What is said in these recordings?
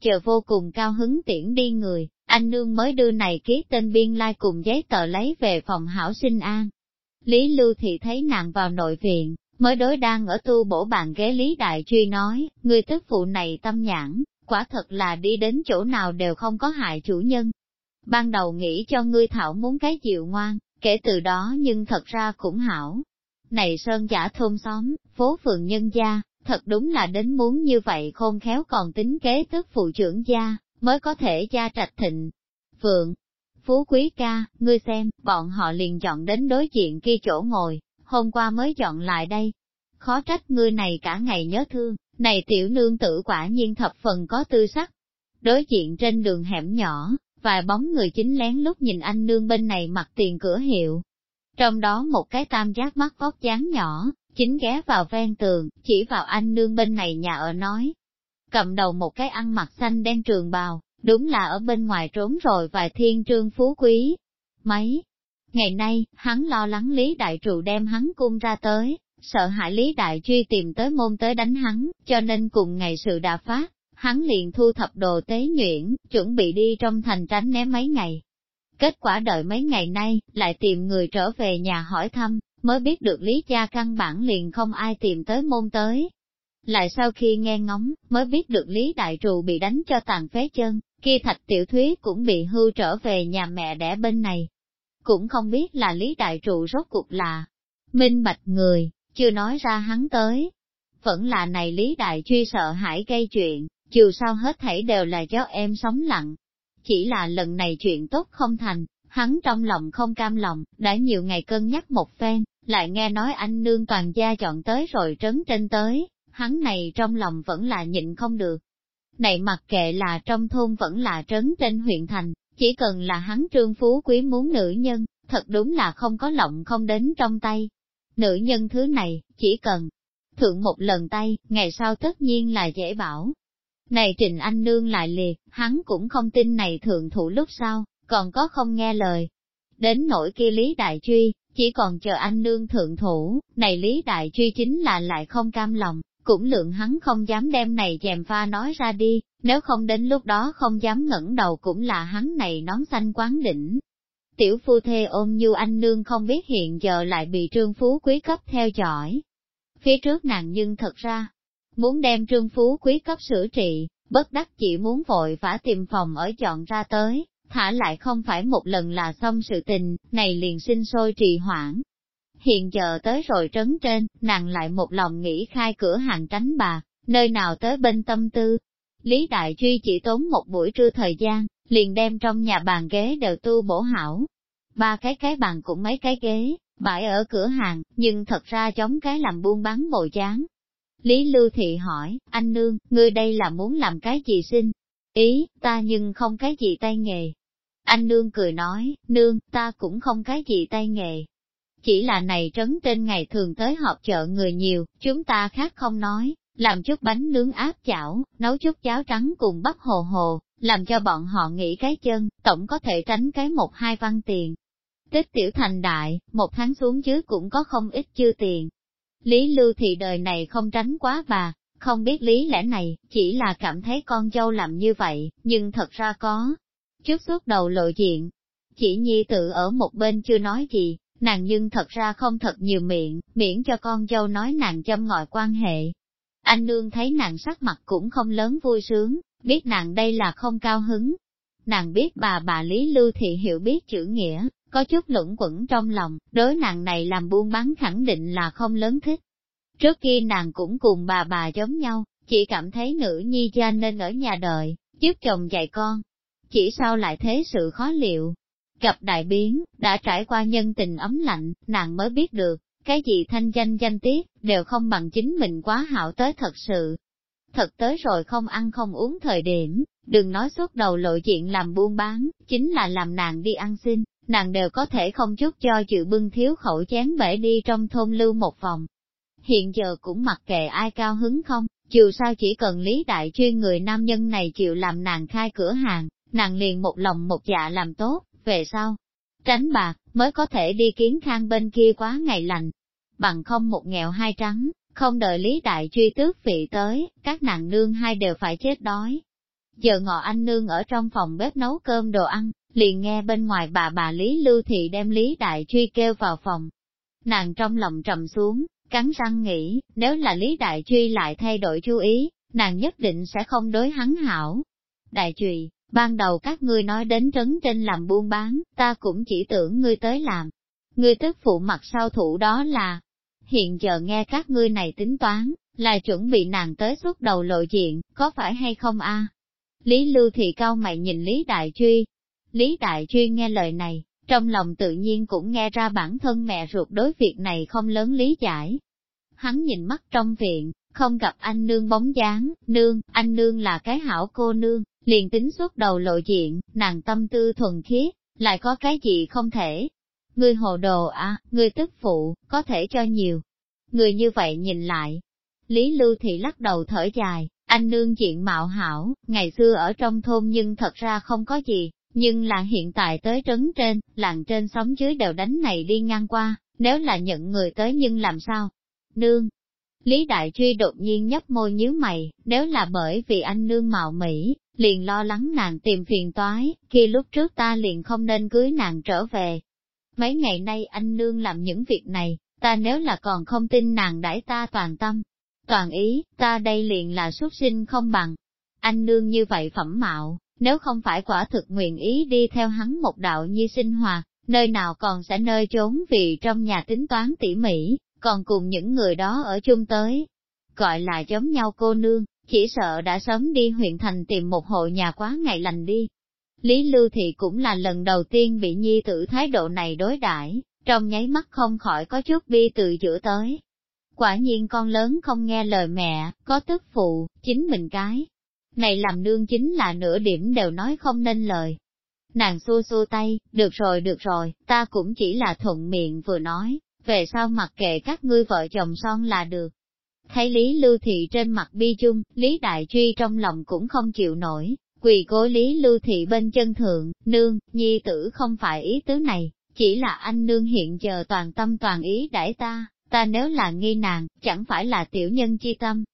chờ vô cùng cao hứng tiễn đi người, anh nương mới đưa này ký tên biên lai like cùng giấy tờ lấy về phòng hảo sinh an. Lý Lưu Thị thấy nàng vào nội viện, mới đối đang ở tu bổ bàn ghế Lý Đại Truy nói, người tức phụ này tâm nhãn, quả thật là đi đến chỗ nào đều không có hại chủ nhân. Ban đầu nghĩ cho ngươi thảo muốn cái dịu ngoan, kể từ đó nhưng thật ra cũng hảo. Này sơn giả thôn xóm, phố phường nhân gia, thật đúng là đến muốn như vậy khôn khéo còn tính kế tức phụ trưởng gia, mới có thể gia trạch thịnh. Phượng, Phú Quý ca, ngươi xem, bọn họ liền chọn đến đối diện kia chỗ ngồi, hôm qua mới chọn lại đây. Khó trách ngươi này cả ngày nhớ thương, này tiểu nương tử quả nhiên thập phần có tư sắc. Đối diện trên đường hẻm nhỏ, vài bóng người chính lén lúc nhìn anh nương bên này mặc tiền cửa hiệu. Trong đó một cái tam giác mắt vóc dáng nhỏ, chính ghé vào ven tường, chỉ vào anh nương bên này nhà ở nói. Cầm đầu một cái ăn mặc xanh đen trường bào, đúng là ở bên ngoài trốn rồi vài thiên trương phú quý. Mấy ngày nay, hắn lo lắng Lý Đại Trụ đem hắn cung ra tới, sợ hại Lý Đại Truy tìm tới môn tới đánh hắn, cho nên cùng ngày sự đã phát, hắn liền thu thập đồ tế nhuyễn, chuẩn bị đi trong thành tránh né mấy ngày. Kết quả đợi mấy ngày nay, lại tìm người trở về nhà hỏi thăm, mới biết được Lý Cha căn bản liền không ai tìm tới môn tới. Lại sau khi nghe ngóng, mới biết được Lý Đại Trù bị đánh cho tàn phế chân, kia thạch tiểu thúy cũng bị hưu trở về nhà mẹ đẻ bên này. Cũng không biết là Lý Đại Trụ rốt cuộc là minh bạch người, chưa nói ra hắn tới. Vẫn là này Lý Đại Truy sợ hãi gây chuyện, dù sao hết thảy đều là do em sống lặng. Chỉ là lần này chuyện tốt không thành, hắn trong lòng không cam lòng, đã nhiều ngày cân nhắc một phen, lại nghe nói anh nương toàn gia chọn tới rồi trấn trên tới, hắn này trong lòng vẫn là nhịn không được. Này mặc kệ là trong thôn vẫn là trấn trên huyện thành, chỉ cần là hắn trương phú quý muốn nữ nhân, thật đúng là không có lộng không đến trong tay. Nữ nhân thứ này, chỉ cần thượng một lần tay, ngày sau tất nhiên là dễ bảo. Này Trình Anh Nương lại liệt, hắn cũng không tin này thượng thủ lúc sau, còn có không nghe lời. Đến nỗi kia Lý Đại Truy, chỉ còn chờ anh Nương thượng thủ, này Lý Đại Truy chính là lại không cam lòng, cũng lượng hắn không dám đem này chèm pha nói ra đi, nếu không đến lúc đó không dám ngẩng đầu cũng là hắn này nón xanh quán đỉnh. Tiểu phu thê ôm như anh nương không biết hiện giờ lại bị trương phú quý cấp theo dõi. Phía trước nàng nhưng thật ra, muốn đem trương phú quý cấp sửa trị, bất đắc chỉ muốn vội vã tìm phòng ở chọn ra tới, thả lại không phải một lần là xong sự tình, này liền sinh sôi trì hoãn, Hiện giờ tới rồi trấn trên, nàng lại một lòng nghĩ khai cửa hàng tránh bà, nơi nào tới bên tâm tư. Lý Đại Truy chỉ tốn một buổi trưa thời gian, liền đem trong nhà bàn ghế đều tu bổ hảo. Ba cái cái bàn cũng mấy cái ghế, bãi ở cửa hàng, nhưng thật ra chống cái làm buôn bán bồi chán. Lý Lưu Thị hỏi, anh nương, ngươi đây là muốn làm cái gì xin? Ý, ta nhưng không cái gì tay nghề. Anh nương cười nói, nương, ta cũng không cái gì tay nghề, chỉ là này trấn trên ngày thường tới họp chợ người nhiều, chúng ta khác không nói, làm chút bánh nướng áp chảo, nấu chút cháo trắng cùng bắp hồ hồ, làm cho bọn họ nghĩ cái chân, tổng có thể tránh cái một hai văn tiền. Tích tiểu thành đại, một tháng xuống dưới cũng có không ít chưa tiền. Lý Lưu thì đời này không tránh quá bà, không biết lý lẽ này, chỉ là cảm thấy con dâu làm như vậy, nhưng thật ra có. Chút suốt đầu lộ diện, chỉ nhi tự ở một bên chưa nói gì, nàng nhưng thật ra không thật nhiều miệng, miễn cho con dâu nói nàng châm ngòi quan hệ. Anh nương thấy nàng sắc mặt cũng không lớn vui sướng, biết nàng đây là không cao hứng. Nàng biết bà bà Lý Lưu Thị hiểu biết chữ nghĩa, có chút lũng quẩn trong lòng, đối nàng này làm buôn bán khẳng định là không lớn thích. Trước kia nàng cũng cùng bà bà giống nhau, chỉ cảm thấy nữ nhi gia nên ở nhà đợi, giúp chồng dạy con. Chỉ sao lại thế sự khó liệu, Gặp đại biến, đã trải qua nhân tình ấm lạnh, nàng mới biết được, cái gì thanh danh danh tiết, đều không bằng chính mình quá hảo tới thật sự. Thật tới rồi không ăn không uống thời điểm, đừng nói suốt đầu lộ diện làm buôn bán, chính là làm nàng đi ăn xin, nàng đều có thể không chút cho chữ bưng thiếu khẩu chén bể đi trong thôn lưu một vòng. Hiện giờ cũng mặc kệ ai cao hứng không, dù sao chỉ cần lý đại chuyên người nam nhân này chịu làm nàng khai cửa hàng, nàng liền một lòng một dạ làm tốt, về sau, tránh bạc, mới có thể đi kiến khang bên kia quá ngày lành. Bằng không một nghèo hai trắng, không đợi lý đại truy tước vị tới, các nàng nương hai đều phải chết đói. Giờ ngọ anh nương ở trong phòng bếp nấu cơm đồ ăn, liền nghe bên ngoài bà bà Lý Lưu Thị đem Lý Đại Truy kêu vào phòng. Nàng trong lòng trầm xuống, cắn răng nghĩ, nếu là Lý Đại Truy lại thay đổi chú ý, nàng nhất định sẽ không đối hắn hảo. Đại Truy, ban đầu các ngươi nói đến trấn trên làm buôn bán, ta cũng chỉ tưởng ngươi tới làm. Ngươi tức phụ mặt sau thủ đó là, hiện giờ nghe các ngươi này tính toán, là chuẩn bị nàng tới suốt đầu lộ diện, có phải hay không a? Lý Lưu Thị cao mày nhìn Lý Đại Truy. Lý Đại Truy nghe lời này, trong lòng tự nhiên cũng nghe ra bản thân mẹ ruột đối việc này không lớn lý giải. Hắn nhìn mắt trong viện, không gặp anh nương bóng dáng, nương, anh nương là cái hảo cô nương, liền tính suốt đầu lộ diện, nàng tâm tư thuần khiết, lại có cái gì không thể. Ngươi hồ đồ à, ngươi tức phụ, có thể cho nhiều. Người như vậy nhìn lại. Lý Lưu Thị lắc đầu thở dài, anh nương diện mạo hảo, ngày xưa ở trong thôn nhưng thật ra không có gì, nhưng là hiện tại tới trấn trên, làng trên sóng dưới đều đánh này đi ngang qua, nếu là nhận người tới nhưng làm sao? Nương, Lý Đại Truy đột nhiên nhấp môi nhíu mày, nếu là bởi vì anh nương mạo Mỹ, liền lo lắng nàng tìm phiền toái, khi lúc trước ta liền không nên cưới nàng trở về. Mấy ngày nay anh nương làm những việc này, ta nếu là còn không tin nàng đãi ta toàn tâm, toàn ý, ta đây liền là xuất sinh không bằng. Anh nương như vậy phẩm mạo, nếu không phải quả thực nguyện ý đi theo hắn một đạo như sinh hoạt, nơi nào còn sẽ nơi trốn vì trong nhà tính toán tỉ mỉ, còn cùng những người đó ở chung tới. Gọi là giống nhau cô nương, chỉ sợ đã sớm đi huyện thành tìm một hộ nhà quá ngày lành đi. Lý Lưu Thị cũng là lần đầu tiên bị nhi tử thái độ này đối đãi trong nháy mắt không khỏi có chút bi từ giữa tới. Quả nhiên con lớn không nghe lời mẹ, có tức phụ, chính mình cái. Này làm nương chính là nửa điểm đều nói không nên lời. Nàng xua xua tay, được rồi được rồi, ta cũng chỉ là thuận miệng vừa nói, về sau mặc kệ các ngươi vợ chồng son là được. Thấy Lý Lưu Thị trên mặt bi chung, Lý Đại Truy trong lòng cũng không chịu nổi, quỳ gối Lý Lưu Thị bên chân thượng, nương, nhi tử không phải ý tứ này, chỉ là anh nương hiện giờ toàn tâm toàn ý đãi ta, ta nếu là nghi nàng, chẳng phải là tiểu nhân chi tâm.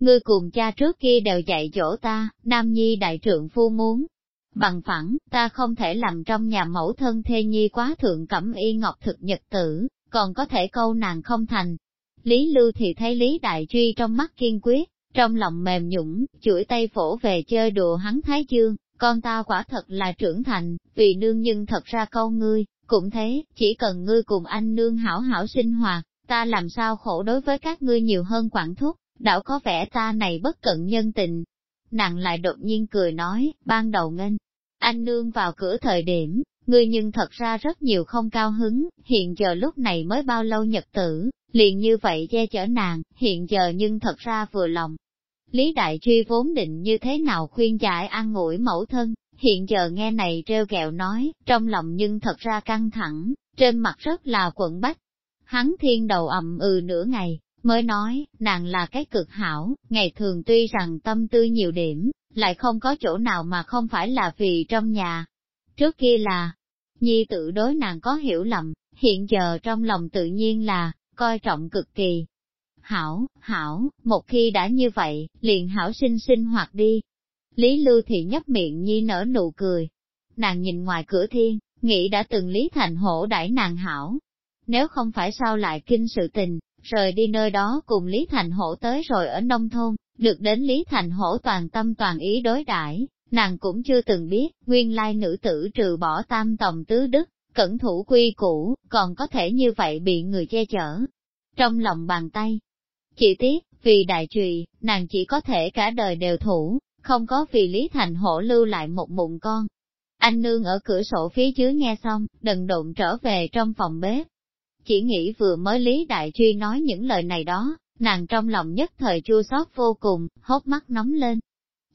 Ngươi cùng cha trước kia đều dạy dỗ ta, nam nhi đại trượng phu muốn. Bằng phẳng, ta không thể làm trong nhà mẫu thân thê nhi quá thượng cẩm y ngọc thực nhật tử, còn có thể câu nàng không thành. Lý Lưu thì thấy Lý Đại Truy trong mắt kiên quyết, trong lòng mềm nhũng, chuỗi tay phổ về chơi đùa hắn Thái Dương, con ta quả thật là trưởng thành, vì nương nhưng thật ra câu ngươi, cũng thế, chỉ cần ngươi cùng anh nương hảo hảo sinh hoạt, ta làm sao khổ đối với các ngươi nhiều hơn quản thúc, đảo có vẻ ta này bất cận nhân tình. Nàng lại đột nhiên cười nói, ban đầu nghênh, anh nương vào cửa thời điểm, ngươi nhưng thật ra rất nhiều không cao hứng, hiện giờ lúc này mới bao lâu nhật tử, liền như vậy che chở nàng, hiện giờ nhưng thật ra vừa lòng. Lý Đại Truy vốn định như thế nào khuyên giải an ủi mẫu thân, hiện giờ nghe này treo kẹo nói, trong lòng nhưng thật ra căng thẳng, trên mặt rất là quận bách. Hắn thiên đầu ậm ừ nửa ngày, mới nói, nàng là cái cực hảo, ngày thường tuy rằng tâm tư nhiều điểm, lại không có chỗ nào mà không phải là vì trong nhà. Trước kia là, nhi tự đối nàng có hiểu lầm, hiện giờ trong lòng tự nhiên là, coi trọng cực kỳ. Hảo, hảo, một khi đã như vậy, liền hảo sinh sinh hoạt đi. Lý Lưu Thị nhấp miệng nhi nở nụ cười. Nàng nhìn ngoài cửa thiên, nghĩ đã từng Lý Thành Hổ đãi nàng hảo. Nếu không phải sao lại kinh sự tình, rời đi nơi đó cùng Lý Thành Hổ tới rồi ở nông thôn, được đến Lý Thành Hổ toàn tâm toàn ý đối đãi nàng cũng chưa từng biết, nguyên lai nữ tử trừ bỏ tam tòng tứ đức, cẩn thủ quy củ, còn có thể như vậy bị người che chở. Trong lòng bàn tay, chỉ tiếc, vì đại trùy, nàng chỉ có thể cả đời đều thủ, không có vì Lý Thành Hổ lưu lại một mụn con. Anh nương ở cửa sổ phía dưới nghe xong, đần độn trở về trong phòng bếp. Chỉ nghĩ vừa mới Lý Đại Truy nói những lời này đó, nàng trong lòng nhất thời chua xót vô cùng, hốt mắt nóng lên.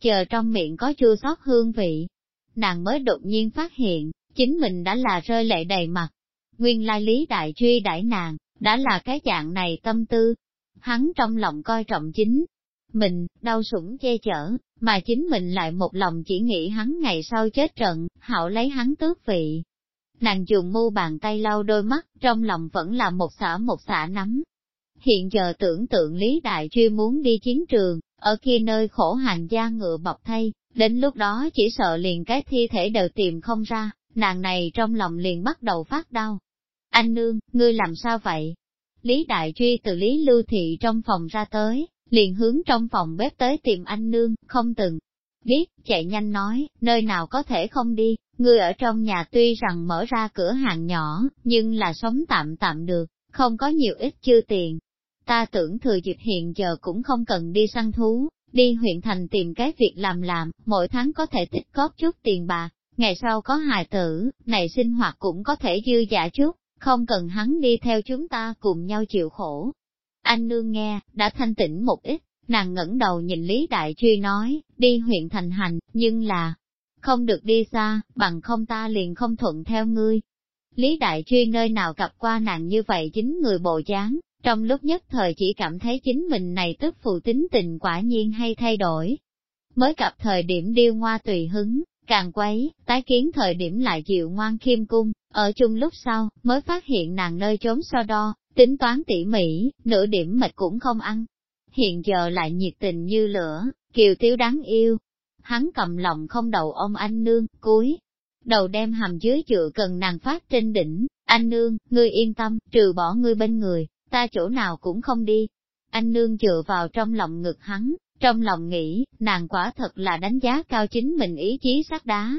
Chờ trong miệng có chua sót hương vị, nàng mới đột nhiên phát hiện, chính mình đã là rơi lệ đầy mặt. Nguyên lai Lý Đại Truy đãi nàng, đã là cái dạng này tâm tư. Hắn trong lòng coi trọng chính, mình, đau sủng che chở, mà chính mình lại một lòng chỉ nghĩ hắn ngày sau chết trận, hảo lấy hắn tước vị. Nàng dùng mu bàn tay lau đôi mắt, trong lòng vẫn là một xả một xả nắm. Hiện giờ tưởng tượng Lý Đại Truy muốn đi chiến trường, ở kia nơi khổ hành gia ngựa bọc thay, Đến lúc đó chỉ sợ liền cái thi thể đều tìm không ra, nàng này trong lòng liền bắt đầu phát đau. Anh nương, ngươi làm sao vậy? Lý Đại Truy từ Lý Lưu Thị trong phòng ra tới, liền hướng trong phòng bếp tới tìm anh nương, không từng biết, chạy nhanh nói, nơi nào có thể không đi, ngươi ở trong nhà tuy rằng mở ra cửa hàng nhỏ, nhưng là sống tạm tạm được, không có nhiều ít chưa tiền. Ta tưởng thừa dịp hiện giờ cũng không cần đi săn thú, đi huyện thành tìm cái việc làm làm, mỗi tháng có thể tích góp chút tiền bạc, ngày sau có hài tử, này sinh hoạt cũng có thể dư giả chút, không cần hắn đi theo chúng ta cùng nhau chịu khổ. Anh nương nghe, đã thanh tĩnh một ít, nàng ngẩng đầu nhìn Lý Đại Truy nói, đi huyện thành hành, nhưng là, không được đi xa, bằng không ta liền không thuận theo ngươi. Lý Đại Truy nơi nào gặp qua nàng như vậy chính người bộ dáng, trong lúc nhất thời chỉ cảm thấy chính mình này tức phụ tính tình quả nhiên hay thay đổi. Mới gặp thời điểm điêu ngoa tùy hứng, càng quấy, tái kiến thời điểm lại chịu ngoan khiêm cung, ở chung lúc sau, mới phát hiện nàng nơi trốn so đo, tính toán tỉ mỉ, nửa điểm mệt cũng không ăn. Hiện giờ lại nhiệt tình như lửa, kiều tiếu đáng yêu. Hắn cầm lòng không đầu ông anh nương, cúi, đầu đem hầm dưới chữa cần nàng phát trên đỉnh, anh nương, ngươi yên tâm, trừ bỏ ngươi bên người, ta chỗ nào cũng không đi. Anh nương dựa vào trong lòng ngực hắn, trong lòng nghĩ, nàng quả thật là đánh giá cao chính mình ý chí sắt đá.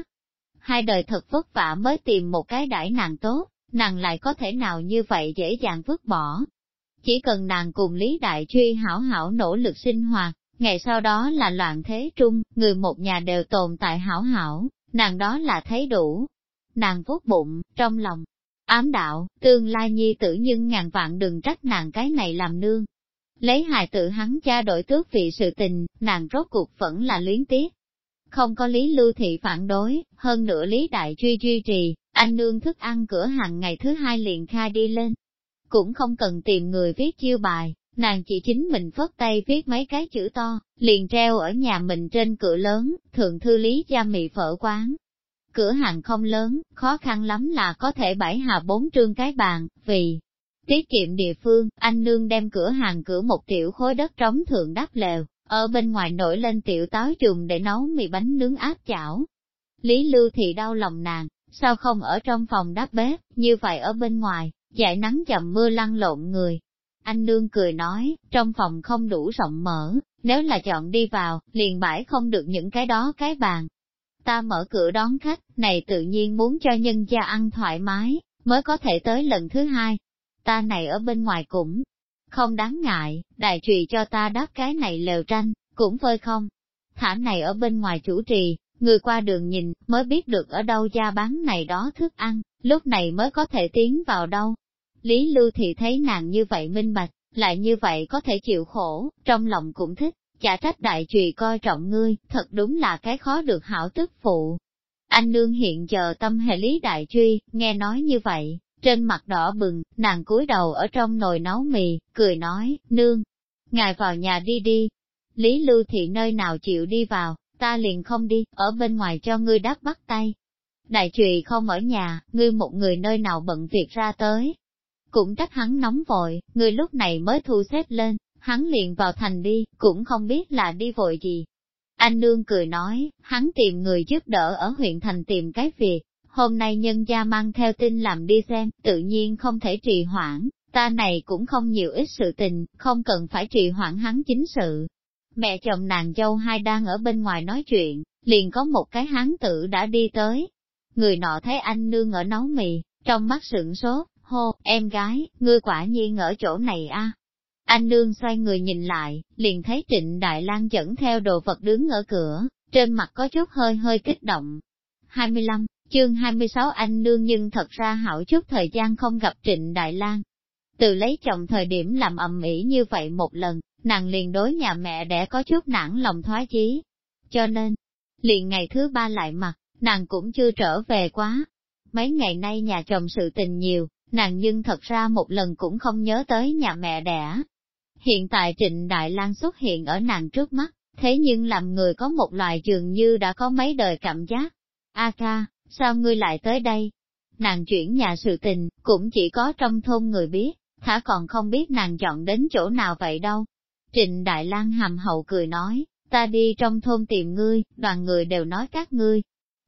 Hai đời thật vất vả mới tìm một cái đãi nàng tốt, nàng lại có thể nào như vậy dễ dàng vứt bỏ. Chỉ cần nàng cùng Lý Đại Truy hảo hảo nỗ lực sinh hoạt, ngày sau đó là loạn thế trung, người một nhà đều tồn tại hảo hảo, nàng đó là thấy đủ. Nàng vuốt bụng, trong lòng, ám đạo, tương lai nhi tử nhưng ngàn vạn đừng trách nàng cái này làm nương. Lấy hài tử hắn cha đổi tước vị sự tình, nàng rốt cuộc vẫn là luyến tiếc. Không có lý lưu thị phản đối, hơn nữa lý đại truy duy trì, anh nương thức ăn cửa hàng ngày thứ hai liền khai đi lên. Cũng không cần tìm người viết chiêu bài, nàng chỉ chính mình phất tay viết mấy cái chữ to, liền treo ở nhà mình trên cửa lớn, thượng thư lý gia mị phở quán. Cửa hàng không lớn, khó khăn lắm là có thể bảy hà bốn trương cái bàn, vì tiết kiệm địa phương, anh nương đem cửa hàng cửa một tiểu khối đất trống thượng đắp lều, ở bên ngoài nổi lên tiểu táo dùng để nấu mì bánh nướng áp chảo. Lý Lưu thì đau lòng nàng, sao không ở trong phòng đắp bếp, như vậy ở bên ngoài, dại nắng chậm mưa lăn lộn người. Anh nương cười nói, trong phòng không đủ rộng mở, nếu là chọn đi vào, liền bãi không được những cái đó cái bàn. Ta mở cửa đón khách, này tự nhiên muốn cho nhân gia ăn thoải mái, mới có thể tới lần thứ hai. Ta này ở bên ngoài cũng không đáng ngại, đại trùy cho ta đáp cái này lều tranh, cũng phơi không. Thả này ở bên ngoài chủ trì, người qua đường nhìn, mới biết được ở đâu gia bán này đó thức ăn, lúc này mới có thể tiến vào đâu. Lý Lưu thì thấy nàng như vậy minh bạch, lại như vậy có thể chịu khổ, trong lòng cũng thích, chả trách đại trùy coi trọng ngươi, thật đúng là cái khó được hảo tức phụ. Anh nương hiện giờ tâm hệ lý đại truy, nghe nói như vậy, trên mặt đỏ bừng, nàng cúi đầu ở trong nồi nấu mì, cười nói, nương, ngài vào nhà đi đi. Lý Lưu Thị nơi nào chịu đi vào, ta liền không đi, ở bên ngoài cho ngươi đáp bắt tay. Đại trùy không ở nhà, ngươi một người nơi nào bận việc ra tới. Cũng trách hắn nóng vội, ngươi lúc này mới thu xếp lên, hắn liền vào thành đi, cũng không biết là đi vội gì. Anh Nương cười nói, hắn tìm người giúp đỡ ở huyện thành tìm cái việc, hôm nay nhân gia mang theo tin làm đi xem, tự nhiên không thể trì hoãn, ta này cũng không nhiều ít sự tình, không cần phải trì hoãn hắn chính sự. Mẹ chồng nàng dâu hai đang ở bên ngoài nói chuyện, liền có một cái hán tử đã đi tới. Người nọ thấy anh nương ở nấu mì, trong mắt sửng sốt, hô, em gái, ngươi quả nhiên ở chỗ này a. Anh nương xoay người nhìn lại, liền thấy Trịnh Đại Lang dẫn theo đồ vật đứng ở cửa, trên mặt có chút hơi hơi kích động. 25, chương 26 anh nương nhưng thật ra hảo chút thời gian không gặp Trịnh Đại Lang. Từ lấy chồng thời điểm làm ầm ĩ như vậy một lần, nàng liền đối nhà mẹ đẻ có chút nản lòng thoái chí. Cho nên, liền ngày thứ ba lại mặt, nàng cũng chưa trở về quá. Mấy ngày nay nhà chồng sự tình nhiều, nàng nhưng thật ra một lần cũng không nhớ tới nhà mẹ đẻ. Hiện tại Trịnh Đại Lang xuất hiện ở nàng trước mắt, thế nhưng làm người có một loài dường như đã có mấy đời cảm giác. A ca, sao ngươi lại tới đây? Nàng chuyển nhà sự tình, cũng chỉ có trong thôn người biết, thả còn không biết nàng chọn đến chỗ nào vậy đâu. Trịnh Đại Lang hàm hậu cười nói, ta đi trong thôn tìm ngươi, đoàn người đều nói các ngươi.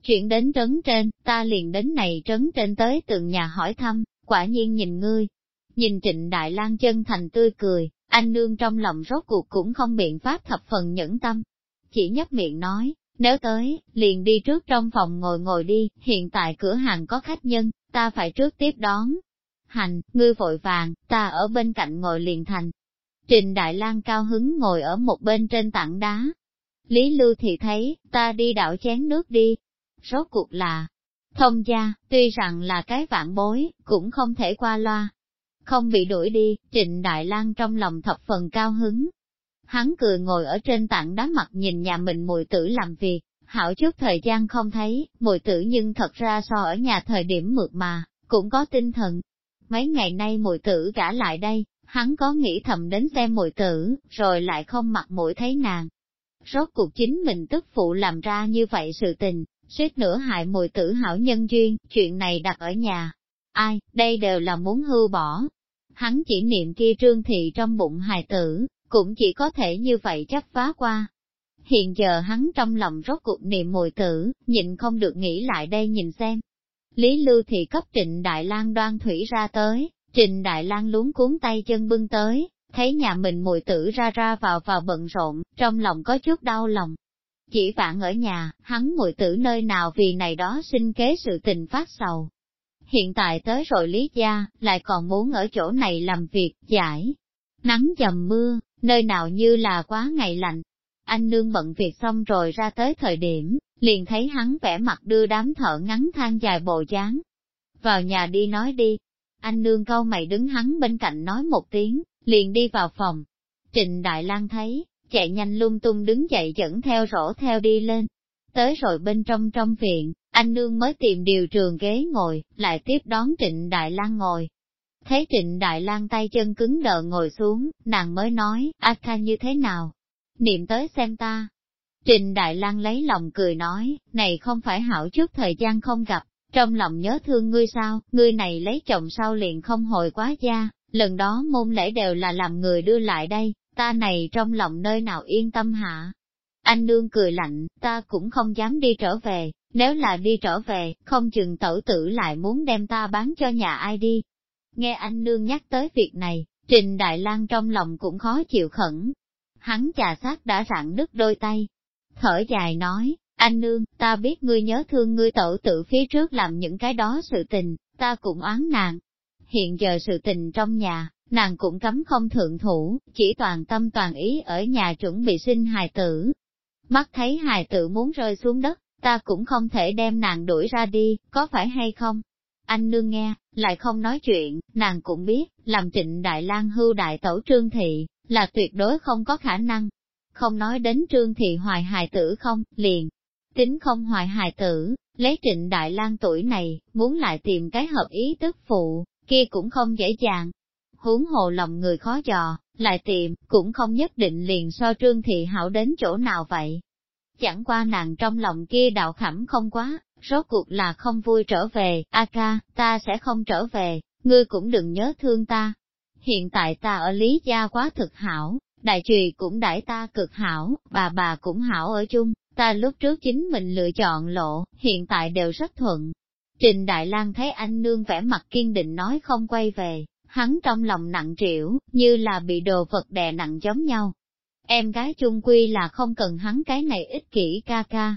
chuyển đến trấn trên, ta liền đến này trấn trên tới từng nhà hỏi thăm, quả nhiên nhìn ngươi. Nhìn trịnh Đại lang chân thành tươi cười, anh nương trong lòng rốt cuộc cũng không biện pháp thập phần nhẫn tâm. Chỉ nhấp miệng nói, nếu tới, liền đi trước trong phòng ngồi ngồi đi, hiện tại cửa hàng có khách nhân, ta phải trước tiếp đón. Hành, ngươi vội vàng, ta ở bên cạnh ngồi liền thành. Trình Đại lang cao hứng ngồi ở một bên trên tảng đá. Lý Lưu thì thấy, ta đi đảo chén nước đi. Rốt cuộc là, thông gia, tuy rằng là cái vạn bối, cũng không thể qua loa. Không bị đuổi đi, Trịnh Đại lang trong lòng thập phần cao hứng, Hắn cười ngồi ở trên tảng đá mặt nhìn nhà mình mùi tử làm việc, hảo chút thời gian không thấy, mùi tử nhưng thật ra so ở nhà thời điểm mượt mà, cũng có tinh thần. Mấy ngày nay mùi tử gã lại đây, hắn có nghĩ thầm đến xem mùi tử, rồi lại không mặt mũi thấy nàng. Rốt cuộc chính mình tức phụ làm ra như vậy sự tình, suýt nữa hại mùi tử hảo nhân duyên, chuyện này đặt ở nhà. Ai, đây đều là muốn hưu bỏ. Hắn chỉ niệm kia trương thị trong bụng hài tử, cũng chỉ có thể như vậy chấp phá qua. Hiện giờ hắn trong lòng rốt cuộc niệm mùi tử, nhịn không được nghĩ lại đây nhìn xem. Lý Lưu Thị cấp Trịnh Đại lang đoan thủy ra tới, Trịnh Đại lang luống cuốn tay chân bưng tới, thấy nhà mình mùi tử ra ra vào vào bận rộn, trong lòng có chút đau lòng. Chỉ vạn ở nhà, hắn mùi tử nơi nào vì này đó sinh kế sự tình phát sầu. Hiện tại tới rồi Lý Gia, lại còn muốn ở chỗ này làm việc, giải. Nắng dầm mưa, nơi nào như là quá ngày lạnh. Anh nương bận việc xong rồi ra tới thời điểm, liền thấy hắn vẻ mặt đưa đám thợ ngắn than dài bộ dáng. Vào nhà đi nói đi. Anh nương câu mày đứng hắn bên cạnh nói một tiếng, liền đi vào phòng. Trịnh Đại Lang thấy, chạy nhanh lung tung đứng dậy dẫn theo rổ theo đi lên. Tới rồi bên trong trong viện, anh nương mới tìm điều trường ghế ngồi, lại tiếp đón Trịnh Đại Lang ngồi. Thấy trịnh Đại lang tay chân cứng đờ ngồi xuống, nàng mới nói, A Kha như thế nào? Niệm tới xem ta. Trịnh Đại lang lấy lòng cười nói, này không phải hảo trước thời gian không gặp, trong lòng nhớ thương ngươi sao, ngươi này lấy chồng sau liền không hồi quá gia, lần đó môn lễ đều là làm người đưa lại đây, ta này trong lòng nơi nào yên tâm hả?" Anh nương cười lạnh, ta cũng không dám đi trở về, nếu là đi trở về, không chừng tẩu tử lại muốn đem ta bán cho nhà ai đi, Nghe anh nương nhắc tới việc này, Trình Đại Lang trong lòng cũng khó chịu khẩn. Hắn trà sát đã rạn đứt đôi tay. Thở dài nói, anh nương, ta biết ngươi nhớ thương ngươi tẩu tử phía trước làm những cái đó sự tình, ta cũng oán nàng. Hiện giờ sự tình trong nhà, nàng cũng cấm không thượng thủ, chỉ toàn tâm toàn ý ở nhà chuẩn bị sinh hài tử. Mắt thấy hài tử muốn rơi xuống đất, ta cũng không thể đem nàng đuổi ra đi, có phải hay không? Anh nương nghe, lại không nói chuyện, nàng cũng biết, làm trịnh Đại lang hưu đại tẩu trương thị, là tuyệt đối không có khả năng. Không nói đến trương thị hoài hài tử không, liền. Tính không hoài hài tử, lấy trịnh Đại lang tuổi này, muốn lại tìm cái hợp ý tức phụ, kia cũng không dễ dàng. Huống hồ lòng người khó dò, lại tìm, cũng không nhất định liền so trương thị hảo đến chỗ nào vậy. Chẳng qua nàng trong lòng kia đạo khẩm không quá, rốt cuộc là không vui trở về, a ca, ta sẽ không trở về, ngươi cũng đừng nhớ thương ta. Hiện tại ta ở Lý Gia quá thực hảo, đại trùy cũng đãi ta cực hảo, bà bà cũng hảo ở chung, ta lúc trước chính mình lựa chọn lộ, hiện tại đều rất thuận. Trình Đại Lang thấy anh nương vẻ mặt kiên định nói không quay về, hắn trong lòng nặng trĩu, như là bị đồ vật đè nặng giống nhau. Em gái chung quy là không cần hắn cái này ích kỷ ca ca,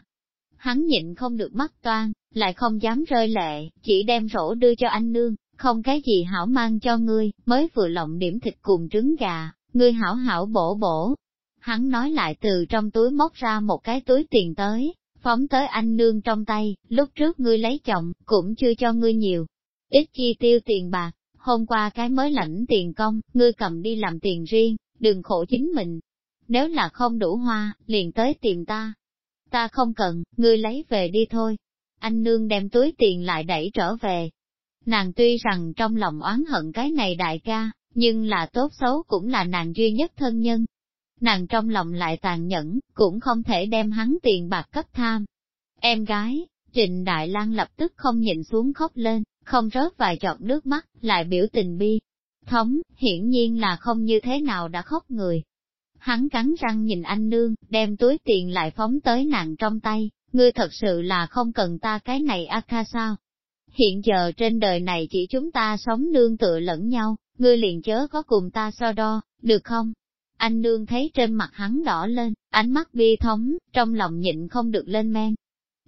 hắn nhịn không được mắt toan, lại không dám rơi lệ, chỉ đem rổ đưa cho anh nương, không cái gì hảo mang cho ngươi, mới vừa lộng điểm thịt cùng trứng gà, ngươi hảo hảo bổ bổ. Hắn nói lại từ trong túi móc ra một cái túi tiền tới, phóng tới anh nương trong tay, lúc trước ngươi lấy chồng, cũng chưa cho ngươi nhiều. Ít chi tiêu tiền bạc, hôm qua cái mới lãnh tiền công, ngươi cầm đi làm tiền riêng, đừng khổ chính mình. Nếu là không đủ hoa, liền tới tìm ta, ta không cần, ngươi lấy về đi thôi. Anh nương đem túi tiền lại đẩy trở về. Nàng tuy rằng trong lòng oán hận cái này đại ca, nhưng là tốt xấu cũng là nàng duy nhất thân nhân. Nàng trong lòng lại tàn nhẫn, cũng không thể đem hắn tiền bạc cấp tham. Em gái, Trịnh Đại Lang lập tức không nhìn xuống khóc lên, không rớt vài giọt nước mắt, lại biểu tình bi. Thống, hiển nhiên là không như thế nào đã khóc người. Hắn cắn răng nhìn anh nương, đem túi tiền lại phóng tới nàng trong tay, ngươi thật sự là không cần ta cái này a ca sao? Hiện giờ trên đời này chỉ chúng ta sống nương tựa lẫn nhau, ngươi liền chớ có cùng ta so đo, được không? Anh nương thấy trên mặt hắn đỏ lên, ánh mắt bi thống, trong lòng nhịn không được lên men.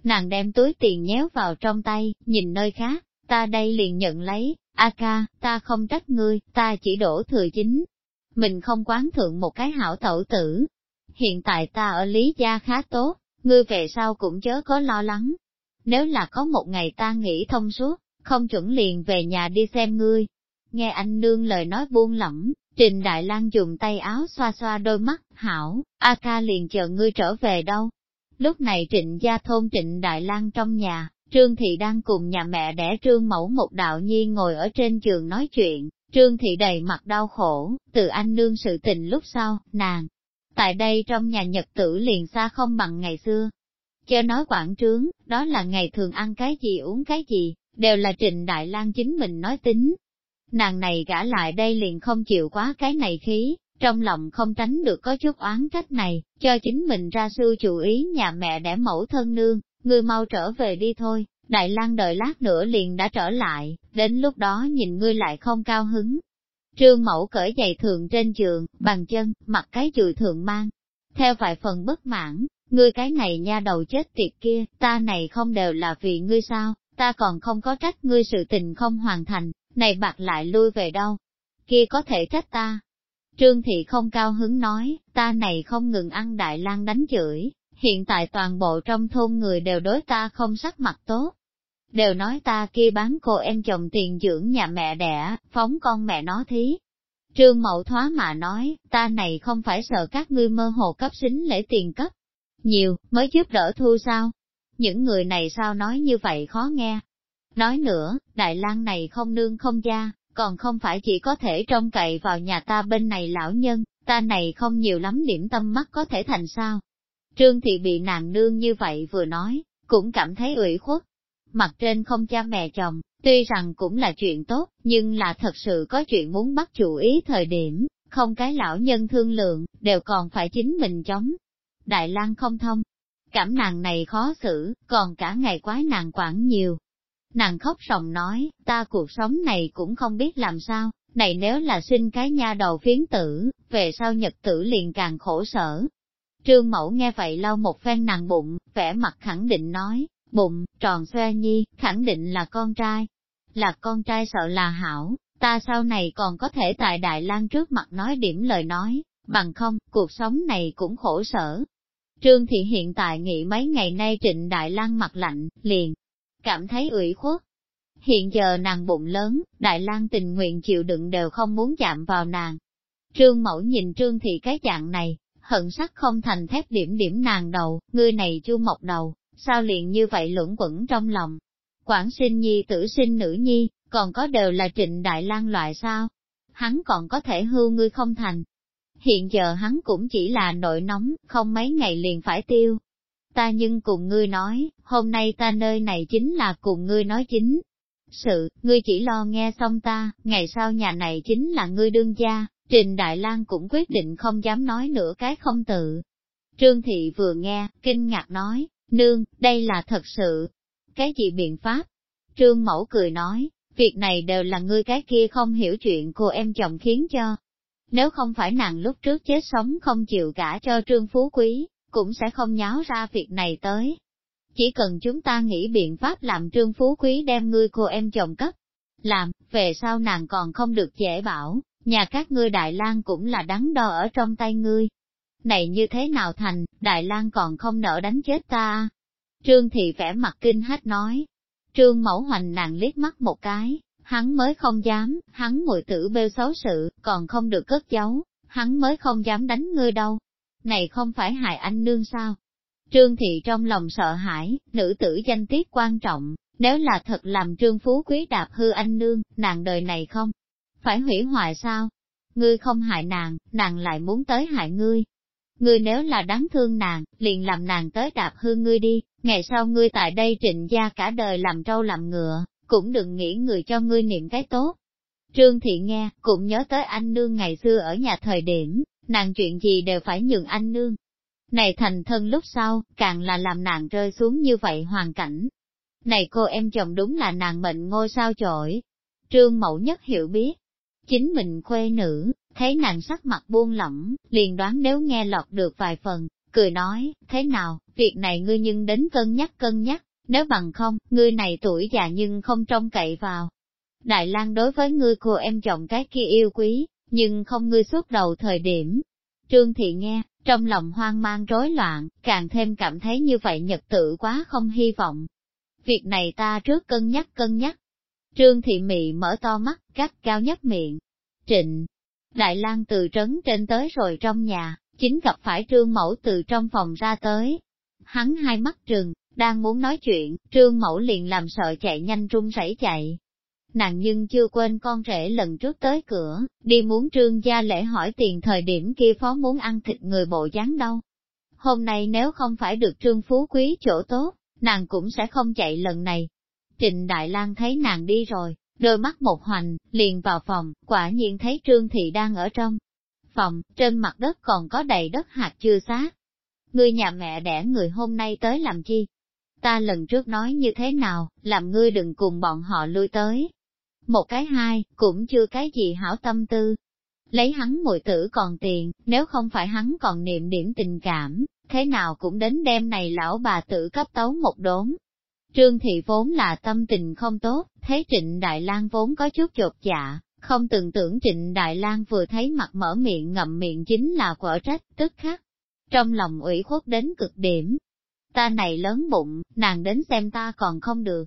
Nàng đem túi tiền nhéo vào trong tay, nhìn nơi khác, ta đây liền nhận lấy, a ca, ta không trách ngươi, ta chỉ đổ thừa chính. Mình không quán thượng một cái hảo tẩu tử. Hiện tại ta ở Lý Gia khá tốt, ngươi về sau cũng chớ có lo lắng. Nếu là có một ngày ta nghĩ thông suốt, không chuẩn liền về nhà đi xem ngươi. Nghe anh nương lời nói buông lỏng, Trình Đại Lang dùng tay áo xoa xoa đôi mắt, hảo, A ca liền chờ ngươi trở về đâu. Lúc này trịnh gia thôn trịnh Đại Lang trong nhà, Trương Thị đang cùng nhà mẹ đẻ Trương Mẫu một đạo nhi ngồi ở trên giường nói chuyện, Trương Thị đầy mặt đau khổ, từ anh nương sự tình lúc sau, nàng. Tại đây trong nhà nhật tử liền xa không bằng ngày xưa. Chớ nói quảng trướng, đó là ngày thường ăn cái gì uống cái gì, đều là Trịnh Đại Lang chính mình nói tính, nàng này gã lại đây liền không chịu quá cái này khí, trong lòng không tránh được có chút oán trách này, cho chính mình ra sư chủ ý nhà mẹ đẻ mẫu thân nương, ngươi mau trở về đi thôi, Đại lang đợi lát nữa liền đã trở lại, đến lúc đó nhìn ngươi lại không cao hứng. Trương mẫu cởi giày thường trên giường, bằng chân, mặc cái chùi thường mang. Theo vài phần bất mãn, ngươi cái này nha đầu chết tiệt kia, ta này không đều là vì ngươi sao, ta còn không có trách ngươi sự tình không hoàn thành, này bạc lại lui về đâu? Kia có thể trách ta. Trương Thị không cao hứng nói, ta này không ngừng ăn Đại lang đánh chửi, hiện tại toàn bộ trong thôn người đều đối ta không sắc mặt tốt. Đều nói ta kia bán cô em chồng tiền dưỡng nhà mẹ đẻ, phóng con mẹ nó thí. Trương Mậu Thoá mà nói, ta này không phải sợ các ngươi mơ hồ cấp xính lễ tiền cấp. Nhiều, mới giúp đỡ thu sao? Những người này sao nói như vậy khó nghe, Nói nữa, Đại lang này không nương không gia, còn không phải chỉ có thể trông cậy vào nhà ta bên này lão nhân, ta này không nhiều lắm điểm tâm mắt có thể thành sao. Trương Thị bị nàng nương như vậy vừa nói, cũng cảm thấy ủy khuất. Mặt trên không cha mẹ chồng, tuy rằng cũng là chuyện tốt, nhưng là thật sự có chuyện muốn bắt chủ ý thời điểm, không cái lão nhân thương lượng, đều còn phải chính mình chống. Đại lang không thông, cảm nàng này khó xử, còn cả ngày quái nàng quản nhiều, Nàng khóc sòng nói, ta cuộc sống này cũng không biết làm sao, này nếu là sinh cái nha đầu phiến tử, về sau nhật tử liền càng khổ sở. Trương mẫu nghe vậy lau một phen nàng bụng, vẻ mặt khẳng định nói, bụng, tròn xoe nhi, khẳng định là con trai. Là con trai sợ là hảo, ta sau này còn có thể tại Đại lang trước mặt nói điểm lời nói, bằng không, cuộc sống này cũng khổ sở. Trương Thị hiện tại nghĩ mấy ngày nay trịnh Đại lang mặt lạnh, liền, cảm thấy ủy khuất. Hiện giờ nàng bụng lớn, Đại lang tình nguyện chịu đựng đều không muốn chạm vào nàng. Trương Mẫu nhìn Trương Thị cái dạng này, hận sắc không thành thép điểm điểm nàng đầu, ngươi này chu mọc đầu, sao liền như vậy luẩn quẩn trong lòng. Quảng sinh nhi tử sinh nữ nhi, còn có đều là trịnh Đại lang loại sao? Hắn còn có thể hưu ngươi không thành. Hiện giờ hắn cũng chỉ là nội nóng, không mấy ngày liền phải tiêu, ta nhưng cùng ngươi nói, hôm nay ta nơi này chính là cùng ngươi nói chính. Sự, ngươi chỉ lo nghe xong ta, ngày sau nhà này chính là ngươi đương gia, Trình Đại Lang cũng quyết định không dám nói nữa cái không tự. Trương Thị vừa nghe, kinh ngạc nói, nương, đây là thật sự. Cái gì biện pháp? Trương Mẫu cười nói, việc này đều là ngươi cái kia không hiểu chuyện cô em chồng khiến cho. Nếu không phải nàng lúc trước chết sống không chịu cả cho Trương Phú Quý, cũng sẽ không nháo ra việc này tới. Chỉ cần chúng ta nghĩ biện pháp làm trương phú quý đem ngươi cô em chồng cấp, làm, về sau nàng còn không được dễ bảo, nhà các ngươi Đại lang cũng là đắn đo ở trong tay ngươi. Này như thế nào thành, Đại lang còn không nỡ đánh chết ta. Trương thị vẻ mặt kinh hách nói. Trương mẫu hoành nàng liếc mắt một cái, hắn mới không dám, hắn mùi tử bêu xấu sự, còn không được cất giấu, hắn mới không dám đánh ngươi đâu này không phải hại anh nương sao? Trương Thị trong lòng sợ hãi, nữ tử danh tiết quan trọng, nếu là thật làm trương phú quý đạp hư anh nương, nàng đời này không? Phải hủy hoại sao? Ngươi không hại nàng, nàng lại muốn tới hại ngươi. Ngươi nếu là đáng thương nàng, liền làm nàng tới đạp hư ngươi đi, ngày sau ngươi tại đây trịnh gia cả đời làm trâu làm ngựa, cũng đừng nghĩ người cho ngươi niệm cái tốt. Trương Thị nghe, cũng nhớ tới anh nương ngày xưa ở nhà thời điểm, nàng chuyện gì đều phải nhường anh nương. Này thành thân lúc sau, càng là làm nàng rơi xuống như vậy hoàn cảnh. Này cô em chồng đúng là nàng mệnh ngôi sao chổi. Trương mẫu nhất hiểu biết, chính mình khuê nữ, thấy nàng sắc mặt buông lỏng, liền đoán nếu nghe lọt được vài phần, cười nói, thế nào, việc này ngươi nhưng đến cân nhắc cân nhắc, nếu bằng không, ngươi này tuổi già nhưng không trông cậy vào. Đại lang đối với ngươi cô em chồng cái kia yêu quý, nhưng không ngươi suốt đầu thời điểm. Trương Thị nghe, trong lòng hoang mang rối loạn, càng thêm cảm thấy như vậy nhật tự quá không hy vọng. Việc này ta trước cân nhắc cân nhắc. Trương Thị Mị mở to mắt, cắt cao nhất miệng. Trịnh, Đại lang từ trấn trên tới rồi trong nhà, chính gặp phải trương mẫu từ trong phòng ra tới. Hắn hai mắt trừng, đang muốn nói chuyện, trương mẫu liền làm sợ chạy nhanh run rẩy chạy. Nàng nhưng chưa quên con rể lần trước tới cửa, đi muốn trương gia lễ hỏi tiền thời điểm kia phó muốn ăn thịt người bộ dáng đâu. Hôm nay nếu không phải được trương phú quý chỗ tốt, nàng cũng sẽ không chạy lần này. Trịnh Đại Lang thấy nàng đi rồi, đôi mắt một hoành, liền vào phòng, quả nhiên thấy Trương Thị đang ở trong phòng, trên mặt đất còn có đầy đất hạt chưa xác. Ngươi nhà mẹ đẻ người hôm nay tới làm chi? Ta lần trước nói như thế nào, làm ngươi đừng cùng bọn họ lui tới. Một cái hai, cũng chưa cái gì hảo tâm tư. Lấy hắn mùi tử còn tiền, nếu không phải hắn còn niệm điểm tình cảm, thế nào cũng đến đêm này lão bà tử cấp tấu một đốn. Trương Thị vốn là tâm tình không tốt, thấy Trịnh Đại Lang vốn có chút chột dạ, không từng tưởng Trịnh Đại Lang vừa thấy mặt mở miệng ngậm miệng chính là quở trách, tức khắc. Trong lòng ủy khuất đến cực điểm. Ta này lớn bụng, nàng đến xem ta còn không được.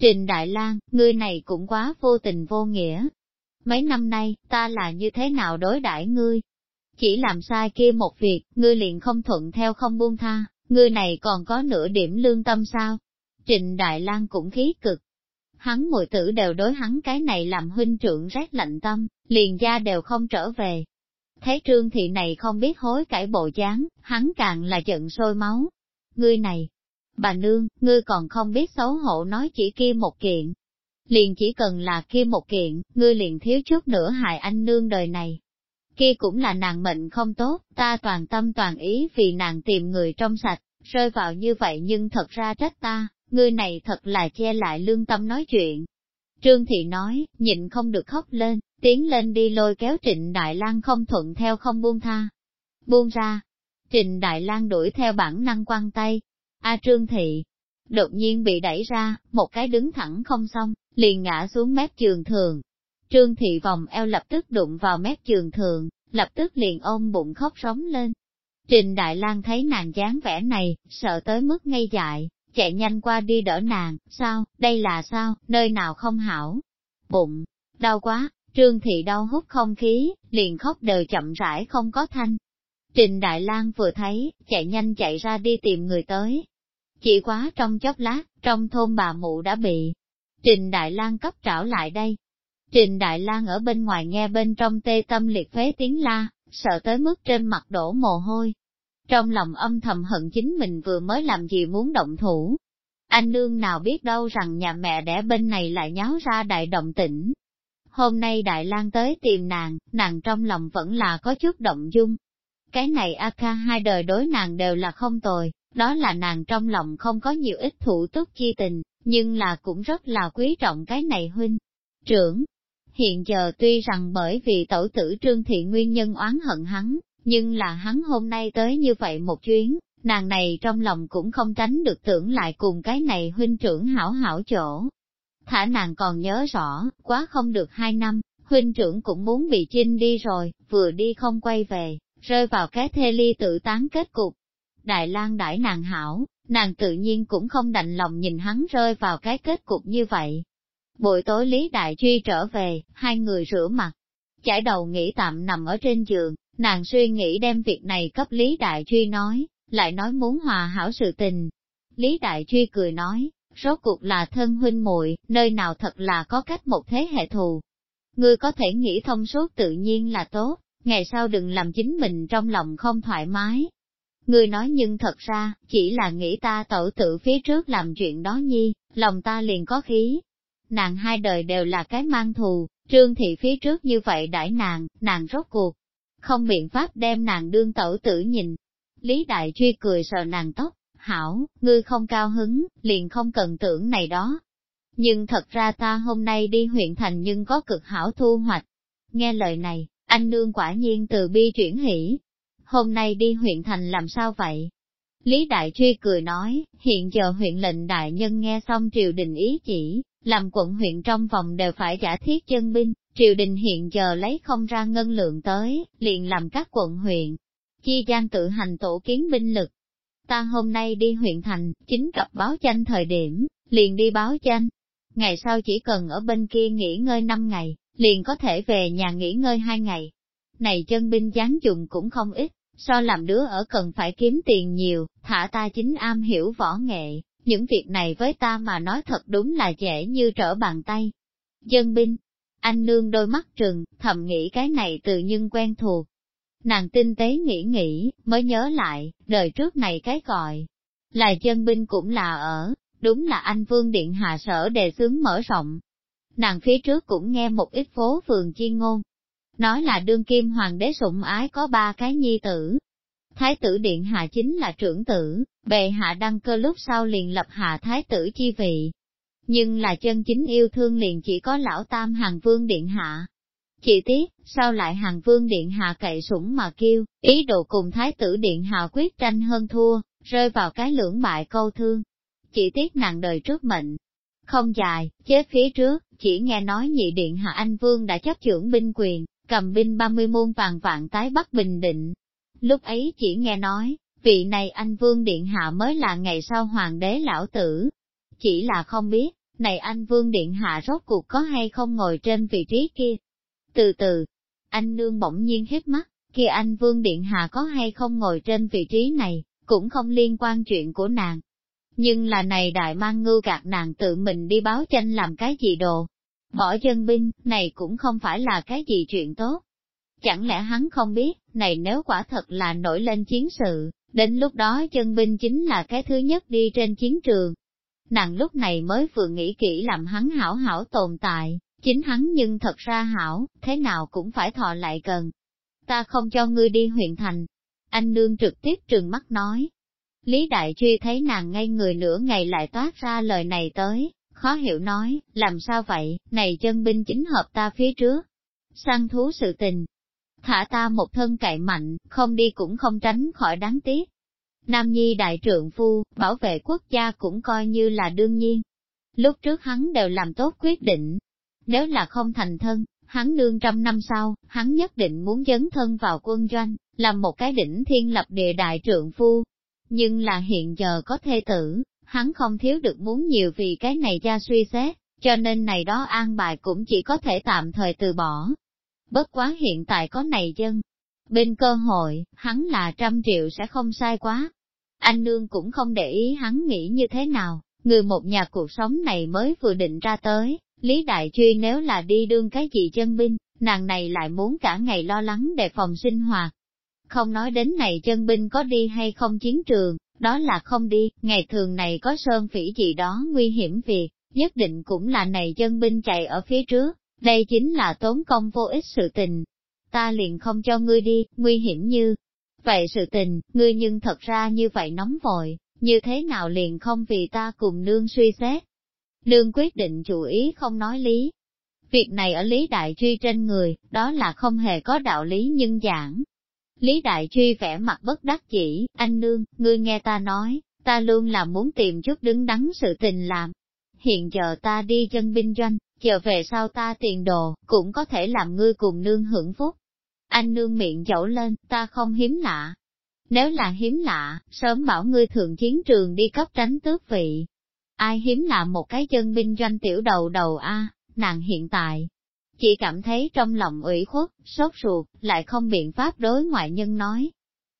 Trịnh Đại Lang, ngươi này cũng quá vô tình vô nghĩa. Mấy năm nay, ta là như thế nào đối đãi ngươi? Chỉ làm sai kia một việc, ngươi liền không thuận theo không buông tha, ngươi này còn có nửa điểm lương tâm sao? Trịnh Đại Lang cũng khí cực, hắn muội tử đều đối hắn cái này làm huynh trưởng rét lạnh tâm, liền gia đều không trở về. Thế trương thị này không biết hối cải bộ dáng, hắn càng là giận sôi máu. Ngươi này, bà nương, ngươi còn không biết xấu hổ nói chỉ kia một kiện. Liền chỉ cần là kia một kiện, ngươi liền thiếu chút nữa hại anh nương đời này. Kia cũng là nàng mệnh không tốt, ta toàn tâm toàn ý vì nàng tìm người trong sạch, rơi vào như vậy nhưng thật ra trách ta, ngươi này thật là che lại lương tâm nói chuyện. Trương Thị nói, nhịn không được khóc lên, tiến lên đi lôi kéo Trịnh Đại Lang không thuận theo không buông tha. Buông ra, Trịnh Đại Lang đuổi theo bản năng quăng tay. A Trương Thị, đột nhiên bị đẩy ra, một cái đứng thẳng không xong, liền ngã xuống mép trường thường. Trương Thị vòng eo lập tức đụng vào mép trường thường, lập tức liền ôm bụng khóc sống lên. Trình Đại Lang thấy nàng dáng vẻ này, sợ tới mức ngây dại, chạy nhanh qua đi đỡ nàng, sao, đây là sao, nơi nào không hảo. Bụng, đau quá, trương thị đau hút không khí, liền khóc đều chậm rãi không có thanh. Trình Đại Lang vừa thấy, chạy nhanh chạy ra đi tìm người tới. Chỉ quá trong chốc lát, trong thôn bà mụ đã bị Trình Đại Lang cấp trảo lại đây. Trình Đại Lang ở bên ngoài nghe bên trong tê tâm liệt phế tiếng la, sợ tới mức trên mặt đổ mồ hôi, trong lòng âm thầm hận chính mình vừa mới làm gì muốn động thủ. Anh nương nào biết đâu rằng nhà mẹ đẻ bên này lại nháo ra đại động tĩnh. Hôm nay Đại lang tới tìm nàng, nàng trong lòng vẫn là có chút động dung. Cái này A ca hai đời đối nàng đều là không tồi, đó là nàng trong lòng không có nhiều ít thủ túc chi tình, nhưng là cũng rất là quý trọng cái này huynh. Trưởng, hiện giờ tuy rằng bởi vì tẩu tử trương thị nguyên nhân oán hận hắn, nhưng là hắn hôm nay tới như vậy một chuyến, nàng này trong lòng cũng không tránh được tưởng lại cùng cái này huynh trưởng hảo hảo chỗ. Thả nàng còn nhớ rõ, quá không được hai năm, huynh trưởng cũng muốn bị chinh đi rồi, vừa đi không quay về, rơi vào cái thê ly tự tán kết cục. Đại lang đãi nàng hảo, nàng tự nhiên cũng không đành lòng nhìn hắn rơi vào cái kết cục như vậy. Buổi tối Lý Đại Truy trở về, hai người rửa mặt, chải đầu nghỉ tạm nằm ở trên giường, Nàng suy nghĩ đem việc này cấp Lý Đại Truy nói, lại nói muốn hòa hảo sự tình. Lý Đại Truy cười nói, rốt cuộc là thân huynh muội, nơi nào thật là có cách một thế hệ thù. Ngươi có thể nghĩ thông suốt tự nhiên là tốt, ngày sau đừng làm chính mình trong lòng không thoải mái. Ngươi nói nhưng thật ra, chỉ là nghĩ ta tẩu tự phía trước làm chuyện đó nhi, lòng ta liền có khí. Nàng hai đời đều là cái mang thù, trương thị phía trước như vậy đãi nàng, nàng rốt cuộc, không biện pháp đem nàng đương tẩu tử nhìn. Lý Đại Truy cười sờ nàng tóc, hảo, ngươi không cao hứng, liền không cần tưởng này đó. Nhưng thật ra ta hôm nay đi huyện thành nhưng có cực hảo thu hoạch. Nghe lời này, anh nương quả nhiên từ bi chuyển hỷ. Hôm nay đi huyện thành làm sao vậy? Lý Đại Truy cười nói, hiện giờ huyện lệnh đại nhân nghe xong triều đình ý chỉ, làm quận huyện trong vòng đều phải giả thiết chân binh, triều đình hiện giờ lấy không ra ngân lượng tới, liền làm các quận huyện, chi gian tự hành tổ kiến binh lực. Ta hôm nay đi huyện thành, chính cập báo tranh thời điểm, liền đi báo tranh. Ngày sau chỉ cần ở bên kia nghỉ ngơi 5 ngày, liền có thể về nhà nghỉ ngơi 2 ngày. Này chân binh gián dùng cũng không ít, so làm đứa ở cần phải kiếm tiền nhiều, thả ta chính am hiểu võ nghệ, những việc này với ta mà nói thật đúng là dễ như trở bàn tay. Dân binh, anh nương đôi mắt trừng, thầm nghĩ cái này tự nhưng quen thuộc. Nàng tinh tế nghĩ nghĩ, mới nhớ lại, đời trước này cái gọi. Là dân binh cũng là ở, đúng là anh Vương Điện Hạ sở đề xướng mở rộng. Nàng phía trước cũng nghe một ít phố phường chi ngôn, nói là đương kim hoàng đế sủng ái có ba cái nhi tử. Thái tử điện hạ chính là trưởng tử, bệ hạ đăng cơ lúc sau liền lập hạ thái tử chi vị. Nhưng là chân chính yêu thương liền chỉ có lão tam hàng vương điện hạ. Chỉ tiếc, sao lại hàng vương điện hạ cậy sủng mà kêu, ý đồ cùng thái tử điện hạ quyết tranh hơn thua, rơi vào cái lưỡng bại câu thương. Chỉ tiếc nặng đời trước mệnh, không dài, chế phía trước, chỉ nghe nói nhị điện hạ anh vương đã chấp trưởng binh quyền, cầm binh 30 môn vàng vạn tái bắt Bình Định. Lúc ấy chỉ nghe nói, vị này anh Vương Điện Hạ mới là ngày sau hoàng đế lão tử. Chỉ là không biết, này anh Vương Điện Hạ rốt cuộc có hay không ngồi trên vị trí kia. Từ từ, anh nương bỗng nhiên hết mắt, kia anh Vương Điện Hạ có hay không ngồi trên vị trí này, cũng không liên quan chuyện của nàng. Nhưng là này đại mang ngưu gạt nàng tự mình đi báo tranh làm cái gì đồ, Bỏ dân binh, này cũng không phải là cái gì chuyện tốt. Chẳng lẽ hắn không biết, này nếu quả thật là nổi lên chiến sự, đến lúc đó chân binh chính là cái thứ nhất đi trên chiến trường. Nàng lúc này mới vừa nghĩ kỹ làm hắn hảo hảo tồn tại, chính hắn nhưng thật ra hảo, thế nào cũng phải thọ lại cần. Ta không cho ngươi đi huyện thành. Anh nương trực tiếp trừng mắt nói. Lý Đại Truy thấy nàng ngay người nửa ngày lại toát ra lời này tới, khó hiểu nói, làm sao vậy, này chân binh chính hợp ta phía trước. Săn thú sự tình, thả ta một thân cậy mạnh, không đi cũng không tránh khỏi đáng tiếc. Nam Nhi đại trượng phu, bảo vệ quốc gia cũng coi như là đương nhiên. Lúc trước hắn đều làm tốt quyết định. Nếu là không thành thân, hắn đương trăm năm sau, hắn nhất định muốn dấn thân vào quân doanh, làm một cái đỉnh thiên lập địa đại trượng phu. Nhưng là hiện giờ có thê tử, hắn không thiếu được muốn nhiều vì cái này ra suy xét, cho nên này đó an bài cũng chỉ có thể tạm thời từ bỏ. Bất quá hiện tại có này dân, bên cơ hội, hắn là trăm triệu sẽ không sai quá. Anh nương cũng không để ý hắn nghĩ như thế nào, người một nhà cuộc sống này mới vừa định ra tới, Lý Đại Truy nếu là đi đương cái gì chân binh, nàng này lại muốn cả ngày lo lắng đề phòng sinh hoạt. Không nói đến này chân binh có đi hay không chiến trường, đó là không đi, ngày thường này có sơn phỉ gì đó nguy hiểm việc, nhất định cũng là này chân binh chạy ở phía trước, đây chính là tốn công vô ích sự tình. Ta liền không cho ngươi đi, nguy hiểm như. Vậy sự tình, ngươi nhưng thật ra như vậy nóng vội, như thế nào liền không vì ta cùng nương suy xét. Nương quyết định chủ ý không nói lý. Việc này ở lý đại truy trên người, đó là không hề có đạo lý nhưng giảng, Lý Đại Truy vẻ mặt bất đắc chỉ, anh nương, ngươi nghe ta nói, ta luôn là muốn tìm chút đứng đắn sự tình làm. Hiện giờ ta đi chân binh doanh, chờ về sau ta tiền đồ, cũng có thể làm ngươi cùng nương hưởng phúc. Anh nương miệng dẫu lên, ta không hiếm lạ. Nếu là hiếm lạ, sớm bảo ngươi thường chiến trường đi cấp tránh tước vị. Ai hiếm lạ một cái chân binh doanh tiểu đầu đầu a nàng hiện tại, chỉ cảm thấy trong lòng ủy khuất, sốt ruột, lại không biện pháp đối ngoại nhân nói.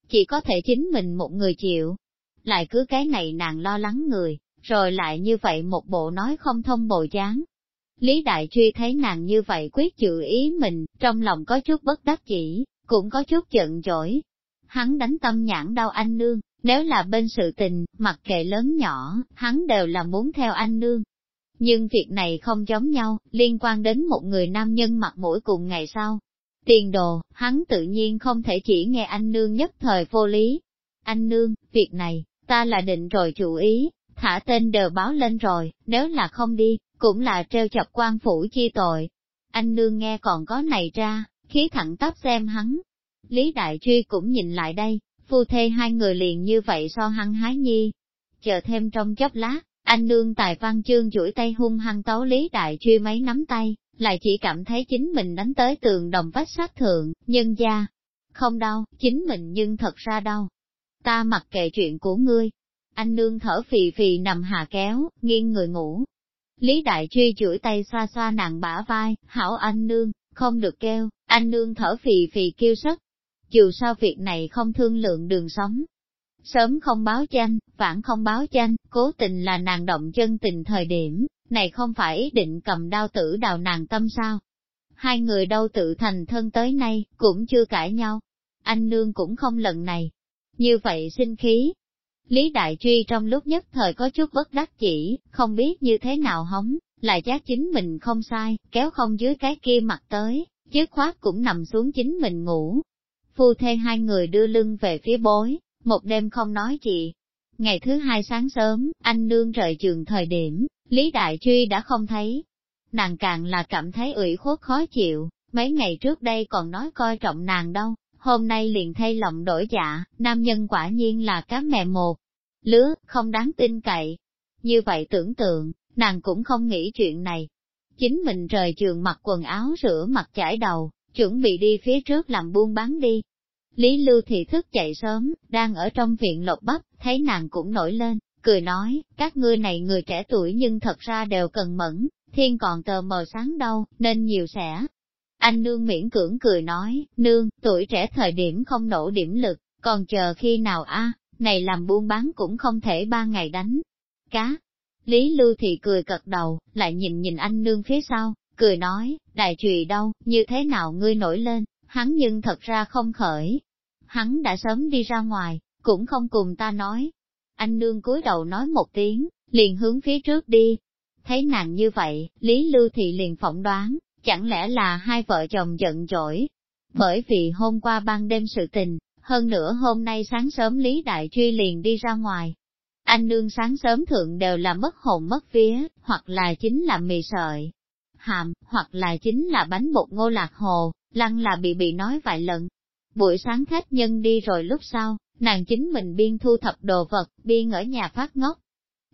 Chỉ có thể chính mình một người chịu. Lại cứ cái này nàng lo lắng người, rồi lại như vậy một bộ nói không thông bồi dáng. Lý Đại Truy thấy nàng như vậy quyết chữ ý mình, trong lòng có chút bất đắc chỉ, cũng có chút giận dỗi. Hắn đánh tâm nhãn đau anh nương, nếu là bên sự tình, mặc kệ lớn nhỏ, hắn đều là muốn theo anh nương, nhưng việc này không giống nhau, liên quan đến một người nam nhân mặt mũi cùng ngày sau. tiền đồ, hắn tự nhiên không thể chỉ nghe anh nương nhất thời vô lý. Anh nương, việc này, ta là định rồi chủ ý, thả tên đều báo lên rồi, nếu là không đi, cũng là treo chọc quan phủ chi tội. Anh nương nghe còn có này ra, khí thẳng tắp xem hắn. Lý Đại Truy cũng nhìn lại đây, phu thê hai người liền như vậy so hăng hái nhi. Chờ thêm trong chốc lát, anh nương tài văn chương chuỗi tay hung hăng tấu Lý Đại Truy mấy nắm tay, lại chỉ cảm thấy chính mình đánh tới tường đồng vách sát thượng, nhân gia. Không đau, chính mình nhưng thật ra đau. Ta mặc kệ chuyện của ngươi. Anh nương thở phì phì nằm hạ kéo, nghiêng người ngủ. Lý Đại Truy chửi tay xoa xoa nàng bả vai, hảo anh nương, không được kêu, anh nương thở phì phì kêu sức. Dù sao việc này không thương lượng đường sống. Sớm không báo danh, vãn không báo danh, cố tình là nàng động chân tình thời điểm, này không phải ý định cầm đao tử đào nàng tâm sao. Hai người đâu tự thành thân tới nay, cũng chưa cãi nhau. Anh nương cũng không lần này. Như vậy sinh khí. Lý Đại Truy trong lúc nhất thời có chút bất đắc chỉ, không biết như thế nào hóng, lại giác chính mình không sai, kéo không dưới cái kia mặt tới, chứ khoát cũng nằm xuống chính mình ngủ. Phu thê hai người đưa lưng về phía bối, một đêm không nói gì. Ngày thứ hai sáng sớm, anh nương rời trường thời điểm, Lý Đại Truy đã không thấy. Nàng càng là cảm thấy ủy khuất khó chịu, mấy ngày trước đây còn nói coi trọng nàng đâu, hôm nay liền thay lòng đổi dạ, nam nhân quả nhiên là cá mẹ một. Lứa, không đáng tin cậy. Như vậy tưởng tượng, nàng cũng không nghĩ chuyện này. Chính mình rời trường mặc quần áo rửa mặt chải đầu, chuẩn bị đi phía trước làm buôn bán đi. Lý Lưu Thị thức chạy sớm, đang ở trong viện lột bắp, thấy nàng cũng nổi lên, cười nói, các ngươi này người trẻ tuổi nhưng thật ra đều cần mẫn, thiên còn tờ mờ sáng đâu, nên nhiều sẽ. Anh nương miễn cưỡng cười nói, nương, tuổi trẻ thời điểm không nổ điểm lực, còn chờ khi nào a này làm buôn bán cũng không thể ba ngày đánh. Cá. Lý Lưu thì cười cật đầu, lại nhìn nhìn anh nương phía sau, cười nói, đại trùy đâu, như thế nào ngươi nổi lên, hắn nhưng thật ra không khởi. Hắn đã sớm đi ra ngoài, cũng không cùng ta nói, anh nương cúi đầu nói một tiếng, liền hướng phía trước đi. Thấy nàng như vậy, Lý Lưu Thị liền phỏng đoán, chẳng lẽ là hai vợ chồng giận dỗi. Bởi vì hôm qua ban đêm sự tình, hơn nữa hôm nay sáng sớm Lý Đại Truy liền đi ra ngoài. Anh nương sáng sớm thượng đều là mất hồn mất vía, hoặc là chính là mì sợi, hàm, hoặc là chính là bánh bột ngô lạc hồ, lăng là bị bị nói vài lần. Buổi sáng khách nhân đi rồi lúc sau, nàng chính mình biên thu thập đồ vật, biên ở nhà phát ngốc.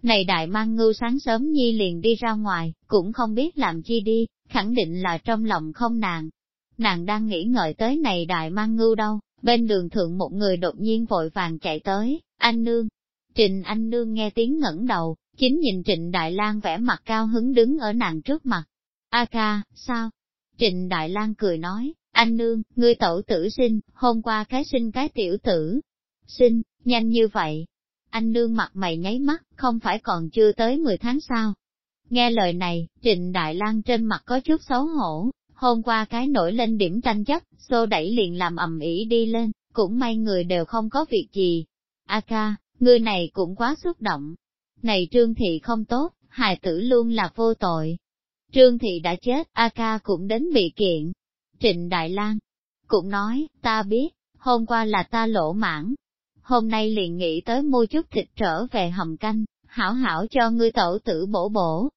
Này đại mang ngưu sáng sớm nhi liền đi ra ngoài, cũng không biết làm chi đi, khẳng định là trong lòng không nàng. Nàng đang nghĩ ngợi tới này đại mang ngưu đâu, bên đường thượng một người đột nhiên vội vàng chạy tới, anh nương. Trịnh anh nương nghe tiếng ngẩng đầu, chính nhìn trịnh Đại lang vẻ mặt cao hứng đứng ở nàng trước mặt. A ca, sao? Trịnh Đại lang cười nói, anh nương, ngươi tẩu tử sinh, hôm qua cái sinh cái tiểu tử, Sinh, nhanh như vậy. Anh nương mặt mày nháy mắt, không phải còn chưa tới 10 tháng sao. Nghe lời này, Trịnh Đại Lang trên mặt có chút xấu hổ, hôm qua cái nổi lên điểm tranh chấp, xô đẩy liền làm ầm ĩ đi lên, cũng may người đều không có việc gì. A ca, người này cũng quá xúc động. Này Trương Thị không tốt, hài tử luôn là vô tội. Trương Thị đã chết, A ca cũng đến bị kiện. Trịnh Đại Lang cũng nói, ta biết, hôm qua là ta lỗ mãn, hôm nay liền nghĩ tới mua chút thịt trở về hầm canh, hảo hảo cho ngươi tổ tử bổ bổ.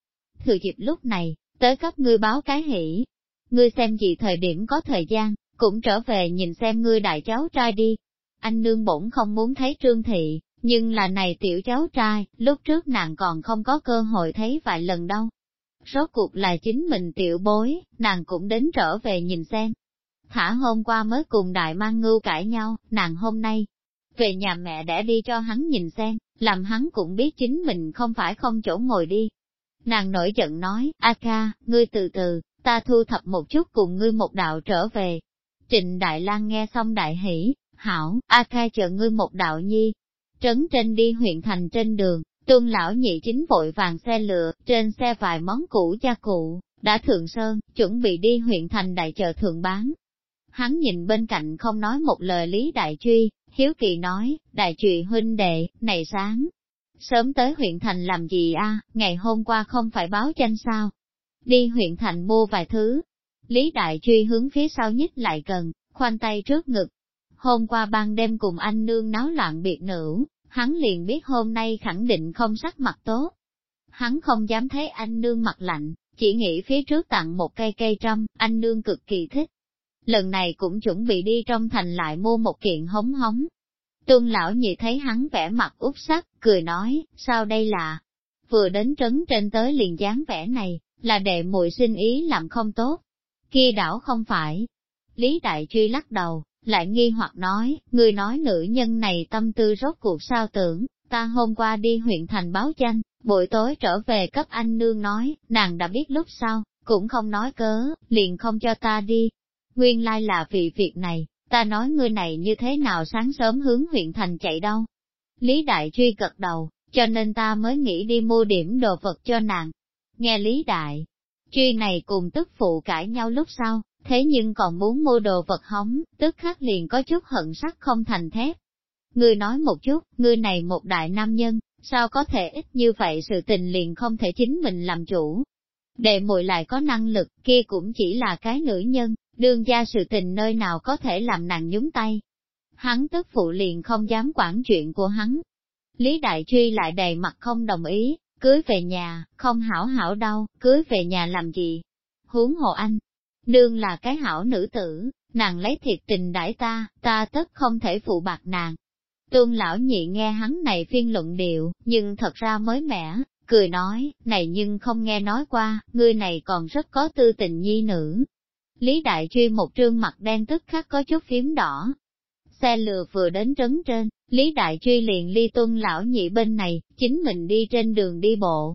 Thừa dịp lúc này, tới cấp ngươi báo cái hỷ. Ngươi xem gì thời điểm có thời gian, cũng trở về nhìn xem ngươi đại cháu trai đi. Anh nương bổn không muốn thấy trương thị, nhưng là này tiểu cháu trai, lúc trước nàng còn không có cơ hội thấy vài lần đâu. Rốt cuộc là chính mình tiểu bối, nàng cũng đến trở về nhìn xem. Thả hôm qua mới cùng đại mang ngưu cãi nhau, nàng hôm nay, về nhà mẹ đẻ đi cho hắn nhìn xem, làm hắn cũng biết chính mình không phải không chỗ ngồi đi. Nàng nổi giận nói, A ca, ngươi từ từ, ta thu thập một chút cùng ngươi một đạo trở về. Trịnh Đại lang nghe xong đại hỉ, hảo, A ca chờ ngươi một đạo nhi. Trấn trên đi huyện thành trên đường, tuân lão nhị chính vội vàng xe lựa, trên xe vài món cũ gia cụ, đã thượng sơn, chuẩn bị đi huyện thành đại chợ thượng bán. Hắn nhìn bên cạnh không nói một lời Lý Đại Truy, Hiếu Kỳ nói, đại truy huynh đệ, này sáng, sớm tới huyện thành làm gì a? ngày hôm qua không phải báo danh sao? Đi huyện thành mua vài thứ. Lý Đại Truy hướng phía sau nhích lại gần, khoanh tay trước ngực. Hôm qua ban đêm cùng anh nương náo loạn biệt nữ, hắn liền biết hôm nay khẳng định không sắc mặt tốt. Hắn không dám thấy anh nương mặt lạnh, chỉ nghĩ phía trước tặng một cây cây trăm, anh nương cực kỳ thích. Lần này cũng chuẩn bị đi trong thành lại mua một kiện hống hống. Tuân lão nhị thấy hắn vẻ mặt út sắc, cười nói, sao đây là? Vừa đến trấn trên tới liền dáng vẻ này, là đệ muội sinh ý làm không tốt. Kia đảo không phải. Lý Đại Truy lắc đầu, lại nghi hoặc nói, người nói nữ nhân này tâm tư rốt cuộc sao tưởng, ta hôm qua đi huyện thành báo danh, buổi tối trở về cấp anh nương nói, nàng đã biết lúc sau, cũng không nói cớ, liền không cho ta đi. Nguyên lai là vì việc này, ta nói ngươi này như thế nào sáng sớm hướng huyện thành chạy đâu. Lý Đại Truy cật đầu, cho nên ta mới nghĩ đi mua điểm đồ vật cho nàng. Nghe Lý Đại, Truy này cùng tức phụ cãi nhau lúc sau, thế nhưng còn muốn mua đồ vật hóng, tức khắc liền có chút hận sắc không thành thép. Ngươi nói một chút, ngươi này một đại nam nhân, sao có thể ít như vậy sự tình liền không thể chính mình làm chủ. Đệ muội lại có năng lực, kia cũng chỉ là cái nữ nhân, đương gia sự tình nơi nào có thể làm nàng nhúng tay. Hắn tức phụ liền không dám quản chuyện của hắn. Lý Đại Truy lại đầy mặt không đồng ý, cưới về nhà, không hảo hảo đâu, cưới về nhà làm gì? Huống hồ anh, đương là cái hảo nữ tử, nàng lấy thiệt tình đãi ta, ta tất không thể phụ bạc nàng. Tương lão nhị nghe hắn này phiên luận điệu, nhưng thật ra mới mẻ, cười nói, này nhưng không nghe nói qua, ngươi này còn rất có tư tình nhi nữ. Lý Đại Truy một trương mặt đen tức khắc có chút phím đỏ. Xe lừa vừa đến trấn trên, Lý Đại Truy liền ly tuân lão nhị bên này, chính mình đi trên đường đi bộ.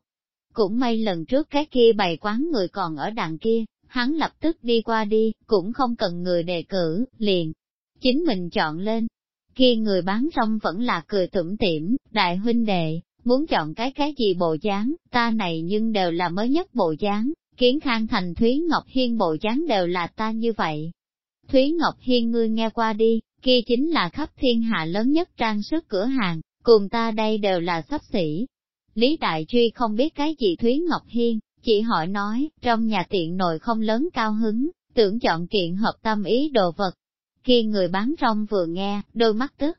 Cũng may lần trước cái kia bày quán người còn ở đằng kia, hắn lập tức đi qua đi, cũng không cần người đề cử, liền. Chính mình chọn lên. Khi người bán xong vẫn là cười tủm tỉm, đại huynh đệ, muốn chọn cái cái gì bộ dáng, ta này nhưng đều là mới nhất bộ dáng, kiến khang thành Thúy Ngọc Hiên bộ dáng đều là ta như vậy. Thúy Ngọc Hiên ngươi nghe qua đi, kia chính là khắp thiên hạ lớn nhất trang sức cửa hàng, cùng ta đây đều là sắp xỉ. Lý Đại Truy không biết cái gì Thúy Ngọc Hiên, chỉ hỏi nói, trong nhà tiện nội không lớn cao hứng, tưởng chọn kiện hợp tâm ý đồ vật. Khi người bán rong vừa nghe, đôi mắt tức,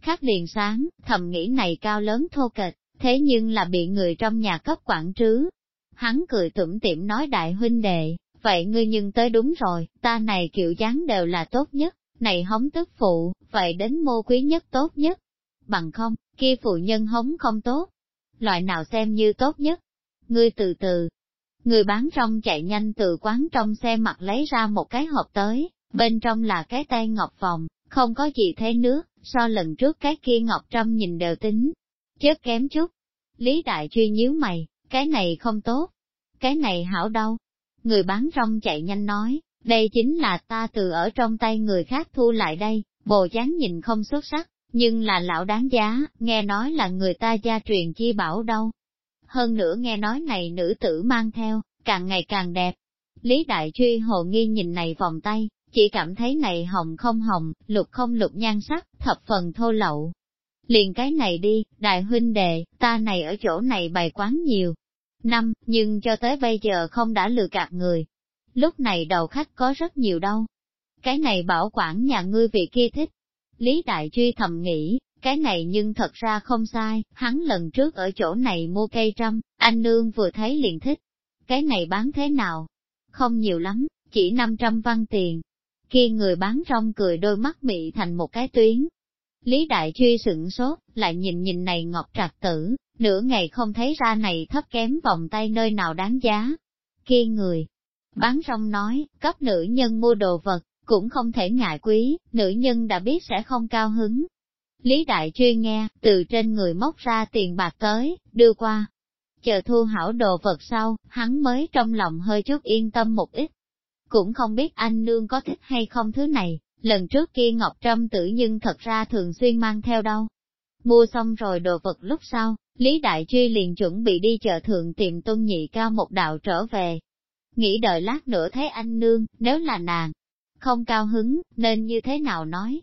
khắc liền sáng, thầm nghĩ này cao lớn thô kệch, thế nhưng là bị người trong nhà cấp quản trứ. Hắn cười tủm tỉm nói đại huynh đệ, vậy ngươi nhưng tới đúng rồi, ta này kiểu dáng đều là tốt nhất, này hống tức phụ, vậy đến mô quý nhất tốt nhất. Bằng không, kia phụ nhân hống không tốt. Loại nào xem như tốt nhất? Ngươi từ từ, Người bán rong chạy nhanh từ quán trong xe mặt lấy ra một cái hộp tới, bên trong là cái tay ngọc vòng, không có gì thế nữa so lần trước cái kia ngọc trăm nhìn đều tính. Chết kém chút. Lý Đại Truy nhíu mày, cái này không tốt. Cái này hảo đâu. Người bán rong chạy nhanh nói, đây chính là ta từ ở trong tay người khác thu lại đây, bồ dáng nhìn không xuất sắc, nhưng là lão đáng giá, nghe nói là người ta gia truyền chi bảo đâu, hơn nữa nghe nói này nữ tử mang theo, càng ngày càng đẹp. Lý Đại Truy hồ nghi nhìn này vòng tay, chỉ cảm thấy này hồng không hồng, lục không lục nhan sắc, thập phần thô lậu. Liền cái này đi, đại huynh đệ, ta này ở chỗ này bày quán nhiều. Năm, nhưng cho tới bây giờ không đã lừa gạt người. Lúc này đầu khách có rất nhiều đâu. Cái này bảo quản nhà ngươi vị kia thích. Lý Đại Truy thầm nghĩ, cái này nhưng thật ra không sai, hắn lần trước ở chỗ này mua cây trăm, anh nương vừa thấy liền thích. Cái này bán thế nào? Không nhiều lắm, chỉ 500 văn tiền. Khi người bán rong cười đôi mắt bị thành một cái tuyến. Lý Đại Truy sửng sốt, lại nhìn nhìn này ngọc trạc tử, nửa ngày không thấy ra này thấp kém vòng tay nơi nào đáng giá. Kia người, bán rong nói, cấp nữ nhân mua đồ vật, cũng không thể ngại quý, nữ nhân đã biết sẽ không cao hứng, Lý Đại Chuyên nghe, từ trên người móc ra tiền bạc tới, đưa qua. Chờ thu hảo đồ vật sau, hắn mới trong lòng hơi chút yên tâm một ít. Cũng không biết anh nương có thích hay không thứ này, lần trước kia Ngọc Trâm tử nhưng thật ra thường xuyên mang theo đâu. Mua xong rồi đồ vật lúc sau, Lý Đại Truy liền chuẩn bị đi chợ thượng tìm tôn nhị ca một đạo trở về. Nghĩ đợi lát nữa thấy anh nương, nếu là nàng, không cao hứng, nên như thế nào nói,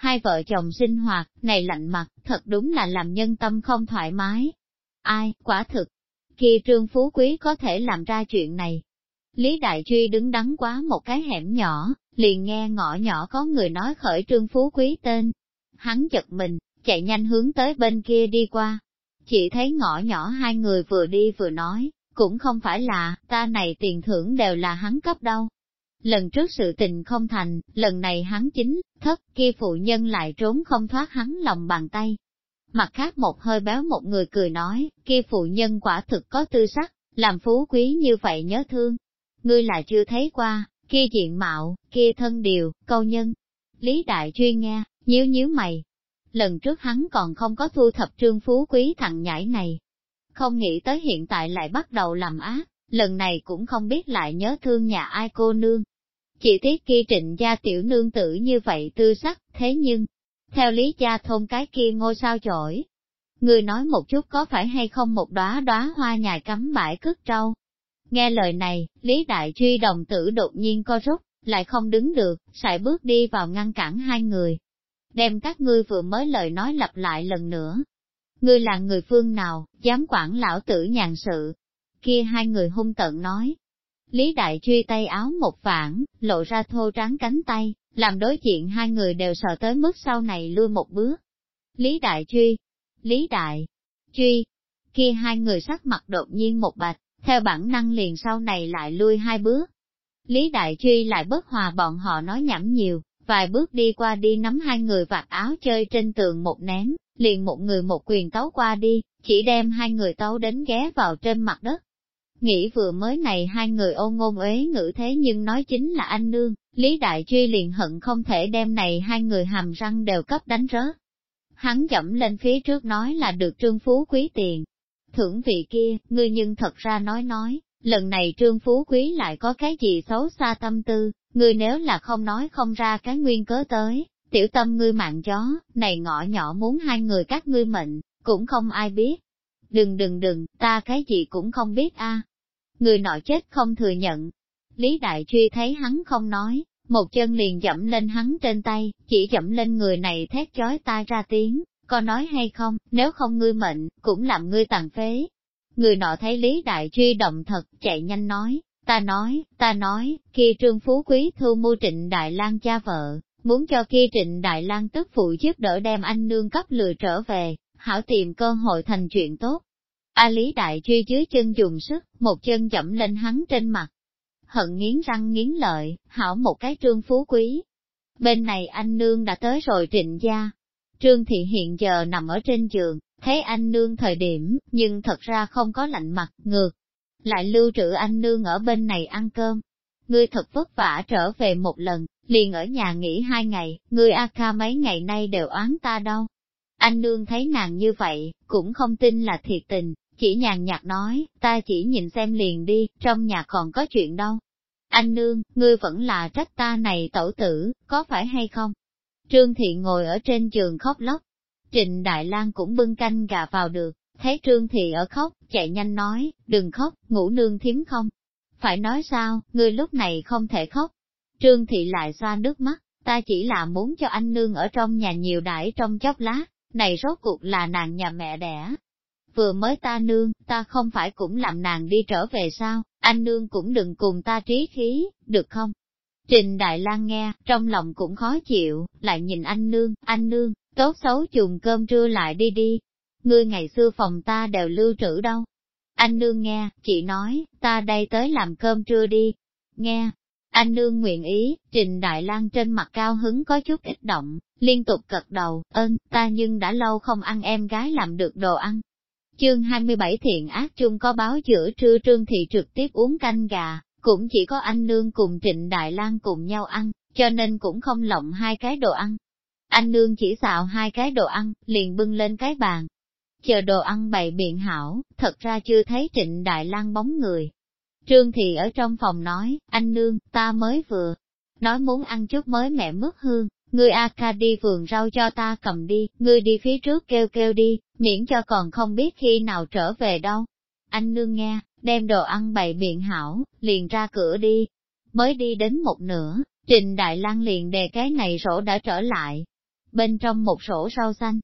hai vợ chồng sinh hoạt, này lạnh mặt, thật đúng là làm nhân tâm không thoải mái. Ai, quả thực, kia trương phú quý có thể làm ra chuyện này. Lý Đại Truy đứng đắn quá một cái hẻm nhỏ, liền nghe ngõ nhỏ có người nói khởi trương phú quý tên. Hắn giật mình, chạy nhanh hướng tới bên kia đi qua. Chỉ thấy ngõ nhỏ hai người vừa đi vừa nói, cũng không phải là, ta này tiền thưởng đều là hắn cấp đâu. Lần trước sự tình không thành, lần này hắn chính, thất, kia phụ nhân lại trốn không thoát hắn lòng bàn tay. Mặt khác một hơi béo một người cười nói, kia phụ nhân quả thực có tư sắc, làm phú quý như vậy nhớ thương. Ngươi là chưa thấy qua, kia diện mạo, kia thân điều, câu nhân. Lý Đại Chuyên nghe, nhíu nhíu mày. Lần trước hắn còn không có thu thập trương phú quý thằng nhãi này. Không nghĩ tới hiện tại lại bắt đầu làm ác, lần này cũng không biết lại nhớ thương nhà ai cô nương. Chỉ tiếc kia trịnh gia tiểu nương tử như vậy tư sắc, thế nhưng, theo lý gia thôn cái kia ngôi sao chổi. Người nói một chút có phải hay không một đóa đóa hoa nhài cắm bãi cất trâu. Nghe lời này, Lý Đại Truy đồng tử đột nhiên co rút, lại không đứng được, sải bước đi vào ngăn cản hai người. Đem các ngươi vừa mới lời nói lặp lại lần nữa. Ngươi là người phương nào, dám quản lão tử nhàn sự. Kia hai người hung tận nói. Lý Đại Truy tay áo một vãng, lộ ra thô trắng cánh tay, làm đối diện hai người đều sợ tới mức sau này lui một bước. Lý Đại Truy, Lý Đại, Truy, kia hai người sắc mặt đột nhiên một bạch, theo bản năng liền sau này lại lui hai bước. Lý Đại Truy lại bất hòa bọn họ nói nhảm nhiều, vài bước đi qua đi nắm hai người vạt áo chơi trên tường một ném, liền một người một quyền tấu qua đi, chỉ đem hai người tấu đến ghé vào trên mặt đất. Nghĩ vừa mới này hai người ôn ngôn uế ngữ thế nhưng nói chính là anh nương, Lý Đại Truy liền hận không thể đem này hai người hàm răng đều cấp đánh rớt. Hắn dẫm lên phía trước nói là được trương phú quý tiền. Thưởng vị kia, ngươi nhưng thật ra nói nói, lần này trương phú quý lại có cái gì xấu xa tâm tư, ngươi nếu là không nói không ra cái nguyên cớ tới, tiểu tâm ngươi mạng chó, này ngõ nhỏ muốn hai người các ngươi mệnh, cũng không ai biết. Đừng đừng đừng, ta cái gì cũng không biết a. Người nọ chết không thừa nhận. Lý Đại Truy thấy hắn không nói, một chân liền dẫm lên hắn trên tay, chỉ dẫm lên người này thét chói tai ra tiếng, có nói hay không, nếu không ngươi mệnh, cũng làm ngươi tàn phế. Người nọ thấy Lý Đại Truy động thật, chạy nhanh nói, ta nói, ta nói, kia trương phú quý thu mua trịnh Đại lang cha vợ, muốn cho kia trịnh Đại lang tức phụ giúp đỡ đem anh nương cấp lừa trở về, hảo tìm cơ hội thành chuyện tốt. A Lý Đại Truy dưới chân dùng sức, một chân dẫm lên hắn trên mặt, hận nghiến răng nghiến lợi, hảo một cái trương phú quý. Bên này anh nương đã tới rồi trịnh gia. Trương thị hiện giờ nằm ở trên giường, thấy anh nương thời điểm, nhưng thật ra không có lạnh mặt, ngược. Lại lưu trữ anh nương ở bên này ăn cơm. Ngươi thật vất vả trở về một lần, liền ở nhà nghỉ hai ngày, ngươi A ca mấy ngày nay đều oán ta đâu. Anh nương thấy nàng như vậy, cũng không tin là thiệt tình, chỉ nhàn nhạt nói, ta chỉ nhìn xem liền đi, trong nhà còn có chuyện đâu. Anh nương, ngươi vẫn là trách ta này tẩu tử, có phải hay không? Trương Thị ngồi ở trên giường khóc lóc. Trịnh Đại Lang cũng bưng canh gà vào được, thấy Trương Thị ở khóc, chạy nhanh nói, đừng khóc, ngủ nương thím không? Phải nói sao, ngươi lúc này không thể khóc. Trương Thị lại xoa nước mắt, ta chỉ là muốn cho anh nương ở trong nhà nhiều đãi trong chốc lát, này rốt cuộc là nàng nhà mẹ đẻ, vừa mới ta nương, ta không phải cũng làm nàng đi trở về sao, anh nương cũng đừng cùng ta trí khí, được không? Trình Đại Lang nghe, trong lòng cũng khó chịu, lại nhìn anh nương, anh nương, tốt xấu chùm cơm trưa lại đi đi. Ngươi ngày xưa phòng ta đều lưu trữ đâu. Anh nương nghe, chị nói, ta đây tới làm cơm trưa đi. Nghe, anh nương nguyện ý, Trình Đại Lang trên mặt cao hứng có chút ít động, liên tục cật đầu, ơn, ta nhưng đã lâu không ăn em gái làm được đồ ăn, Chương 27 thiện ác chung có báo giữa trưa trương thị trực tiếp uống canh gà, cũng chỉ có anh nương cùng trịnh Đại lang cùng nhau ăn, cho nên cũng không lộng hai cái đồ ăn. Anh nương chỉ xạo hai cái đồ ăn, liền bưng lên cái bàn. Chờ đồ ăn bày biện hảo, thật ra chưa thấy trịnh Đại lang bóng người. Trương thị ở trong phòng nói, anh nương, ta mới vừa, nói muốn ăn chút mới mẹ mướt hương, Ngươi A ca đi vườn rau cho ta cầm đi, ngươi đi phía trước kêu kêu đi, miễn cho còn không biết khi nào trở về đâu. Anh nương nghe, đem đồ ăn bày biện hảo, liền ra cửa đi. Mới đi đến một nửa, Trình Đại Lang liền đề cái này rổ đã trở lại. Bên trong một sổ rau xanh.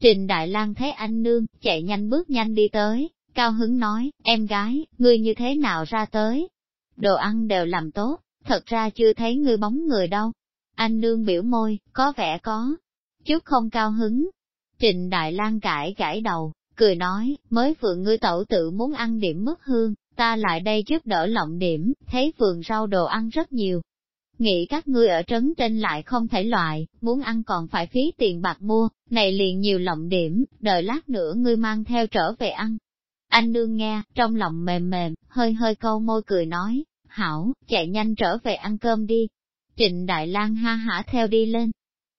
Trình Đại Lang thấy anh nương, chạy nhanh bước nhanh đi tới, cao hứng nói, em gái, ngươi như thế nào ra tới? đồ ăn đều làm tốt, thật ra chưa thấy ngươi bóng người đâu. Anh nương biểu môi, có vẻ có, chút không cao hứng. Trịnh Đại Lang cãi cãi đầu, cười nói, mới vừa ngươi tẩu tự muốn ăn điểm mất hương, ta lại đây giúp đỡ lộng điểm, thấy vườn rau đồ ăn rất nhiều. Nghĩ các ngươi ở trấn trên lại không thể loại, muốn ăn còn phải phí tiền bạc mua, này liền nhiều lộng điểm, đợi lát nữa ngươi mang theo trở về ăn. Anh nương nghe, trong lòng mềm mềm, hơi hơi câu môi cười nói, hảo, chạy nhanh trở về ăn cơm đi. Trịnh Đại Lang ha hả theo đi lên.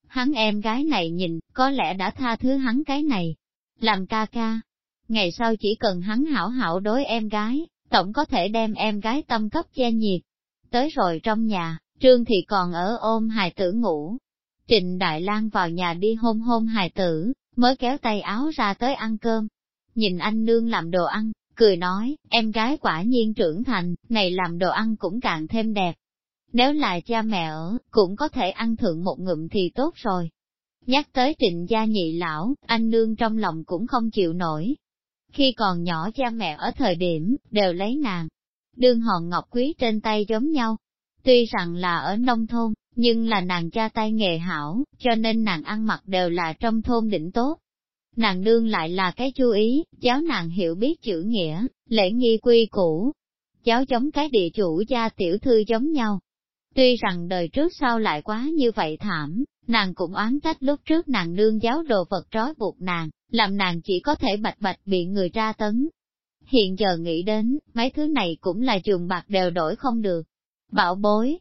Hắn em gái này nhìn, có lẽ đã tha thứ hắn cái này. Làm ca ca. Ngày sau chỉ cần hắn hảo hảo đối em gái, tổng có thể đem em gái tâm cấp che nhiệt. Tới rồi trong nhà, Trương Thị còn ở ôm hài tử ngủ. Trịnh Đại Lang vào nhà đi hôn hôn hài tử, mới kéo tay áo ra tới ăn cơm. Nhìn anh nương làm đồ ăn, cười nói, em gái quả nhiên trưởng thành, này làm đồ ăn cũng càng thêm đẹp. Nếu là cha mẹ ở, cũng có thể ăn thượng một ngụm thì tốt rồi. Nhắc tới trịnh gia nhị lão, anh nương trong lòng cũng không chịu nổi. Khi còn nhỏ cha mẹ ở thời điểm, đều lấy nàng. Đương hòn ngọc quý trên tay giống nhau. Tuy rằng là ở nông thôn, nhưng là nàng cha tay nghề hảo, cho nên nàng ăn mặc đều là trong thôn đỉnh tốt nàng nương lại là cái chú ý, cháu nàng hiểu biết chữ nghĩa, lễ nghi quy củ. Cháu giống cái địa chủ gia tiểu thư giống nhau. Tuy rằng đời trước sau lại quá như vậy thảm, nàng cũng oán trách lúc trước nàng nương giáo đồ vật trói buộc nàng, làm nàng chỉ có thể bạch bạch bị người tra tấn. Hiện giờ nghĩ đến, mấy thứ này cũng là trường bạc đều đổi không được. Bảo bối,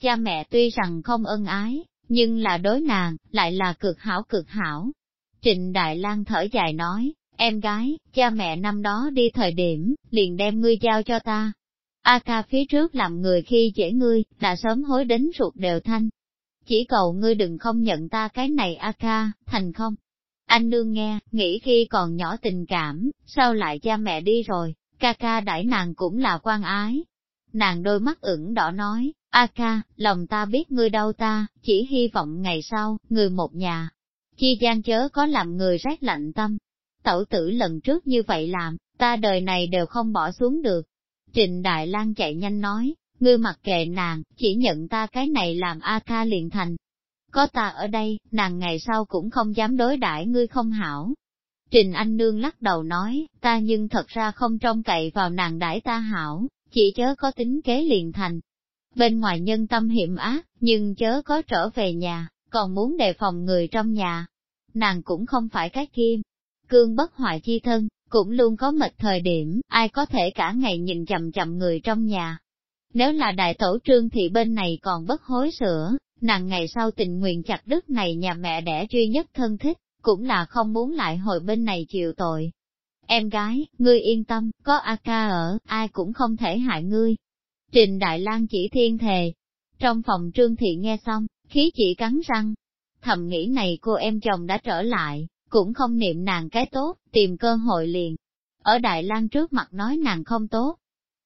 cha mẹ tuy rằng không ân ái, nhưng là đối nàng, lại là cực hảo cực hảo, Trịnh Đại Lang thở dài nói, em gái, cha mẹ năm đó đi thời điểm, liền đem ngươi giao cho ta. A ca phía trước làm người khi dễ ngươi, đã sớm hối đến ruột đều thanh. Chỉ cầu ngươi đừng không nhận ta cái này A ca, thành không? Anh nương nghe, nghĩ khi còn nhỏ tình cảm, sao lại cha mẹ đi rồi, ca ca đãi nàng cũng là quan ái. Nàng đôi mắt ửng đỏ nói, A ca, lòng ta biết ngươi đau ta, chỉ hy vọng ngày sau, người một nhà, chi gian chớ có làm người rét lạnh tâm. Tẩu tử lần trước như vậy làm, ta đời này đều không bỏ xuống được. Trịnh Đại Lang chạy nhanh nói, ngươi mặc kệ nàng, chỉ nhận ta cái này làm A ca liền thành. Có ta ở đây, nàng ngày sau cũng không dám đối đãi ngươi không hảo. Trình Anh Nương lắc đầu nói, ta nhưng thật ra không trông cậy vào nàng đãi ta hảo, chỉ chớ có tính kế liền thành. Bên ngoài nhân tâm hiểm ác, nhưng chớ có trở về nhà còn muốn đề phòng người trong nhà. Nàng cũng không phải cái kim, cương bất hoại chi thân, cũng luôn có mệt thời điểm, ai có thể cả ngày nhìn chậm chậm người trong nhà. Nếu là đại tổ trương thì bên này còn bất hối sữa, nàng ngày sau tình nguyện chặt đứt này nhà mẹ đẻ duy nhất thân thích, cũng là không muốn lại hồi bên này chịu tội. Em gái, ngươi yên tâm, có A ca ở, ai cũng không thể hại ngươi. Trình Đại lang chỉ thiên thề. Trong phòng trương thị nghe xong, khí chỉ cắn răng. Thầm nghĩ này cô em chồng đã trở lại, cũng không niệm nàng cái tốt, tìm cơ hội liền. Ở Đại lang trước mặt nói nàng không tốt.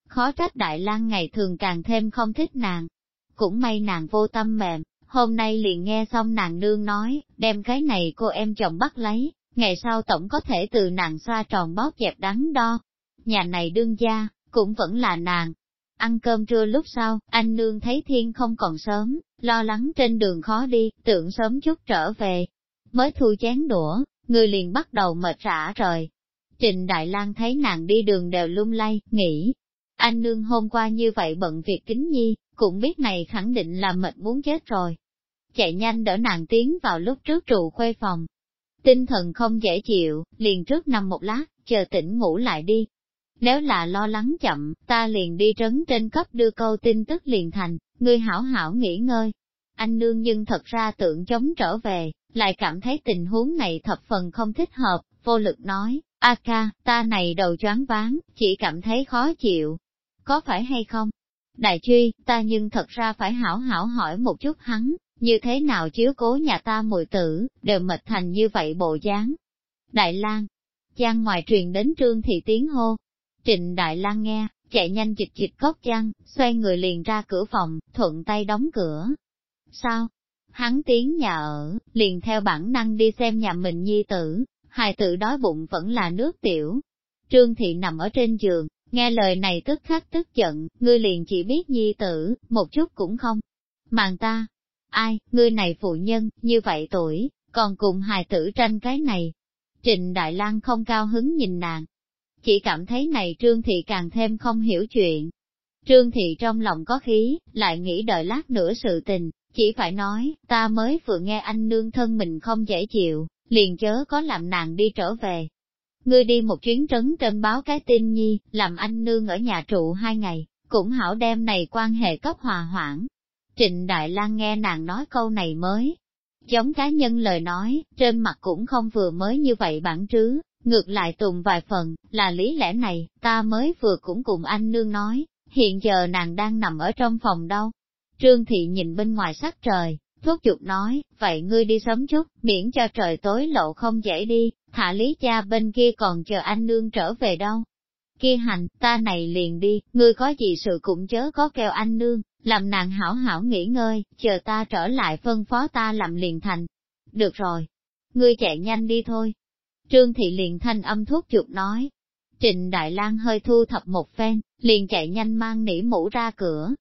Khó trách Đại lang ngày thường càng thêm không thích nàng. Cũng may nàng vô tâm mềm, hôm nay liền nghe xong nàng nương nói, đem cái này cô em chồng bắt lấy, ngày sau tổng có thể từ nàng xoa tròn bóp dẹp đắng đo. Nhà này đương gia, cũng vẫn là nàng, Ăn cơm trưa lúc sau, anh nương thấy thiên không còn sớm, lo lắng trên đường khó đi, tưởng sớm chút trở về. Mới thu chén đũa, người liền bắt đầu mệt rã rời. Trình Đại Lang thấy nàng đi đường đều lung lay, nghĩ. Anh nương hôm qua như vậy bận việc kính nhi, cũng biết này khẳng định là mệt muốn chết rồi. Chạy nhanh đỡ nàng tiến vào lúc trước trụ khuê phòng. Tinh thần không dễ chịu, liền trước nằm một lát, chờ tỉnh ngủ lại đi, nếu là lo lắng chậm, ta liền đi trấn trên cấp đưa câu tin tức liền thành, ngươi hảo hảo nghỉ ngơi. Anh nương nhưng thật ra tượng chống trở về, lại cảm thấy tình huống này thập phần không thích hợp, vô lực nói, A ca, ta này đầu choáng váng, chỉ cảm thấy khó chịu. Có phải hay không? Đại truy, ta nhưng thật ra phải hảo hảo hỏi một chút hắn, như thế nào chiếu cố nhà ta muội tử, đều mệt thành như vậy bộ dáng. Đại lang, Giang ngoài truyền đến trương thị tiếng hô, Trịnh Đại Lang nghe, chạy nhanh dịch dịch cốc chăn, xoay người liền ra cửa phòng, thuận tay đóng cửa. Sao? Hắn tiến nhà ở, liền theo bản năng đi xem nhà mình nhi tử, hài tử đói bụng vẫn là nước tiểu. Trương Thị nằm ở trên giường, Nghe lời này tức khắc tức giận, ngươi liền chỉ biết nhi tử, một chút cũng không. Màng ta, ai, ngươi này phụ nhân, như vậy tuổi, còn cùng hài tử tranh cái này. Trịnh Đại Lang không cao hứng nhìn nàng. Chỉ cảm thấy này Trương Thị càng thêm không hiểu chuyện. Trương Thị trong lòng có khí, lại nghĩ đợi lát nữa sự tình, chỉ phải nói, ta mới vừa nghe anh nương thân mình không dễ chịu, liền chớ có làm nàng đi trở về. Ngươi đi một chuyến trấn trên báo cái tin nhi, làm anh nương ở nhà trụ hai ngày, cũng hảo đem này quan hệ cấp hòa hoãn. Trịnh Đại Lang nghe nàng nói câu này mới, giống cá nhân lời nói, trên mặt cũng không vừa mới như vậy bản trứ, ngược lại tùng vài phần, là lý lẽ này, ta mới vừa cũng cùng anh nương nói, hiện giờ nàng đang nằm ở trong phòng đâu. Trương Thị nhìn bên ngoài sắc trời, thuốc chục nói, vậy ngươi đi sớm chút, miễn cho trời tối lộ không dễ đi, thả lý cha bên kia còn chờ anh nương trở về đâu. Kia hành, ta này liền đi, ngươi có gì sự cũng chớ có kêu anh nương, làm nàng hảo hảo nghỉ ngơi, chờ ta trở lại phân phó ta làm liền thành. Được rồi, ngươi chạy nhanh đi thôi. Trương Thị liền thanh âm thuốc chuột nói. Trịnh Đại Lang hơi thu thập một phen, liền chạy nhanh mang nỉ mũ ra cửa.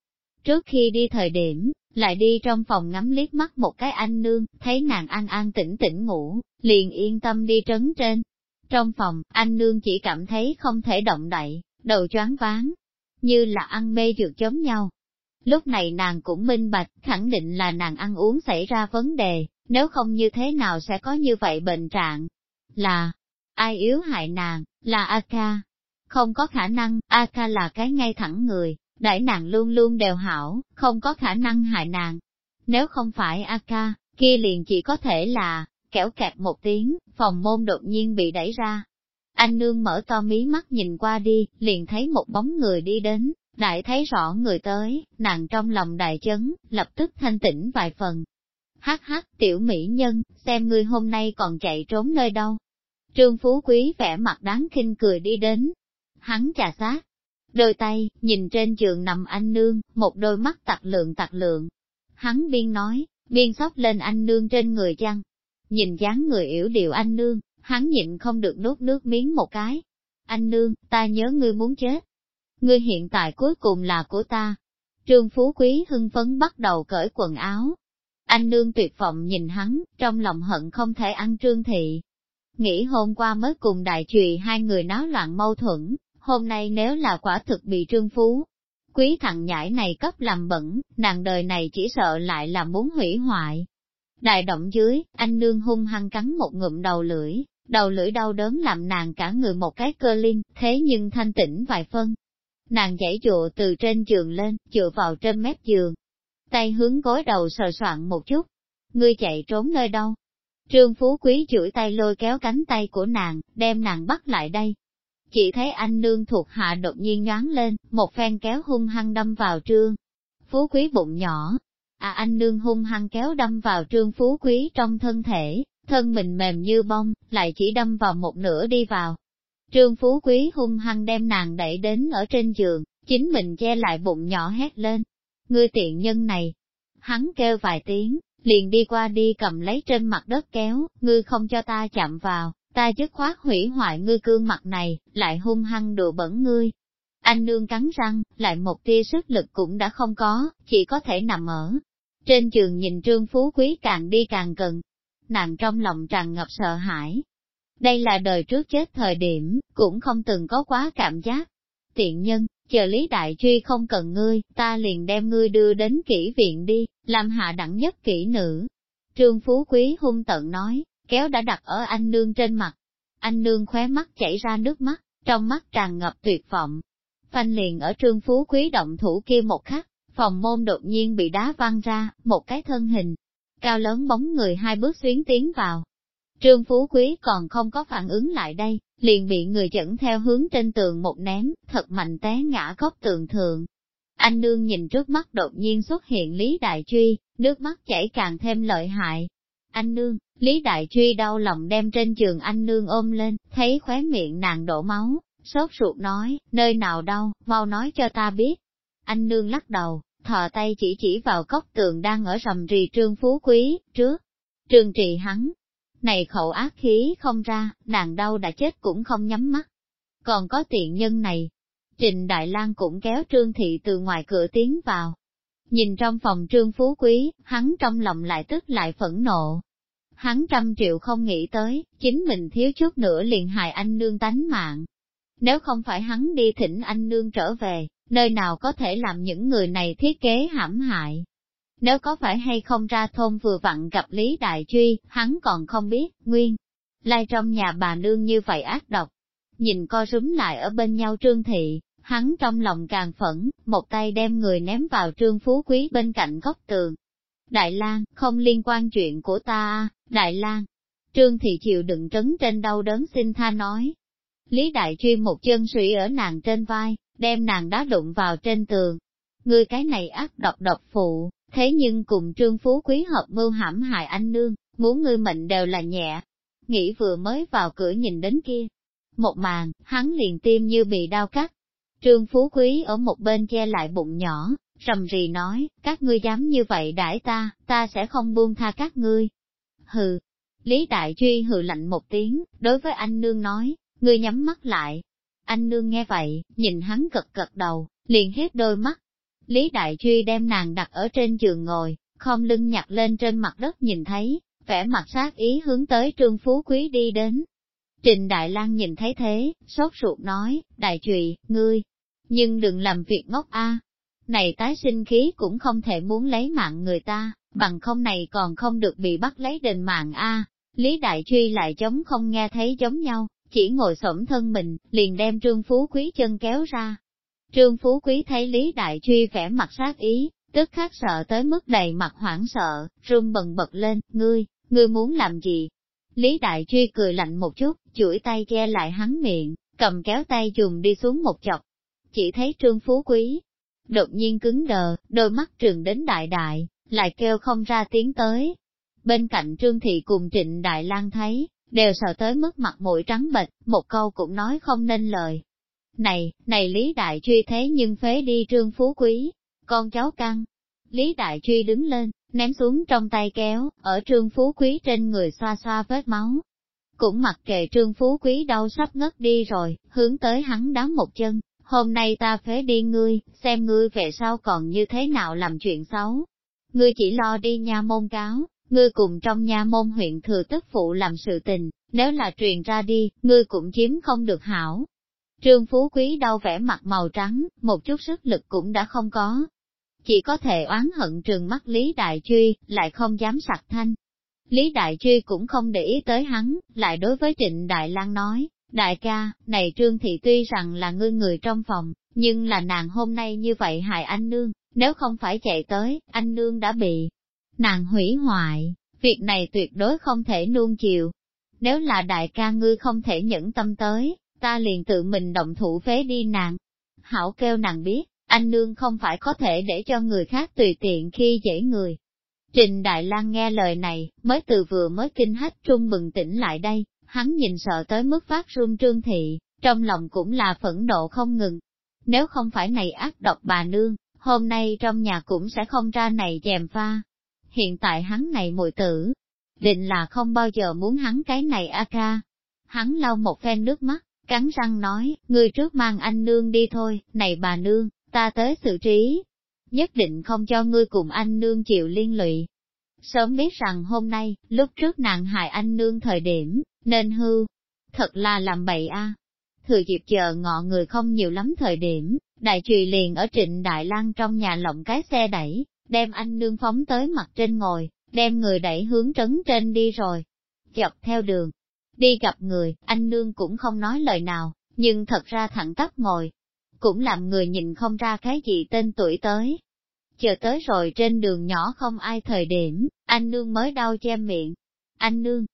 Trước khi đi thời điểm, lại đi trong phòng ngắm liếc mắt một cái anh nương, thấy nàng an an tĩnh tĩnh ngủ, liền yên tâm đi trấn trên. Trong phòng, anh nương chỉ cảm thấy không thể động đậy, đầu choáng váng, như là ăn mê dược giống nhau. Lúc này nàng cũng minh bạch, khẳng định là nàng ăn uống xảy ra vấn đề, nếu không như thế nào sẽ có như vậy bệnh trạng. Là, ai yếu hại nàng, là A-ca. Không có khả năng, A-ca là cái ngay thẳng người, đại nàng luôn luôn đều hảo, không có khả năng hại nàng. Nếu không phải A-ca, kia liền chỉ có thể là, kéo kẹt một tiếng, phòng môn đột nhiên bị đẩy ra. Anh nương mở to mí mắt nhìn qua đi, liền thấy một bóng người đi đến, đại thấy rõ người tới, nàng trong lòng đại chấn, lập tức thanh tĩnh vài phần. Hắc hắc, tiểu mỹ nhân, xem ngươi hôm nay còn chạy trốn nơi đâu. Trương Phú Quý vẻ mặt đáng khinh cười đi đến. Hắn trà sát, đôi tay, nhìn trên giường nằm anh nương, một đôi mắt tặc lượng tặc lượng. Hắn biên nói, biên sóc lên anh nương trên người chăng. Nhìn dáng người yếu điệu anh nương, hắn nhịn không được nuốt nước miếng một cái. Anh nương, ta nhớ ngươi muốn chết. Ngươi hiện tại cuối cùng là của ta. Trương Phú Quý hưng phấn bắt đầu cởi quần áo. Anh nương tuyệt vọng nhìn hắn, trong lòng hận không thể ăn trương thị. Nghĩ hôm qua mới cùng đại trùy hai người náo loạn mâu thuẫn, hôm nay nếu là quả thực bị trương phú, quý thằng nhãi này cấp làm bẩn, nàng đời này chỉ sợ lại là muốn hủy hoại. Đại động dưới, anh nương hung hăng cắn một ngụm đầu lưỡi, đầu lưỡi đau đớn làm nàng cả người một cái cơ linh, thế nhưng thanh tĩnh vài phân. Nàng dãy dụa từ trên giường lên, dựa vào trên mép giường. Tay hướng gối đầu sờ soạn một chút. Ngươi chạy trốn nơi đâu? Trương Phú Quý chửi tay lôi kéo cánh tay của nàng, đem nàng bắt lại đây, chỉ thấy anh nương thuộc hạ đột nhiên nhoáng lên, một phen kéo hung hăng đâm vào trương. Phú quý bụng nhỏ, à anh nương hung hăng kéo đâm vào trương phú quý trong thân thể, thân mình mềm như bông, lại chỉ đâm vào một nửa đi vào. Trương phú quý hung hăng đem nàng đẩy đến ở trên giường, chính mình che lại bụng nhỏ hét lên. Ngươi tiện nhân này, hắn kêu vài tiếng, liền đi qua đi cầm lấy trên mặt đất kéo, ngươi không cho ta chạm vào, ta dứt khoát hủy hoại ngươi cương mặt này, lại hung hăng đùa bẩn ngươi. Anh nương cắn răng, lại một tia sức lực cũng đã không có, chỉ có thể nằm ở. Trên giường nhìn trương phú quý càng đi càng gần, nàng trong lòng tràn ngập sợ hãi. Đây là đời trước chết thời điểm, cũng không từng có quá cảm giác. Tiện nhân, chờ Lý Đại Truy không cần ngươi, ta liền đem ngươi đưa đến kỹ viện đi, làm hạ đẳng nhất kỹ nữ. Trương Phú Quý hung tận nói, kéo đã đặt ở anh nương trên mặt. Anh nương khóe mắt chảy ra nước mắt, trong mắt tràn ngập tuyệt vọng. Phanh liền ở trương phú quý động thủ kia một khắc, phòng môn đột nhiên bị đá văng ra, một cái thân hình, cao lớn bóng người hai bước xuyến tiến vào. Trương Phú Quý còn không có phản ứng lại đây, liền bị người dẫn theo hướng trên tường một ném, thật mạnh té ngã góc tường thượng. Anh nương nhìn trước mắt đột nhiên xuất hiện Lý Đại Truy, nước mắt chảy càng thêm lợi hại. Anh nương, Lý Đại Truy đau lòng đem trên giường anh nương ôm lên, thấy khóe miệng nàng đổ máu, sốt ruột nói, nơi nào đau, mau nói cho ta biết. Anh nương lắc đầu, thò tay chỉ chỉ vào góc tường đang ở rầm rì trương phú quý, trước. Trương trì hắn, này khẩu ác khí không ra, nàng đau đã chết cũng không nhắm mắt. Còn có tiện nhân này, Trình Đại Lang cũng kéo Trương Thị từ ngoài cửa tiến vào. Nhìn trong phòng Trương Phú Quý, hắn trong lòng lại tức lại phẫn nộ. Hắn trăm triệu không nghĩ tới, chính mình thiếu chút nữa liền hại anh nương tánh mạng. Nếu không phải hắn đi thỉnh anh nương trở về, nơi nào có thể làm những người này thiết kế hãm hại. Nếu có phải hay không ra thôn vừa vặn gặp Lý Đại Truy, hắn còn không biết, nguyên. Lai trong nhà bà nương như vậy ác độc. Nhìn co rúm lại ở bên nhau trương thị, hắn trong lòng càng phẫn, một tay đem người ném vào trương phú quý bên cạnh góc tường. Đại lang không liên quan chuyện của ta, à, Đại lang Trương thị chịu đựng trấn trên đau đớn xin tha nói. Lý Đại Truy một chân sủy ở nàng trên vai, đem nàng đá đụng vào trên tường. Ngươi cái này ác độc độc phụ, thế nhưng cùng trương phú quý hợp mưu hãm hại anh nương, muốn ngươi mệnh đều là nhẹ. Nghĩ vừa mới vào cửa nhìn đến kia. Một màn, hắn liền tim như bị đau cắt. Trương phú quý ở một bên che lại bụng nhỏ, rầm rì nói, các ngươi dám như vậy đãi ta, ta sẽ không buông tha các ngươi. Hừ. Lý Đại Truy hừ lạnh một tiếng, đối với anh nương nói, ngươi nhắm mắt lại, anh nương nghe vậy, nhìn hắn cật cật đầu, liền hết đôi mắt. Lý Đại Truy đem nàng đặt ở trên giường ngồi, khom lưng nhặt lên trên mặt đất nhìn thấy, vẻ mặt sát ý hướng tới Trương Phú Quý đi đến. Trình Đại Lang nhìn thấy thế, sốt ruột nói, Đại Truy, ngươi, nhưng đừng làm việc ngốc a. Này tái sinh khí cũng không thể muốn lấy mạng người ta, bằng không này còn không được bị bắt lấy đền mạng a. Lý Đại Truy lại chống không nghe thấy giống nhau, chỉ ngồi xổm thân mình, liền đem Trương Phú Quý chân kéo ra. Trương Phú Quý thấy Lý Đại Truy vẻ mặt sát ý, tức khắc sợ tới mức đầy mặt hoảng sợ, run bần bật lên, ngươi, ngươi muốn làm gì? Lý Đại Truy cười lạnh một chút, chuỗi tay che lại hắn miệng, cầm kéo tay dùng đi xuống một chọc. Chỉ thấy Trương Phú Quý, đột nhiên cứng đờ, đôi mắt trường đến đại đại, lại kêu không ra tiếng tới. Bên cạnh Trương Thị cùng Trịnh Đại lang thấy, đều sợ tới mức mặt mũi trắng bệch, một câu cũng nói không nên lời. Này, này Lý Đại Truy thế nhưng phế đi trương phú quý, con cháu căng. Lý Đại Truy đứng lên, ném xuống trong tay kéo, ở trương phú quý trên người xoa xoa vết máu. Cũng mặc kệ trương phú quý đau sắp ngất đi rồi, hướng tới hắn đá một chân, hôm nay ta phế đi ngươi, xem ngươi về sau còn như thế nào làm chuyện xấu. Ngươi chỉ lo đi nha môn cáo, ngươi cùng trong nha môn huyện thừa tức phụ làm sự tình, nếu là truyền ra đi, ngươi cũng chiếm không được hảo. Trương Phú Quý đau vẻ mặt màu trắng, một chút sức lực cũng đã không có. Chỉ có thể oán hận trường mắt Lý Đại Truy, lại không dám sặc thanh. Lý Đại Truy cũng không để ý tới hắn, lại đối với Trịnh Đại Lang nói, Đại ca, này Trương Thị tuy rằng là ngươi người trong phòng, nhưng là nàng hôm nay như vậy hại anh nương, nếu không phải chạy tới, anh nương đã bị nàng hủy hoại, việc này tuyệt đối không thể nuông chiều. Nếu là đại ca ngươi không thể nhẫn tâm tới, ta liền tự mình động thủ phế đi nàng. Hảo kêu nàng biết, anh nương không phải có thể để cho người khác tùy tiện khi dễ người. Trình Đại Lang nghe lời này, mới từ vừa mới kinh hách trung bừng tỉnh lại đây, hắn nhìn sợ tới mức phát run trương thị, trong lòng cũng là phẫn nộ không ngừng. Nếu không phải này ác độc bà nương, hôm nay trong nhà cũng sẽ không ra này chèm pha hiện tại hắn này mùi tử, định là không bao giờ muốn hắn cái này a ca. Hắn lau một phen nước mắt, cắn răng nói, người trước mang anh nương đi thôi, này bà nương, ta tới xử trí. Nhất định không cho ngươi cùng anh nương chịu liên lụy. Sớm biết rằng hôm nay, lúc trước nàng hại anh nương thời điểm, nên hư. Thật là làm bậy a. Thừa dịp chờ ngọ người không nhiều lắm thời điểm, đại trùy liền ở trịnh Đại lang trong nhà lộng cái xe đẩy, đem anh nương phóng tới mặt trên ngồi, đem người đẩy hướng trấn trên đi rồi. Dọc theo đường, đi gặp người, anh nương cũng không nói lời nào, nhưng thật ra thẳng tắp ngồi, cũng làm người nhìn không ra cái gì tên tuổi tới. Chờ tới rồi trên đường nhỏ không ai thời điểm, anh nương mới đau che miệng. Anh nương,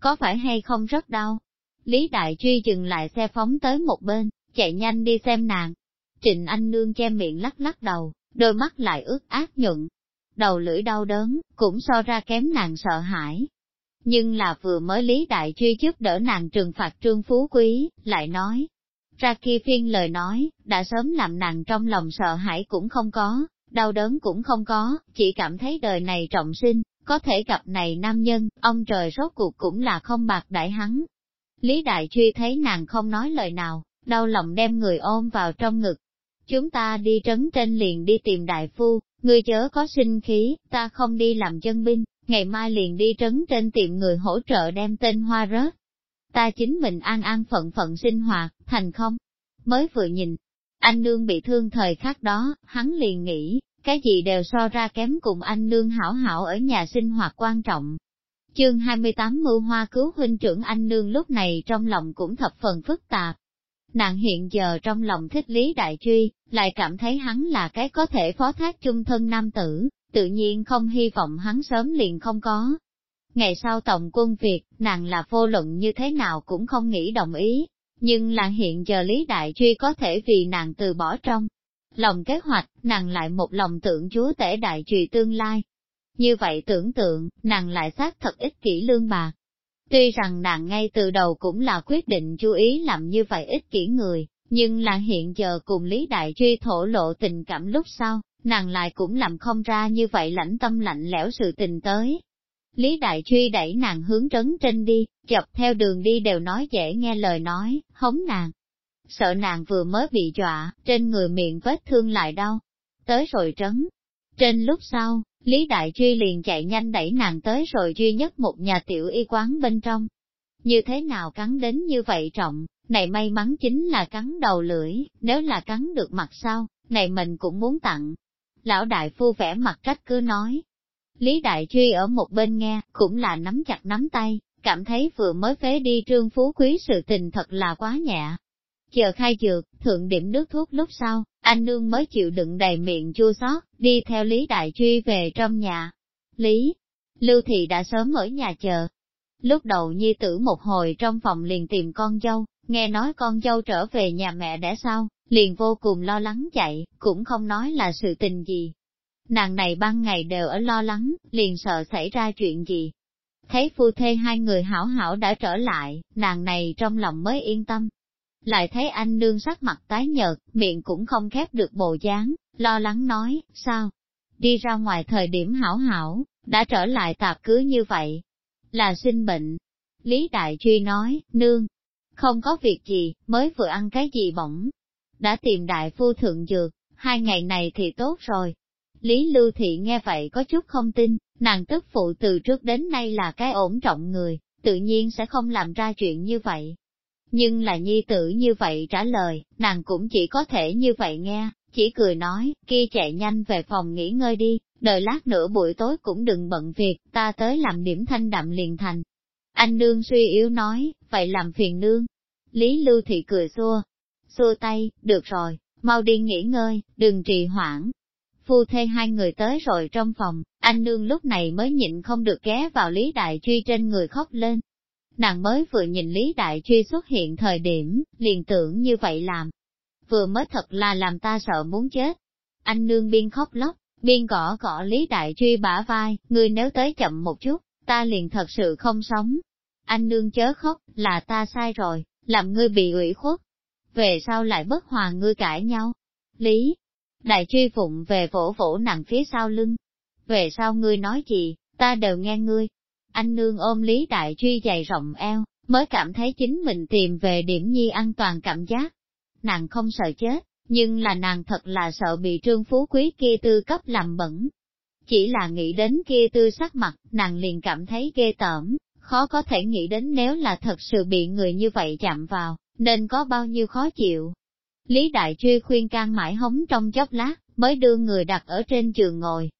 có phải hay không rất đau? Lý Đại Truy dừng lại xe phóng tới một bên, chạy nhanh đi xem nàng. Trịnh anh nương che miệng lắc lắc đầu, đôi mắt lại ướt ác nhuận. Đầu lưỡi đau đớn, cũng so ra kém nàng sợ hãi. Nhưng là vừa mới lý đại truy giúp đỡ nàng trừng phạt trương phú quý, lại nói. Ra kia phiên lời nói, đã sớm làm nàng trong lòng sợ hãi cũng không có, đau đớn cũng không có, chỉ cảm thấy đời này trọng sinh, có thể gặp này nam nhân, ông trời rốt cuộc cũng là không bạc đại hắn. Lý Đại Truy thấy nàng không nói lời nào, đau lòng đem người ôm vào trong ngực. Chúng ta đi trấn trên liền đi tìm đại phu, ngươi chớ có sinh khí, ta không đi làm dân binh, ngày mai liền đi trấn trên tiệm người hỗ trợ đem tên hoa rớt. Ta chính mình an an phận phận sinh hoạt, thành không? Mới vừa nhìn, anh nương bị thương thời khắc đó, hắn liền nghĩ, cái gì đều so ra kém cùng anh nương hảo hảo ở nhà sinh hoạt quan trọng. Chương 28 Mưu Hoa cứu huynh trưởng anh nương lúc này trong lòng cũng thập phần phức tạp. Nàng hiện giờ trong lòng thích Lý Đại Truy, lại cảm thấy hắn là cái có thể phó thác chung thân nam tử, tự nhiên không hy vọng hắn sớm liền không có. Ngày sau tổng quân Việt, nàng là vô luận như thế nào cũng không nghĩ đồng ý, nhưng là hiện giờ Lý Đại Truy có thể vì nàng từ bỏ trong. Lòng kế hoạch, nàng lại một lòng tưởng chúa tể đại trùy tương lai. Như vậy tưởng tượng, nàng lại xác thật ích kỷ lương bạc. Tuy rằng nàng ngay từ đầu cũng là quyết định chú ý làm như vậy ích kỷ người, nhưng là hiện giờ cùng Lý Đại Truy thổ lộ tình cảm lúc sau, nàng lại cũng làm không ra như vậy lãnh tâm lạnh lẽo sự tình tới. Lý Đại Truy đẩy nàng hướng trấn trên đi, dọc theo đường đi đều nói dễ nghe lời nói, hống nàng. Sợ nàng vừa mới bị dọa, trên người miệng vết thương lại đau. Tới rồi trấn. Trên lúc sau, Lý Đại Truy liền chạy nhanh đẩy nàng tới rồi duy nhất một nhà tiểu y quán bên trong. Như thế nào cắn đến như vậy trọng, này may mắn chính là cắn đầu lưỡi, nếu là cắn được mặt sau, này mình cũng muốn tặng. Lão đại phu vẻ mặt trách cứ nói. Lý Đại Truy ở một bên nghe, cũng là nắm chặt nắm tay, cảm thấy vừa mới phế đi trương phú quý sự tình thật là quá nhẹ. Chờ khai dược, thượng điểm nước thuốc lúc sau, anh nương mới chịu đựng đầy miệng chua xót, đi theo Lý Đại Truy về trong nhà. Lý, Lưu Thị đã sớm ở nhà chờ. Lúc đầu nhi tử một hồi trong phòng liền tìm con dâu, nghe nói con dâu trở về nhà mẹ đẻ sao, liền vô cùng lo lắng chạy, cũng không nói là sự tình gì. Nàng này ban ngày đều ở lo lắng, liền sợ xảy ra chuyện gì, Thấy phu thê hai người hảo hảo đã trở lại, nàng này trong lòng mới yên tâm. Lại thấy anh nương sắc mặt tái nhợt, miệng cũng không khép được bộ dáng, lo lắng nói, sao? Đi ra ngoài thời điểm hảo hảo, đã trở lại tạp cứ như vậy. Là sinh bệnh. Lý Đại Truy nói, nương, không có việc gì, mới vừa ăn cái gì bỗng. Đã tìm đại phu thượng dược, hai ngày này thì tốt rồi. Lý Lưu Thị nghe vậy có chút không tin, Nàng tức phụ từ trước đến nay là cái ổn trọng người, tự nhiên sẽ không làm ra chuyện như vậy. Nhưng là nhi tử như vậy trả lời, nàng cũng chỉ có thể như vậy nghe, chỉ cười nói, kia chạy nhanh về phòng nghỉ ngơi đi, đợi lát nữa buổi tối cũng đừng bận việc, ta tới làm điểm thanh đạm liền thành. Anh nương suy yếu nói, vậy làm phiền nương. Lý Lưu Thị cười xua, xua tay, được rồi, mau đi nghỉ ngơi, đừng trì hoãn, phu thê hai người tới rồi trong phòng, anh nương lúc này mới nhịn không được ghé vào Lý Đại Truy trên người khóc lên. Nàng mới vừa nhìn Lý Đại Truy xuất hiện thời điểm, liền tưởng như vậy làm. Vừa mới thật là làm ta sợ muốn chết. Anh nương biên khóc lóc, biên gõ gõ Lý Đại Truy bả vai, ngươi nếu tới chậm một chút, ta liền thật sự không sống. Anh nương chớ khóc, là ta sai rồi, làm ngươi bị ủy khuất. Về sau lại bất hòa ngươi cãi nhau. Lý, Đại truy phụng về vỗ vỗ nặng phía sau lưng. Về sau ngươi nói gì, ta đều nghe ngươi. Anh nương ôm lý đại truy dày rộng eo, mới cảm thấy chính mình tìm về điểm nhi an toàn cảm giác. Nàng không sợ chết, nhưng là nàng thật là sợ bị trương phú quý kia tư cấp làm bẩn. Chỉ là nghĩ đến kia tư sắc mặt, nàng liền cảm thấy ghê tởm, khó có thể nghĩ đến nếu là thật sự bị người như vậy chạm vào, nên có bao nhiêu khó chịu. Lý Đại Truy khuyên can mãi hống trong chốc lát, mới đưa người đặt ở trên giường ngồi.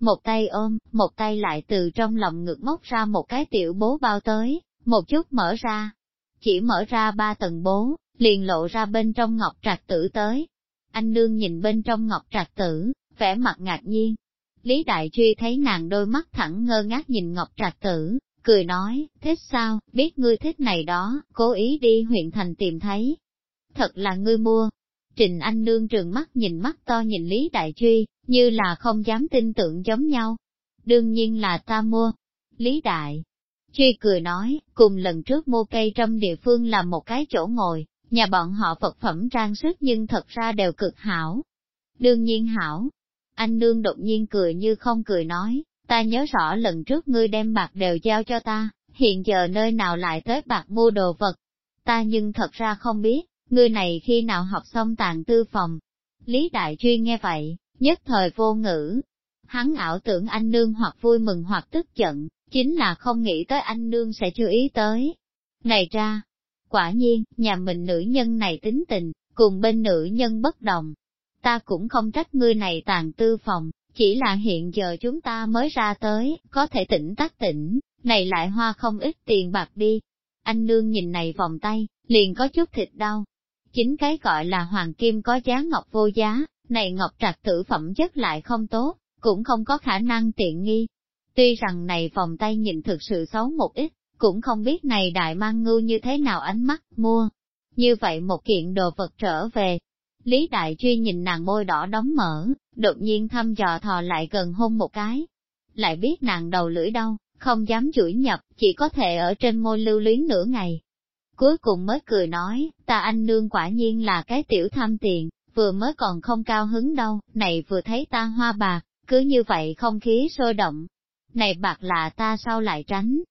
Một tay ôm, một tay lại từ trong lòng ngực móc ra một cái tiểu bố bao tới, một chút mở ra. Chỉ mở ra ba tầng bố, liền lộ ra bên trong ngọc trạc tử tới. Anh nương nhìn bên trong ngọc trạc tử, vẻ mặt ngạc nhiên. Lý Đại Truy thấy nàng đôi mắt thẳng ngơ ngác nhìn ngọc trạc tử, cười nói, thích sao, biết ngươi thích này đó, cố ý đi huyện thành tìm thấy. Thật là ngươi mua, Trình Anh Nương trường mắt nhìn mắt to nhìn Lý Đại Truy, như là không dám tin tưởng giống nhau. Đương nhiên là ta mua. Lý Đại Truy cười nói, cùng lần trước mua cây trong địa phương là một cái chỗ ngồi, nhà bọn họ vật phẩm trang sức nhưng thật ra đều cực hảo. Đương nhiên hảo. Anh Nương đột nhiên cười như không cười nói, ta nhớ rõ lần trước ngươi đem bạc đều giao cho ta, hiện giờ nơi nào lại tới bạc mua đồ vật. Ta nhưng thật ra không biết, Ngươi này khi nào học xong tàn tư phòng? Lý Đại Truy nghe vậy, nhất thời vô ngữ. Hắn ảo tưởng anh nương hoặc vui mừng hoặc tức giận, chính là không nghĩ tới anh nương sẽ chú ý tới. Này ra, quả nhiên, nhà mình nữ nhân này tính tình, cùng bên nữ nhân bất đồng. Ta cũng không trách ngươi này tàn tư phòng, chỉ là hiện giờ chúng ta mới ra tới, có thể tỉnh tác tỉnh, này lại hoa không ít tiền bạc đi. Anh nương nhìn này vòng tay, liền có chút thịt đau. Chính cái gọi là hoàng kim có giá ngọc vô giá, này ngọc trạc tử phẩm chất lại không tốt, cũng không có khả năng tiện nghi. Tuy rằng này vòng tay nhìn thực sự xấu một ít, cũng không biết này đại mang ngưu như thế nào ánh mắt mua. Như vậy một kiện đồ vật trở về. Lý Đại Truy nhìn nàng môi đỏ đóng mở, đột nhiên thăm dò thò lại gần hôn một cái. Lại biết nàng đầu lưỡi đau, không dám chửi nhập, chỉ có thể ở trên môi lưu luyến nửa ngày. Cuối cùng mới cười nói, ta anh nương quả nhiên là cái tiểu tham tiền, vừa mới còn không cao hứng đâu, này vừa thấy ta hoa bạc, cứ như vậy không khí sôi động. Này bạc là ta sao lại tránh?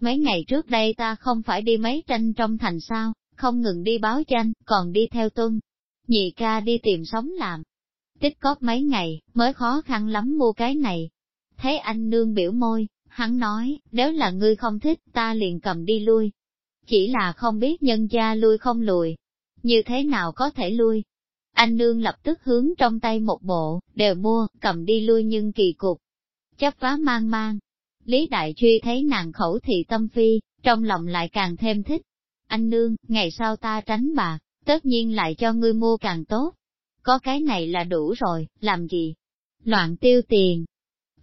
Mấy ngày trước đây ta không phải đi mấy tranh trong thành sao, không ngừng đi báo tranh, còn đi theo tuân. Nhị ca đi tìm sống làm. Tích cóp mấy ngày, mới khó khăn lắm mua cái này. Thấy anh nương biểu môi, hắn nói, nếu là ngươi không thích, ta liền cầm đi lui. Chỉ là không biết nhân gia lui không lùi. Như thế nào có thể lui? Anh nương lập tức hướng trong tay một bộ, đều mua, cầm đi lui nhưng kỳ cục. Chấp vá mang mang. Lý Đại Truy thấy nàng khẩu thị tâm phi, trong lòng lại càng thêm thích. Anh nương, ngày sau ta tránh bạc, tất nhiên lại cho ngươi mua càng tốt. Có cái này là đủ rồi, làm gì? Loạn tiêu tiền.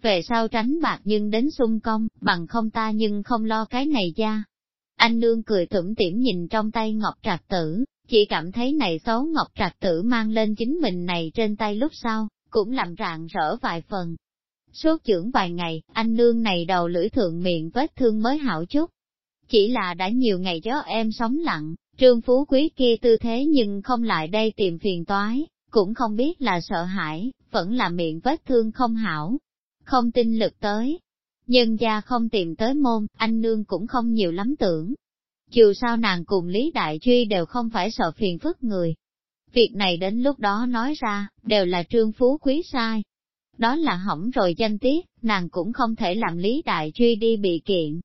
Về sau tránh bạc nhưng đến sung công, bằng không ta nhưng không lo cái này ra. Anh nương cười tủm tỉm nhìn trong tay ngọc trạc tử, chỉ cảm thấy này xấu ngọc trạc tử mang lên chính mình này trên tay lúc sau, cũng làm rạng rỡ vài phần. Suốt trưởng vài ngày, anh nương này đầu lưỡi thượng miệng vết thương mới hảo chút. Chỉ là đã nhiều ngày gió em sống lặng, trương phú quý kia tư thế nhưng không lại đây tìm phiền toái, cũng không biết là sợ hãi, vẫn là miệng vết thương không hảo, không tin lực tới. Nhân gia không tìm tới môn, anh nương cũng không nhiều lắm tưởng, dù sao nàng cùng Lý Đại Truy đều không phải sợ phiền phức người. Việc này đến lúc đó nói ra, đều là trương phú quý sai. Đó là hỏng rồi danh tiết, nàng cũng không thể làm Lý Đại Truy đi bị kiện.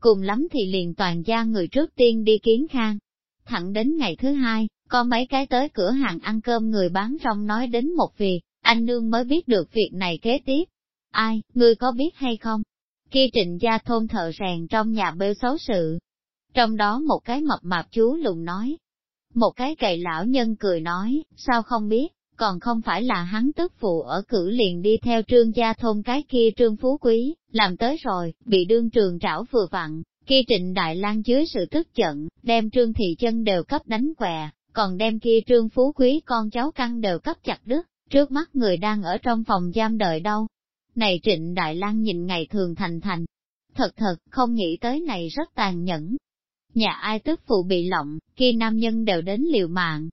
Cùng lắm thì liền toàn gia người trước tiên đi kiến khang. Thẳng đến ngày thứ hai, có mấy cái tới cửa hàng ăn cơm người bán rong nói đến một việc, anh nương mới biết được việc này kế tiếp. Ai, ngươi có biết hay không? Khi trịnh gia thôn thợ rèn trong nhà bêu xấu sự, trong đó một cái mập mạp chú lùng nói. Một cái cậy lão nhân cười nói, sao không biết, còn không phải là hắn tức phụ ở cử liền đi theo trương gia thôn cái kia trương phú quý, làm tới rồi, bị đương trường trảo vừa vặn, kia trịnh Đại lang dưới sự tức giận, đem trương thị chân đều cấp đánh què, còn đem kia trương phú quý con cháu căng đều cấp chặt đứt, trước mắt người đang ở trong phòng giam đợi đâu. Này trịnh Đại lang nhìn ngày thường thành thành, thật thật không nghĩ tới này rất tàn nhẫn, nhà ai tức phụ bị lộng, kia nam nhân đều đến liều mạng.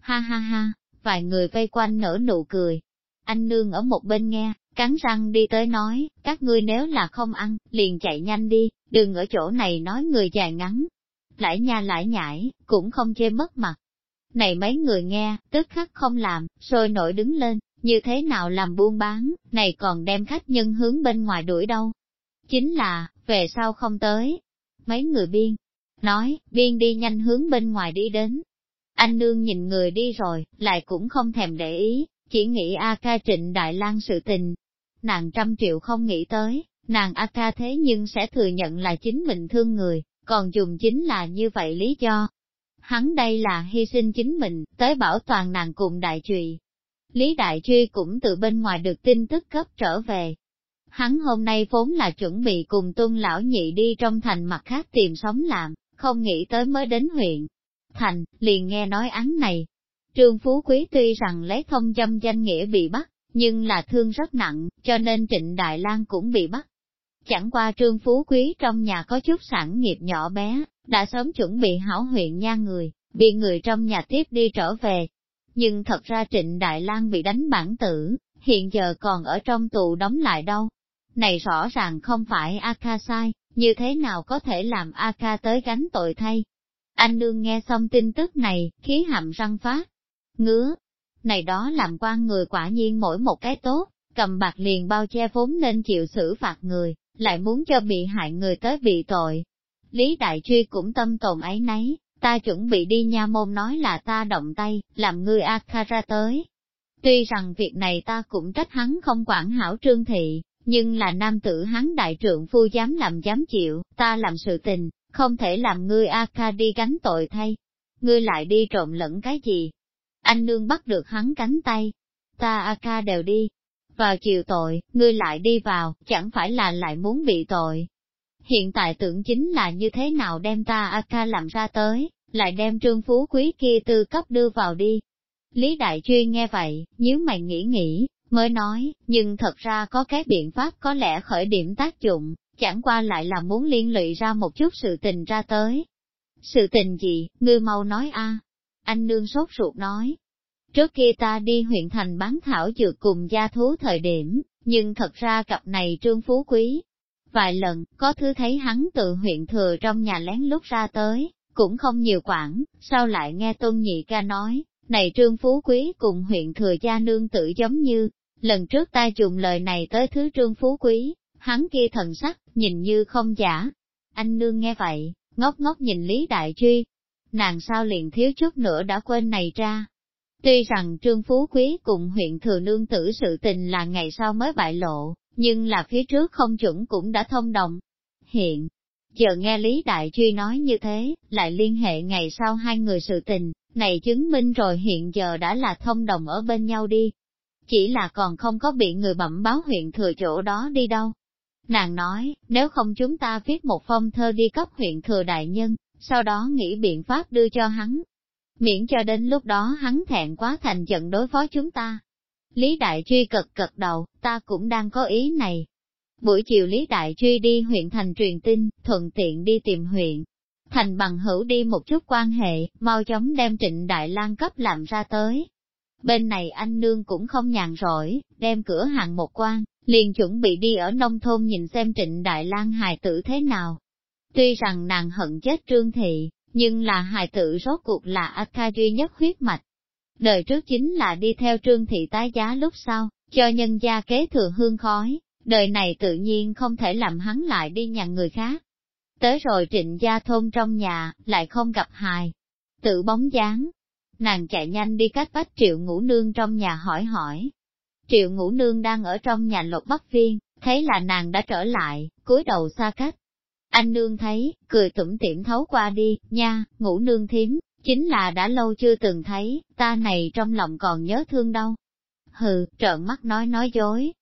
Ha ha ha, vài người vây quanh nở nụ cười. Anh nương ở một bên nghe, cắn răng đi tới nói, các ngươi nếu là không ăn, liền chạy nhanh đi, đừng ở chỗ này nói người dài ngắn. lại nha lại nhảy cũng không chê mất mặt. Này mấy người nghe, tức khắc không làm, sôi nổi đứng lên, như thế nào làm buôn bán, này còn đem khách nhân hướng bên ngoài đuổi đâu. Chính là, về sau không tới. Mấy người biên, nói, biên đi nhanh hướng bên ngoài đi đến. Anh nương nhìn người đi rồi, lại cũng không thèm để ý, chỉ nghĩ A ca trịnh Đại lang sự tình. Nàng trăm triệu không nghĩ tới, nàng A ca thế nhưng sẽ thừa nhận là chính mình thương người, còn dùng chính là như vậy lý do. Hắn đây là hy sinh chính mình, tới bảo toàn nàng cùng đại trùy. Lý Đại Truy cũng từ bên ngoài được tin tức cấp trở về. Hắn hôm nay vốn là chuẩn bị cùng tuân lão nhị đi trong thành mặt khác tìm sống làm, không nghĩ tới mới đến huyện. Thành, liền nghe nói án này. Trương Phú Quý tuy rằng lấy thông dâm danh nghĩa bị bắt, nhưng là thương rất nặng, cho nên Trịnh Đại Lang cũng bị bắt. Chẳng qua Trương Phú Quý trong nhà có chút sản nghiệp nhỏ bé, đã sớm chuẩn bị hảo huyện nha người, bị người trong nhà tiếp đi trở về. Nhưng thật ra Trịnh Đại Lang bị đánh bản tử, hiện giờ còn ở trong tù đóng lại đâu. Này rõ ràng không phải A Ca sai, như thế nào có thể làm A ca tới gánh tội thay? Anh đương nghe xong tin tức này, khí hàm răng phát, ngứa. Này đó làm quan người quả nhiên mỗi một cái tốt, cầm bạc liền bao che vốn nên chịu xử phạt người, lại muốn cho bị hại người tới bị tội. Lý Đại Truy cũng tâm tồn ấy nấy, ta chuẩn bị đi nha môn nói là ta động tay, làm ngươi Akara tới. Tuy rằng việc này ta cũng trách hắn không quản hảo trương thị, nhưng là nam tử hắn đại trượng phu dám làm dám chịu, ta làm sự tình, không thể làm ngươi Aka đi gánh tội thay. Ngươi lại đi trộm lẫn cái gì? Anh nương bắt được hắn cánh tay. Ta Aka đều đi. Vào chiều tội, ngươi lại đi vào, chẳng phải là lại muốn bị tội. Hiện tại tưởng chính là như thế nào đem ta Aka làm ra tới, lại đem trương phú quý kia tư cấp đưa vào đi. Lý Đại Chuyên nghe vậy, nhíu mày nghĩ nghĩ, mới nói, nhưng thật ra có cái biện pháp có lẽ khởi điểm tác dụng, chẳng qua lại là muốn liên lụy ra một chút sự tình ra tới. Sự tình gì, ngươi mau nói a Anh nương sốt ruột nói. Trước kia ta đi huyện thành bán thảo dược cùng gia thú thời điểm, nhưng thật ra cặp này trương phú quý. Vài lần, có thứ thấy hắn tự huyện thừa trong nhà lén lút ra tới, cũng không nhiều quản, sao lại nghe tôn nhị ca nói, này trương phú quý cùng huyện thừa gia nương tự giống như, lần trước ta dùng lời này tới thứ trương phú quý, hắn kia thần sắc, nhìn như không giả. Anh nương nghe vậy, ngốc ngốc nhìn Lý Đại Truy, nàng sao liền thiếu chút nữa đã quên này ra. Tuy rằng Trương Phú Quý cùng huyện Thừa Nương tử sự tình là ngày sau mới bại lộ, nhưng là phía trước không chuẩn cũng đã thông đồng. Hiện, giờ nghe Lý Đại Truy nói như thế, lại liên hệ ngày sau hai người sự tình, này chứng minh rồi hiện giờ đã là thông đồng ở bên nhau đi. Chỉ là còn không có bị người bẩm báo huyện thừa chỗ đó đi đâu. Nàng nói, nếu không chúng ta viết một phong thơ đi cấp huyện thừa đại nhân, sau đó nghĩ biện pháp đưa cho hắn. Miễn cho đến lúc đó hắn thẹn quá thành giận đối phó chúng ta. Lý Đại Truy cật cật đầu, ta cũng đang có ý này. Buổi chiều Lý Đại Truy đi huyện thành truyền tin, thuận tiện đi tìm huyện. Thành bằng hữu đi một chút quan hệ, mau chóng đem trịnh Đại lang cấp làm ra tới. Bên này anh nương cũng không nhàn rỗi, đem cửa hàng một quan, liền chuẩn bị đi ở nông thôn nhìn xem trịnh Đại lang hài tử thế nào. Tuy rằng nàng hận chết trương thị, nhưng là hài tử rốt cuộc là Aka duy nhất huyết mạch. Đời trước chính là đi theo trương thị tái giá lúc sau, cho nhân gia kế thừa hương khói, đời này tự nhiên không thể làm hắn lại đi nhà người khác. Tới rồi trịnh gia thôn trong nhà, lại không gặp hài. Tự bóng dáng. Nàng chạy nhanh đi cách bách triệu ngũ nương trong nhà hỏi hỏi. Triệu ngũ nương đang ở trong nhà lột bắc viên, thấy là nàng đã trở lại, cúi đầu xa cách. Anh nương thấy, cười tủm tỉm thấu qua đi, nha, ngũ nương thím, chính là đã lâu chưa từng thấy, ta này trong lòng còn nhớ thương đâu. Hừ, trợn mắt nói nói dối.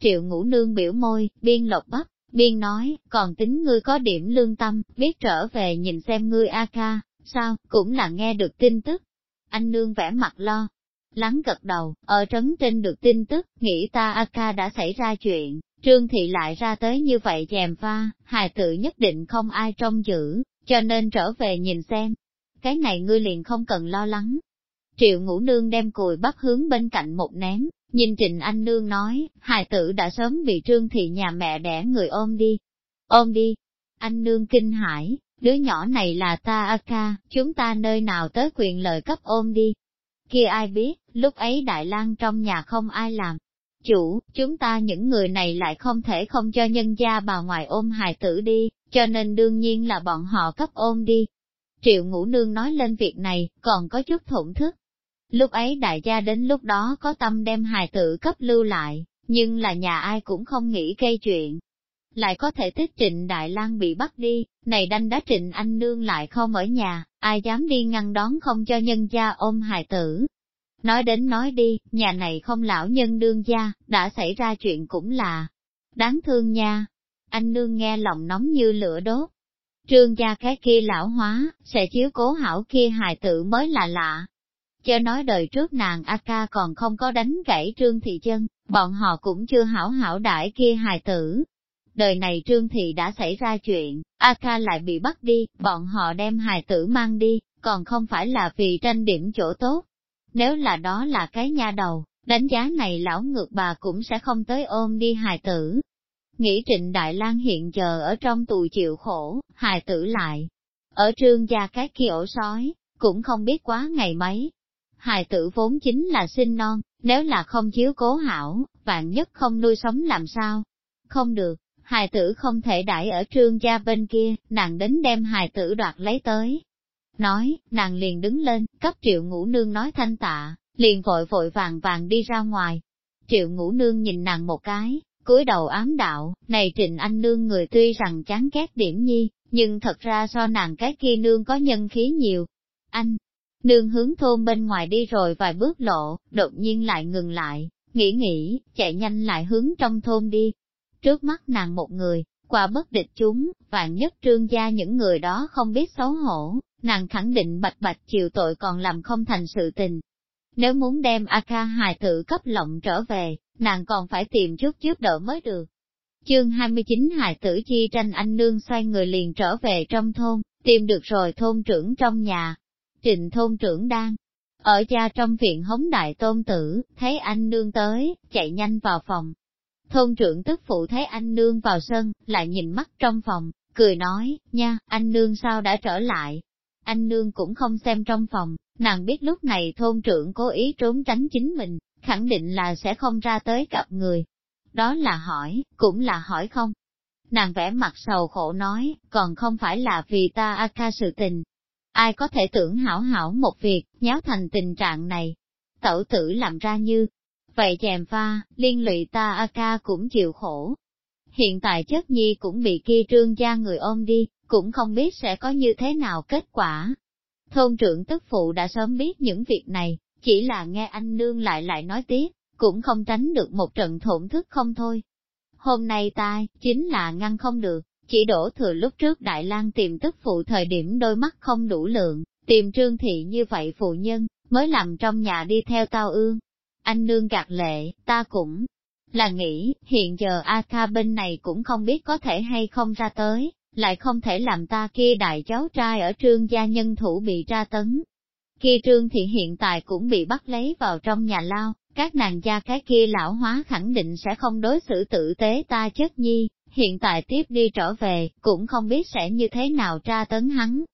Triệu ngũ nương biểu môi, biên lột bắp, biên nói, còn tính ngươi có điểm lương tâm, biết trở về nhìn xem ngươi a ca, sao, cũng là nghe được tin tức. Anh nương vẽ mặt lo, lắng gật đầu, ở trấn trên được tin tức, nghĩ ta a ca đã xảy ra chuyện, trương thị lại ra tới như vậy chèm pha, hài tự nhất định không ai trông giữ, cho nên trở về nhìn xem. Cái này ngươi liền không cần lo lắng. Triệu ngũ nương đem cùi bắp hướng bên cạnh một ném, Nhìn Trịnh Anh Nương nói, hài tử đã sớm bị trương thị nhà mẹ đẻ người ôm đi. Ôm đi. Anh Nương kinh hãi, đứa nhỏ này là ta a ca, chúng ta nơi nào tới quyền lợi cấp ôm đi. Kia ai biết, lúc ấy Đại lang trong nhà không ai làm. Chủ, chúng ta những người này lại không thể không cho nhân gia bà ngoại ôm hài tử đi, cho nên đương nhiên là bọn họ cấp ôm đi. Triệu ngũ nương nói lên việc này, còn có chút thổn thức, Lúc ấy đại gia đến lúc đó có tâm đem hài tử cấp lưu lại, nhưng là nhà ai cũng không nghĩ gây chuyện. Lại có thể tích trịnh Đại lang bị bắt đi, này đanh đá trịnh anh nương lại không ở nhà, ai dám đi ngăn đón không cho nhân gia ôm hài tử. Nói đến nói đi, nhà này không lão nhân đương gia, đã xảy ra chuyện cũng là đáng thương nha. Anh nương nghe lòng nóng như lửa đốt. Trương gia cái kia lão hóa, sẽ chiếu cố hảo kia hài tử mới là lạ, Chớ nói đời trước nàng A ca còn không có đánh gãy trương thị chân, bọn họ cũng chưa hảo hảo đãi kia hài tử. Đời này trương thị đã xảy ra chuyện, A ca lại bị bắt đi, bọn họ đem hài tử mang đi, còn không phải là vì tranh điểm chỗ tốt. Nếu là đó là cái nha đầu, đánh giá này lão ngược bà cũng sẽ không tới ôm đi hài tử. Nghĩ trịnh Đại lang hiện giờ ở trong tù chịu khổ, hài tử lại, ở trương gia cái kia ổ sói, cũng không biết quá ngày mấy. Hài tử vốn chính là sinh non, nếu là không chiếu cố hảo, vạn nhất không nuôi sống làm sao? Không được, hài tử không thể đãi ở trương gia bên kia, nàng đến đem hài tử đoạt lấy tới. Nói, nàng liền đứng lên, cấp triệu ngũ nương nói thanh tạ, liền vội vội vàng vàng đi ra ngoài. Triệu ngũ nương nhìn nàng một cái, cúi đầu ám đạo, này trịnh anh nương người tuy rằng chán ghét điểm nhi, nhưng thật ra so nàng cái kia nương có nhân khí nhiều. Anh, nương hướng thôn bên ngoài đi rồi vài bước lộ, đột nhiên lại ngừng lại, nghĩ nghĩ, chạy nhanh lại hướng trong thôn đi. Trước mắt nàng một người, qua bất địch chúng, vạn nhất trương gia những người đó không biết xấu hổ, nàng khẳng định bạch bạch chịu tội còn làm không thành sự tình. Nếu muốn đem A Ca hài tử cấp lộng trở về, nàng còn phải tìm chút giúp đỡ mới được. Chương 29 hài tử chi tranh anh nương xoay người liền trở về trong thôn, tìm được rồi thôn trưởng trong nhà. Trịnh thôn trưởng đang ở gia trong viện hống đại tôn tử, thấy anh nương tới, chạy nhanh vào phòng. Thôn trưởng tức phụ thấy anh nương vào sân, lại nhìn mắt trong phòng, cười nói, nha, anh nương sao đã trở lại. Anh nương cũng không xem trong phòng, nàng biết lúc này thôn trưởng cố ý trốn tránh chính mình, khẳng định là sẽ không ra tới gặp người. Đó là hỏi, cũng là hỏi không. Nàng vẽ mặt sầu khổ nói, còn không phải là vì ta a ca sự tình. Ai có thể tưởng hảo hảo một việc, nháo thành tình trạng này. Tẩu tử làm ra như, vậy chèm pha, liên lụy ta a ca cũng chịu khổ. Hiện tại chất nhi cũng bị kia trương gia người ôm đi, cũng không biết sẽ có như thế nào kết quả. Thôn trưởng tức phụ đã sớm biết những việc này, chỉ là nghe anh nương lại lại nói tiếp, cũng không tránh được một trận thổn thức không thôi. Hôm nay tai, chính là ngăn không được, chỉ đổ thừa lúc trước Đại lang tìm tức phụ thời điểm đôi mắt không đủ lượng, tìm trương thị như vậy phụ nhân, mới làm trong nhà đi theo tao ương. Anh nương gạt lệ, ta cũng là nghĩ, hiện giờ A Kha bên này cũng không biết có thể hay không ra tới, lại không thể làm ta kia đại cháu trai ở trương gia nhân thủ bị tra tấn, Kia trương thị hiện tại cũng bị bắt lấy vào trong nhà lao, các nàng gia cái kia lão hóa khẳng định sẽ không đối xử tử tế ta chất nhi, hiện tại tiếp đi trở về, cũng không biết sẽ như thế nào tra tấn hắn.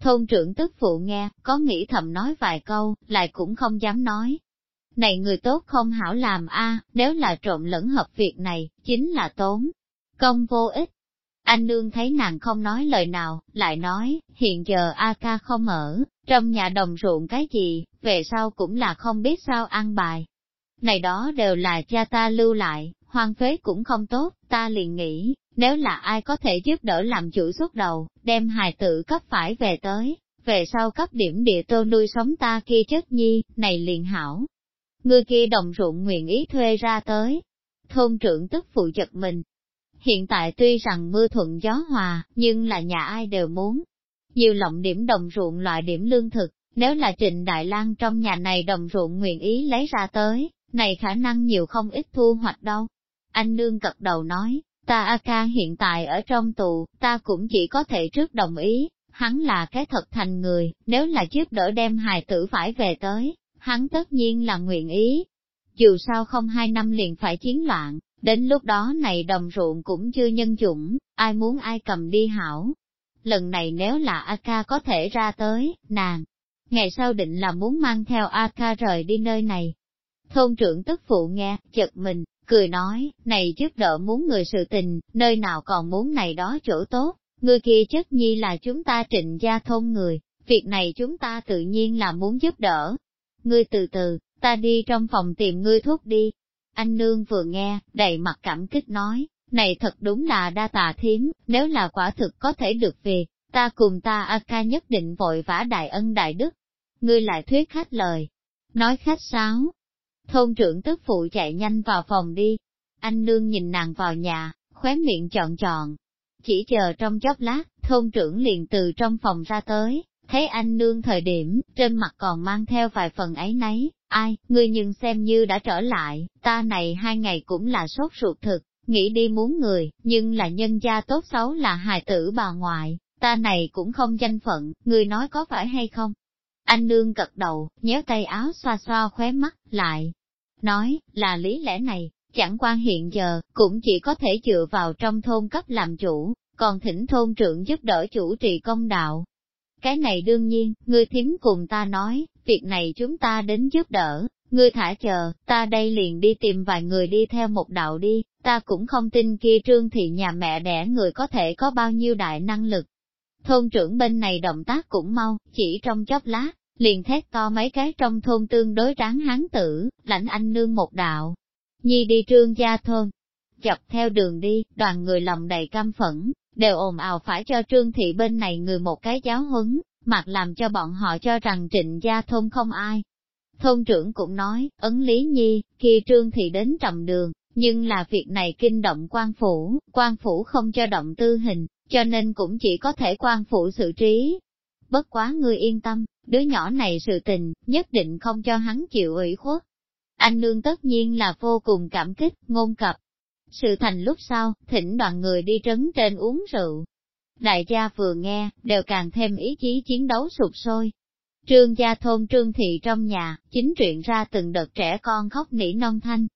Thôn trưởng tức phụ nghe, có nghĩ thầm nói vài câu, lại cũng không dám nói. Này người tốt không hảo làm a nếu là trộm lẫn hợp việc này, chính là tốn. Công vô ích, anh nương thấy nàng không nói lời nào, lại nói, hiện giờ A ca không ở, trong nhà đồng ruộng cái gì, về sau cũng là không biết sao ăn bài. Này đó đều là cha ta lưu lại, hoang phế cũng không tốt, ta liền nghĩ, nếu là ai có thể giúp đỡ làm chủ suốt đầu, đem hài tử cấp phải về tới, về sau cấp điểm địa tô nuôi sống ta kia chất nhi, này liền hảo. Người kia đồng ruộng nguyện ý thuê ra tới. Thôn trưởng tức phụ giật mình, Hiện tại tuy rằng mưa thuận gió hòa, nhưng là nhà ai đều muốn. Nhiều lộng điểm đồng ruộng loại điểm lương thực, nếu là Trịnh Đại lang trong nhà này đồng ruộng nguyện ý lấy ra tới, này khả năng nhiều không ít thu hoạch đâu. Anh nương cật đầu nói, ta A ca hiện tại ở trong tù, ta cũng chỉ có thể trước đồng ý, hắn là cái thật thành người, nếu là giúp đỡ đem hài tử phải về tới, hắn tất nhiên là nguyện ý. Dù sao không hai năm liền phải chiến loạn, Đến lúc đó này đồng ruộng cũng chưa nhân dụng, ai muốn ai cầm đi hảo. Lần này nếu là A ca có thể ra tới, nàng, ngày sau định là muốn mang theo A ca rời đi nơi này. Thôn trưởng tức phụ nghe, chật mình, cười nói, này giúp đỡ muốn người sự tình, nơi nào còn muốn này đó chỗ tốt, người kia chất nhi là chúng ta trịnh gia thôn người, việc này chúng ta tự nhiên là muốn giúp đỡ. Ngươi từ từ, ta đi trong phòng tìm ngươi thuốc đi, anh nương vừa nghe, đầy mặt cảm kích nói, này thật đúng là đa tà thiếm, nếu là quả thực có thể được về ta cùng ta A ca nhất định vội vã đại ân đại đức. Ngươi lại thuyết khách lời, nói khách sáo. Thôn trưởng tức phụ chạy nhanh vào phòng đi. Anh nương nhìn nàng vào nhà, khóe miệng chọn chọn. Chỉ chờ trong chốc lát, thôn trưởng liền từ trong phòng ra tới, thấy anh nương thời điểm, trên mặt còn mang theo vài phần ấy nấy, ai, ngươi nhưng xem như đã trở lại, ta này hai ngày cũng là sốt ruột thực, nghĩ đi muốn người, nhưng là nhân gia tốt xấu là hài tử bà ngoại, ta này cũng không danh phận, người nói có phải hay không? Anh nương cật đầu, nhéo tay áo xoa xoa khóe mắt, lại, nói, là lý lẽ này, chẳng quan hiện giờ, cũng chỉ có thể dựa vào trong thôn cấp làm chủ, còn thỉnh thôn trưởng giúp đỡ chủ trì công đạo, cái này đương nhiên, ngươi thím cùng ta nói, việc này chúng ta đến giúp đỡ, ngươi thả chờ, ta đây liền đi tìm vài người đi theo một đạo đi, ta cũng không tin kia trương thị nhà mẹ đẻ người có thể có bao nhiêu đại năng lực. Thôn trưởng bên này động tác cũng mau, chỉ trong chốc lát, liền thét to mấy cái trong thôn tương đối ráng hán tử, lãnh anh nương một đạo. Nhi đi trương gia thôn, dọc theo đường đi, đoàn người lòng đầy căm phẫn, đều ồn ào phải cho trương thị bên này người một cái giáo huấn, mặc làm cho bọn họ cho rằng trịnh gia thôn không ai. Thôn trưởng cũng nói, ấn lý nhi, khi trương thì đến trầm đường, nhưng là việc này kinh động quan phủ, quan phủ không cho động tư hình, cho nên cũng chỉ có thể quan phủ xử trí. Bất quá ngươi yên tâm, đứa nhỏ này sự tình, nhất định không cho hắn chịu ủy khuất. Anh nương tất nhiên là vô cùng cảm kích, ngôn cập. Sự thành lúc sau, thỉnh đoàn người đi trấn trên uống rượu. Đại gia vừa nghe, đều càng thêm ý chí chiến đấu sụp sôi. Trương gia thôn trương thị trong nhà, chính truyện ra từng đợt trẻ con khóc nỉ non thanh.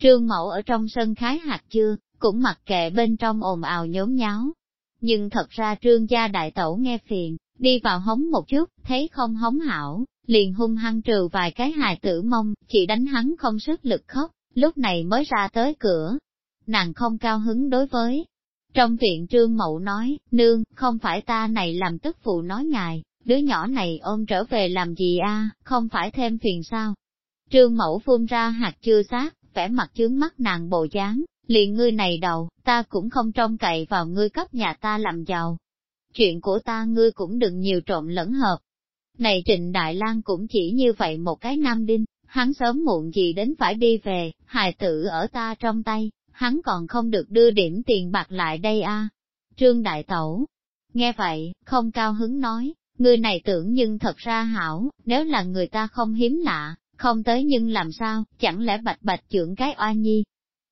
Trương mẫu ở trong sân khái hạt chưa, cũng mặc kệ bên trong ồn ào nhốn nháo. Nhưng thật ra trương gia đại tẩu nghe phiền, đi vào hống một chút, thấy không hống hảo, liền hung hăng trừ vài cái hài tử mông, chỉ đánh hắn không sức lực khóc, lúc này mới ra tới cửa. Nàng không cao hứng đối với. Trong viện trương mậu nói, nương, không phải ta này làm tức phụ nói ngài, đứa nhỏ này ôm trở về làm gì a không phải thêm phiền sao. Trương mẫu phun ra hạt chưa xác, vẻ mặt chướng mắt nàng bộ dáng, liền ngươi này đầu, ta cũng không trông cậy vào ngươi cấp nhà ta làm giàu. Chuyện của ta ngươi cũng đừng nhiều trộn lẫn hợp. Này Trịnh Đại lang cũng chỉ như vậy một cái nam đinh, hắn sớm muộn gì đến phải đi về, hài tử ở ta trong tay, hắn còn không được đưa điểm tiền bạc lại đây a. Trương Đại Tẩu, nghe vậy, không cao hứng nói, người này tưởng nhưng thật ra hảo, nếu là người ta không hiếm lạ, không tới nhưng làm sao, chẳng lẽ bạch bạch trưởng cái oa nhi.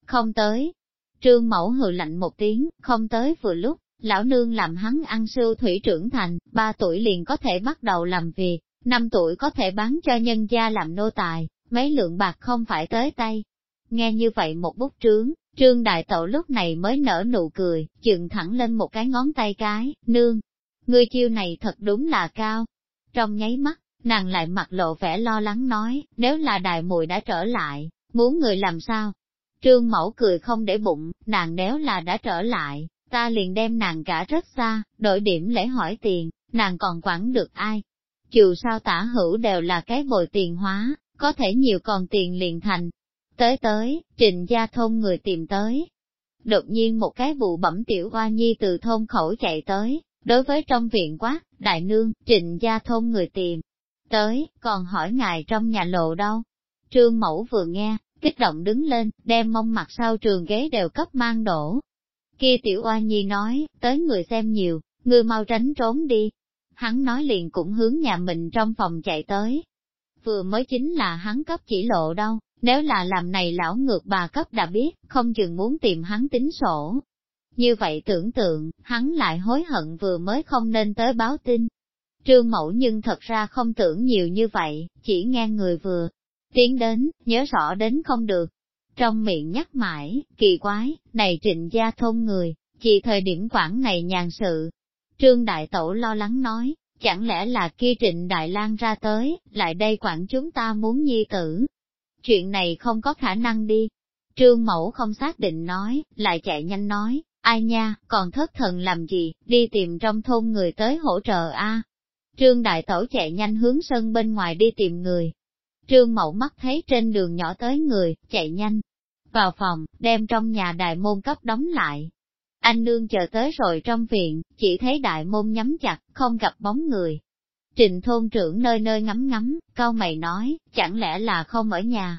Không tới. Trương mẫu hừ lạnh một tiếng, không tới vừa lúc, lão nương làm hắn ăn sưu thủy trưởng thành, ba tuổi liền có thể bắt đầu làm việc, năm tuổi có thể bán cho nhân gia làm nô tài, mấy lượng bạc không phải tới tay. Nghe như vậy một bút trướng, trương đại tẩu lúc này mới nở nụ cười, chừng thẳng lên một cái ngón tay cái, nương. Ngươi chiêu này thật đúng là cao. Trong nháy mắt, nàng lại mặt lộ vẻ lo lắng nói, nếu là đại muội đã trở lại, muốn người làm sao? Trương mẫu cười không để bụng, nàng nếu là đã trở lại, ta liền đem nàng cả rất xa, đổi điểm lễ hỏi tiền, nàng còn quản được ai? Dù sao tả hữu đều là cái bồi tiền hóa, có thể nhiều còn tiền liền thành. Tới tới, trình gia thôn người tìm tới. Đột nhiên một cái vụ bẩm tiểu hoa nhi từ thôn khẩu chạy tới, đối với trong viện quá, đại nương, trịnh gia thôn người tìm. Tới, còn hỏi ngài trong nhà lộ đâu? Trương mẫu vừa nghe, kích động đứng lên, đem mông mặt sau trường ghế đều cấp mang đổ. Kia tiểu oa nhi nói, tới người xem nhiều, người mau tránh trốn đi. Hắn nói liền cũng hướng nhà mình trong phòng chạy tới. Vừa mới chính là hắn cấp chỉ lộ đâu, nếu là làm này lão ngược bà cấp đã biết, không chừng muốn tìm hắn tính sổ. Như vậy tưởng tượng, hắn lại hối hận vừa mới không nên tới báo tin. Trương mẫu nhưng thật ra không tưởng nhiều như vậy, chỉ nghe người vừa tiến đến, nhớ rõ đến không được. Trong miệng nhắc mãi, kỳ quái, này trịnh gia thôn người, chỉ thời điểm quản này nhàn sự. Trương Đại Tẩu lo lắng nói, chẳng lẽ là kia trịnh Đại lang ra tới, lại đây quản chúng ta muốn nhi tử. Chuyện này không có khả năng đi. Trương Mẫu không xác định nói, lại chạy nhanh nói, ai nha, còn thất thần làm gì, đi tìm trong thôn người tới hỗ trợ a. Trương Đại Tẩu chạy nhanh hướng sân bên ngoài đi tìm người, Trương Mậu mắt thấy trên đường nhỏ tới người, chạy nhanh, vào phòng, đem trong nhà đại môn cấp đóng lại. Anh nương chờ tới rồi trong viện, chỉ thấy đại môn nhắm chặt, không gặp bóng người. Trình thôn trưởng nơi nơi ngắm ngắm, cao mày nói, chẳng lẽ là không ở nhà.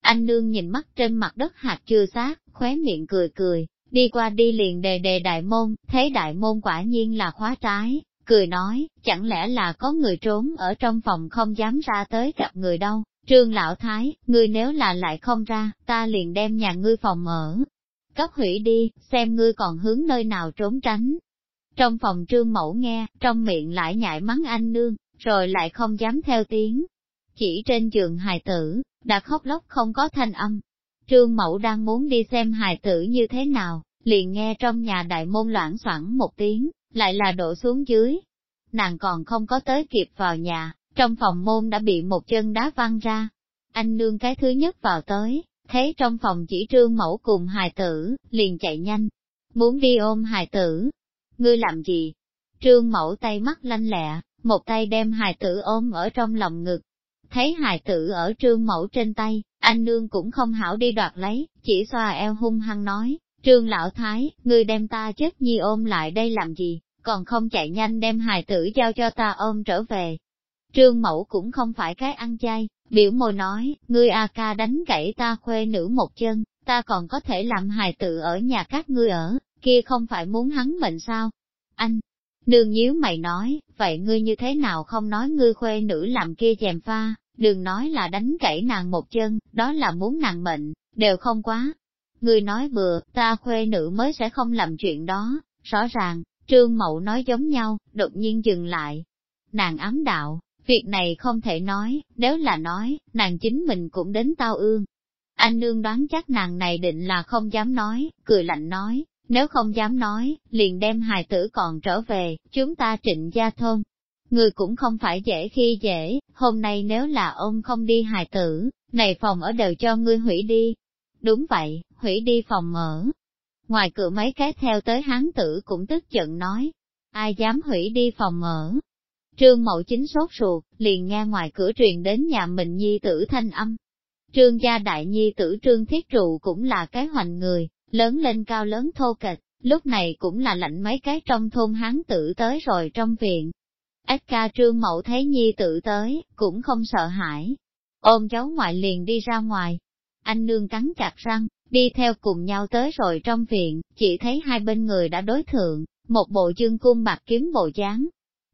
Anh nương nhìn mắt trên mặt đất hạt chưa xác, khóe miệng cười cười, đi qua đi liền đề đề đại môn, thấy đại môn quả nhiên là khóa trái, cười nói, chẳng lẽ là có người trốn ở trong phòng không dám ra tới gặp người đâu. Trương Lão Thái, ngươi nếu là lại không ra, ta liền đem nhà ngươi phòng ở. Cấp hủy đi, xem ngươi còn hướng nơi nào trốn tránh. Trong phòng trương mẫu nghe, trong miệng lại nhại mắng anh nương, rồi lại không dám theo tiếng. Chỉ trên giường hài tử, đã khóc lóc không có thanh âm. Trương mẫu đang muốn đi xem hài tử như thế nào, liền nghe trong nhà đại môn loãng xoảng một tiếng, lại là đổ xuống dưới. nàng còn không có tới kịp vào nhà, trong phòng môn đã bị một chân đá văng ra. Anh nương cái thứ nhất vào tới, thấy trong phòng chỉ trương mẫu cùng hài tử, liền chạy nhanh, muốn đi ôm hài tử. Ngươi làm gì? Trương mẫu tay mắt lanh lẹ, một tay đem hài tử ôm ở trong lòng ngực. Thấy hài tử ở trương mẫu trên tay, anh nương cũng không hảo đi đoạt lấy, chỉ xoa eo hung hăng nói, trương lão thái, ngươi đem ta chết nhi ôm lại đây làm gì, còn không chạy nhanh đem hài tử giao cho ta ôm trở về. Trương mẫu cũng không phải cái ăn chay, biểu môi nói, ngươi a ca đánh gãy ta khuê nữ một chân, ta còn có thể làm hài tử ở nhà các ngươi ở, kia không phải muốn hắn mệnh sao? Anh, nương nhíu mày nói, vậy ngươi như thế nào không nói ngươi khuê nữ làm kia chèm pha, đừng nói là đánh gãy nàng một chân, đó là muốn nàng mệnh, đều không quá. người nói bừa, ta khuê nữ mới sẽ không làm chuyện đó, rõ ràng, trương mậu nói giống nhau, đột nhiên dừng lại. Nàng ám đạo, việc này không thể nói, nếu là nói, nàng chính mình cũng đến tao ương. Anh nương đoán chắc nàng này định là không dám nói, cười lạnh nói, nếu không dám nói, liền đem hài tử còn trở về, chúng ta trịnh gia thôn. Người cũng không phải dễ khi dễ, hôm nay nếu là ông không đi hài tử, này phòng ở đều cho ngươi hủy đi. Đúng vậy, hủy đi phòng ở. Ngoài cửa mấy cái theo tới hán tử cũng tức giận nói, ai dám hủy đi phòng ở. Trương Mậu Chính sốt ruột, liền nghe ngoài cửa truyền đến nhà mình nhi tử thanh âm. Trương gia đại nhi tử Trương Thiết Trụ cũng là cái hoành người, lớn lên cao lớn thô kịch lúc này cũng là lạnh mấy cái trong thôn hán tử tới rồi trong viện. Ách ca trương mậu thấy nhi tử tới, cũng không sợ hãi. Ôm cháu ngoại liền đi ra ngoài. Anh nương cắn chặt răng, đi theo cùng nhau tới rồi trong viện, chỉ thấy hai bên người đã đối thượng, một bộ dương cung bạc kiếm bộ dáng.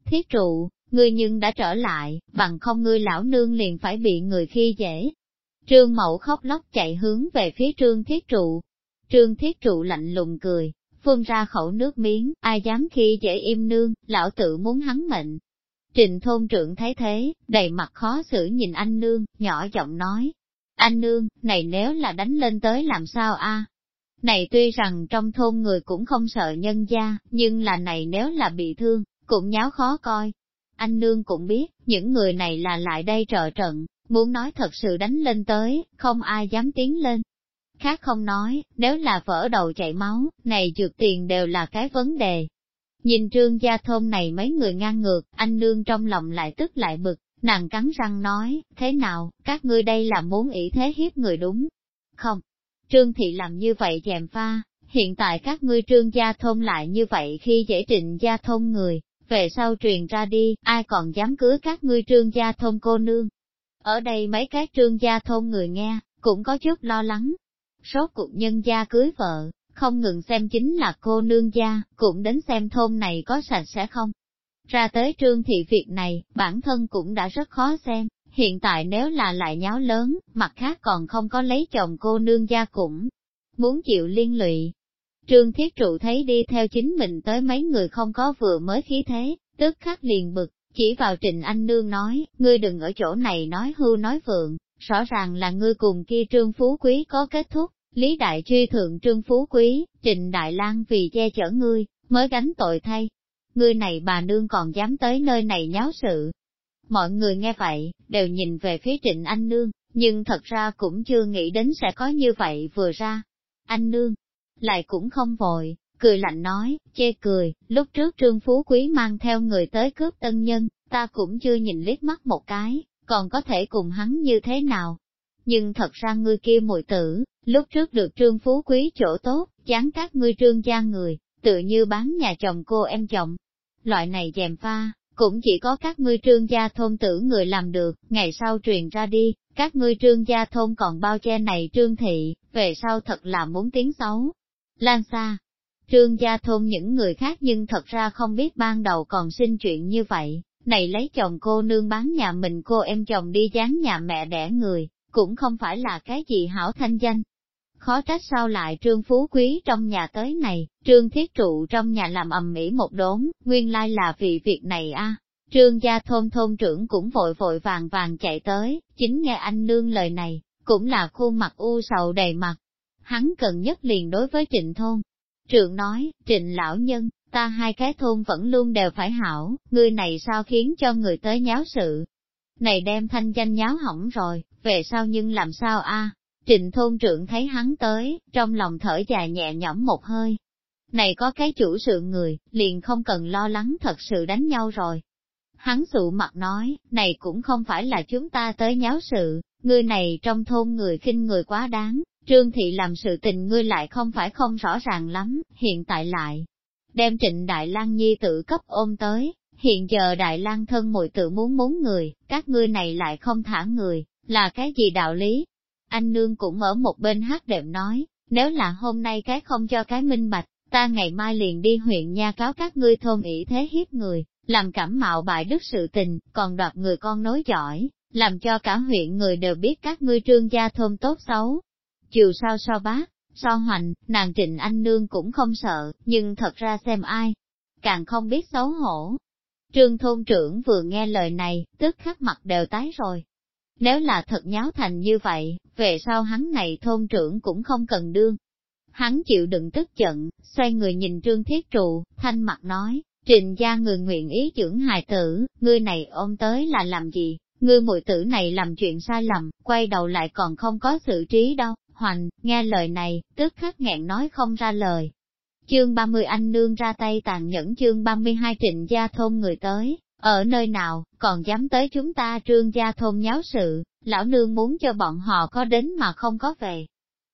Thiết trụ, ngươi nhưng đã trở lại, bằng không ngươi lão nương liền phải bị người khi dễ. Trương Mậu khóc lóc chạy hướng về phía trương thiết trụ, Trương thiết trụ lạnh lùng cười, phun ra khẩu nước miếng, ai dám khi dễ im nương, lão tự muốn hắn mệnh. Trình thôn trưởng thấy thế, đầy mặt khó xử nhìn anh nương, nhỏ giọng nói. Anh nương, này nếu là đánh lên tới làm sao a? Này tuy rằng trong thôn người cũng không sợ nhân gia, nhưng là này nếu là bị thương, cũng nháo khó coi. Anh nương cũng biết, những người này là lại đây trợ trận, muốn nói thật sự đánh lên tới, không ai dám tiến lên, Khác không nói, nếu là vỡ đầu chảy máu, này dược tiền đều là cái vấn đề. Nhìn trương gia thôn này mấy người ngang ngược, anh nương trong lòng lại tức lại bực, nàng cắn răng nói, thế nào, các ngươi đây là muốn ý thế hiếp người đúng? Không, trương thị làm như vậy dèm pha, hiện tại các ngươi trương gia thôn lại như vậy khi dễ trịnh gia thôn người, về sau truyền ra đi, ai còn dám cưới các ngươi trương gia thôn cô nương. Ở đây mấy cái trương gia thôn người nghe, cũng có chút lo lắng, Số cuộc nhân gia cưới vợ, không ngừng xem chính là cô nương gia, cũng đến xem thôn này có sạch sẽ không. Ra tới trương thị việc này, bản thân cũng đã rất khó xem, hiện tại nếu là lại nháo lớn, mặt khác còn không có lấy chồng cô nương gia cũng muốn chịu liên lụy. Trương Thiết Trụ thấy đi theo chính mình tới mấy người không có vừa mới khí thế, tức khắc liền bực, chỉ vào Trịnh Anh Nương nói, ngươi đừng ở chỗ này nói hưu nói vượng, rõ ràng là ngươi cùng kia Trương Phú Quý có kết thúc, Lý Đại Truy thượng Trương Phú Quý, Trịnh Đại Lang vì che chở ngươi, mới gánh tội thay. Ngươi này bà nương còn dám tới nơi này nháo sự. Mọi người nghe vậy, đều nhìn về phía Trịnh Anh Nương, nhưng thật ra cũng chưa nghĩ đến sẽ có như vậy vừa ra. Anh Nương, lại cũng không vội, cười lạnh nói, chê cười, lúc trước Trương Phú Quý mang theo người tới cướp tân nhân, ta cũng chưa nhìn liếc mắt một cái, còn có thể cùng hắn như thế nào. Nhưng thật ra ngươi kia mùi tử, lúc trước được trương phú quý chỗ tốt, chán các ngươi trương gia người, tự như bán nhà chồng cô em chồng. Loại này dèm pha, cũng chỉ có các ngươi trương gia thôn tử người làm được, ngày sau truyền ra đi, các ngươi trương gia thôn còn bao che này trương thị, về sau thật là muốn tiếng xấu. Lan xa, trương gia thôn những người khác nhưng thật ra không biết ban đầu còn sinh chuyện như vậy, này lấy chồng cô nương bán nhà mình cô em chồng đi dán nhà mẹ đẻ người, cũng không phải là cái gì hảo thanh danh. Khó trách sao lại trương phú quý trong nhà tới này, trương thiết trụ trong nhà làm ầm ĩ một đốn, nguyên lai là vì việc này a. Trương gia thôn thôn trưởng cũng vội vội vàng vàng chạy tới, chính nghe anh nương lời này, cũng là khuôn mặt u sầu đầy mặt. Hắn cần nhất liền đối với trịnh thôn. Trượng nói, trịnh lão nhân, ta hai cái thôn vẫn luôn đều phải hảo, ngươi này sao khiến cho người tới nháo sự. Này đem thanh danh nháo hỏng rồi, về sau nhưng làm sao a? Trịnh thôn trưởng thấy hắn tới, trong lòng thở dài nhẹ nhõm một hơi. Này có cái chủ sự người, liền không cần lo lắng thật sự đánh nhau rồi. Hắn sụ mặt nói, này cũng không phải là chúng ta tới nháo sự, ngươi này trong thôn người khinh người quá đáng, trương thị làm sự tình ngươi lại không phải không rõ ràng lắm, hiện tại lại. Đem trịnh Đại lang Nhi tự cấp ôm tới, hiện giờ Đại lang thân mùi tự muốn muốn người, các ngươi này lại không thả người, là cái gì đạo lý? Anh nương cũng ở một bên hát đệm nói, nếu là hôm nay cái không cho cái minh bạch, ta ngày mai liền đi huyện nha cáo các ngươi thôn ỷ thế hiếp người, làm cảm mạo bại đức sự tình, còn đoạt người con nối giỏi, làm cho cả huyện người đều biết các ngươi trương gia thôn tốt xấu. Chiều sao so bác, so hoành, nàng trịnh anh nương cũng không sợ, nhưng thật ra xem ai, càng không biết xấu hổ. Trương thôn trưởng vừa nghe lời này, tức khắc mặt đều tái rồi. Nếu là thật nháo thành như vậy, về sau hắn này thôn trưởng cũng không cần đương. Hắn chịu đựng tức giận, xoay người nhìn trương thiết trụ, thanh mặt nói, trình gia người nguyện ý trưởng hài tử, ngươi này ôm tới là làm gì, ngươi muội tử này làm chuyện sai lầm, quay đầu lại còn không có sự trí đâu, hoành, nghe lời này, tức khắc nghẹn nói không ra lời. Chương 30 anh nương ra tay tàn nhẫn chương 32 trịnh gia thôn người tới, ở nơi nào, còn dám tới chúng ta trương gia thôn nháo sự, lão nương muốn cho bọn họ có đến mà không có về.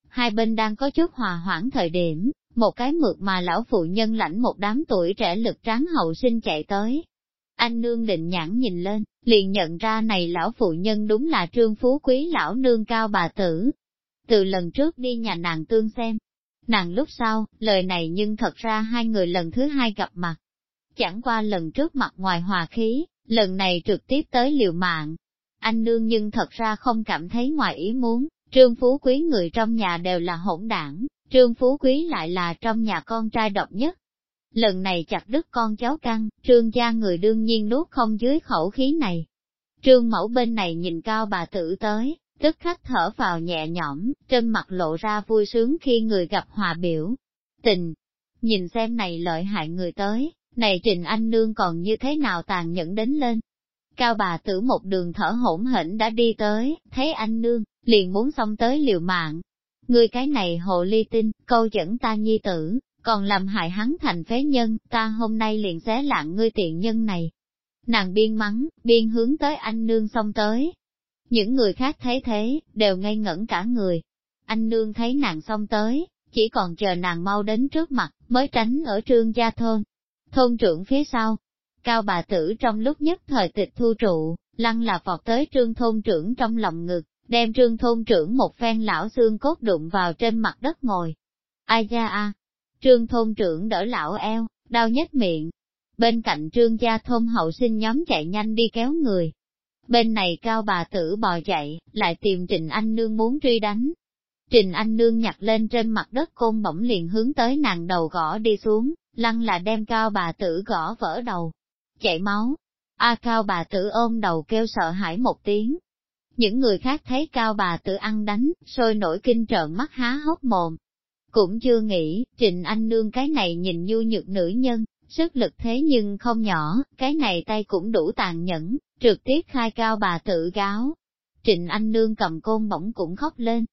Hai bên đang có chút hòa hoãn thời điểm, một cái mượt mà lão phụ nhân lãnh một đám tuổi trẻ lực tráng hậu sinh chạy tới. Anh nương định nhãn nhìn lên, liền nhận ra này lão phụ nhân đúng là trương phú quý lão nương cao bà tử. Từ lần trước đi nhà nàng tương xem, nàng lúc sau, lời này nhưng thật ra hai người lần thứ hai gặp mặt. Chẳng qua lần trước mặt ngoài hòa khí, lần này trực tiếp tới liều mạng. Anh nương nhưng thật ra không cảm thấy ngoài ý muốn, trương phú quý người trong nhà đều là hỗn đảng, trương phú quý lại là trong nhà con trai độc nhất. Lần này chặt đứt con cháu căng, trương gia người đương nhiên nuốt không dưới khẩu khí này. Trương mẫu bên này nhìn cao bà tử tới, tức khắc thở vào nhẹ nhõm, trên mặt lộ ra vui sướng khi người gặp hòa biểu. Tình, nhìn xem này lợi hại người tới, này Trình Anh Nương còn như thế nào tàn nhẫn đến lên. Cao bà tử một đường thở hỗn hển đã đi tới, thấy anh Nương, liền muốn xông tới liều mạng. Người cái này hộ ly tinh, câu dẫn ta nhi tử, còn làm hại hắn thành phế nhân, ta hôm nay liền xé lạng ngươi tiện nhân này. Nàng biên mắng, biên hướng tới anh Nương xông tới, những người khác thấy thế, đều ngây ngẩn cả người. Anh nương thấy nàng xong tới, chỉ còn chờ nàng mau đến trước mặt, mới tránh ở trương gia thôn. Thôn trưởng phía sau, cao bà tử trong lúc nhất thời tịch thu trụ, lăng là vọt tới trương thôn trưởng trong lòng ngực, đem trương thôn trưởng một phen lão xương cốt đụng vào trên mặt đất ngồi. Ai da a? Trương thôn trưởng đỡ lão eo, đau nhất miệng. Bên cạnh trương gia thôn hậu sinh nhóm chạy nhanh đi kéo người, Bên này cao bà tử bò dậy, lại tìm Trình Anh Nương muốn truy đánh. Trình Anh Nương nhặt lên trên mặt đất côn bỗng liền hướng tới nàng đầu gõ đi xuống, lăng là đem cao bà tử gõ vỡ đầu. Chảy máu. A cao bà tử ôm đầu kêu sợ hãi một tiếng. Những người khác thấy cao bà tử ăn đánh, sôi nổi kinh trợn mắt há hốc mồm. Cũng chưa nghĩ, Trình Anh Nương cái này nhìn nhu nhược nữ nhân, sức lực thế nhưng không nhỏ, cái này tay cũng đủ tàn nhẫn, trực tiếp khai cao bà tự gáo. Trịnh Anh Nương cầm côn bỗng cũng khóc lên.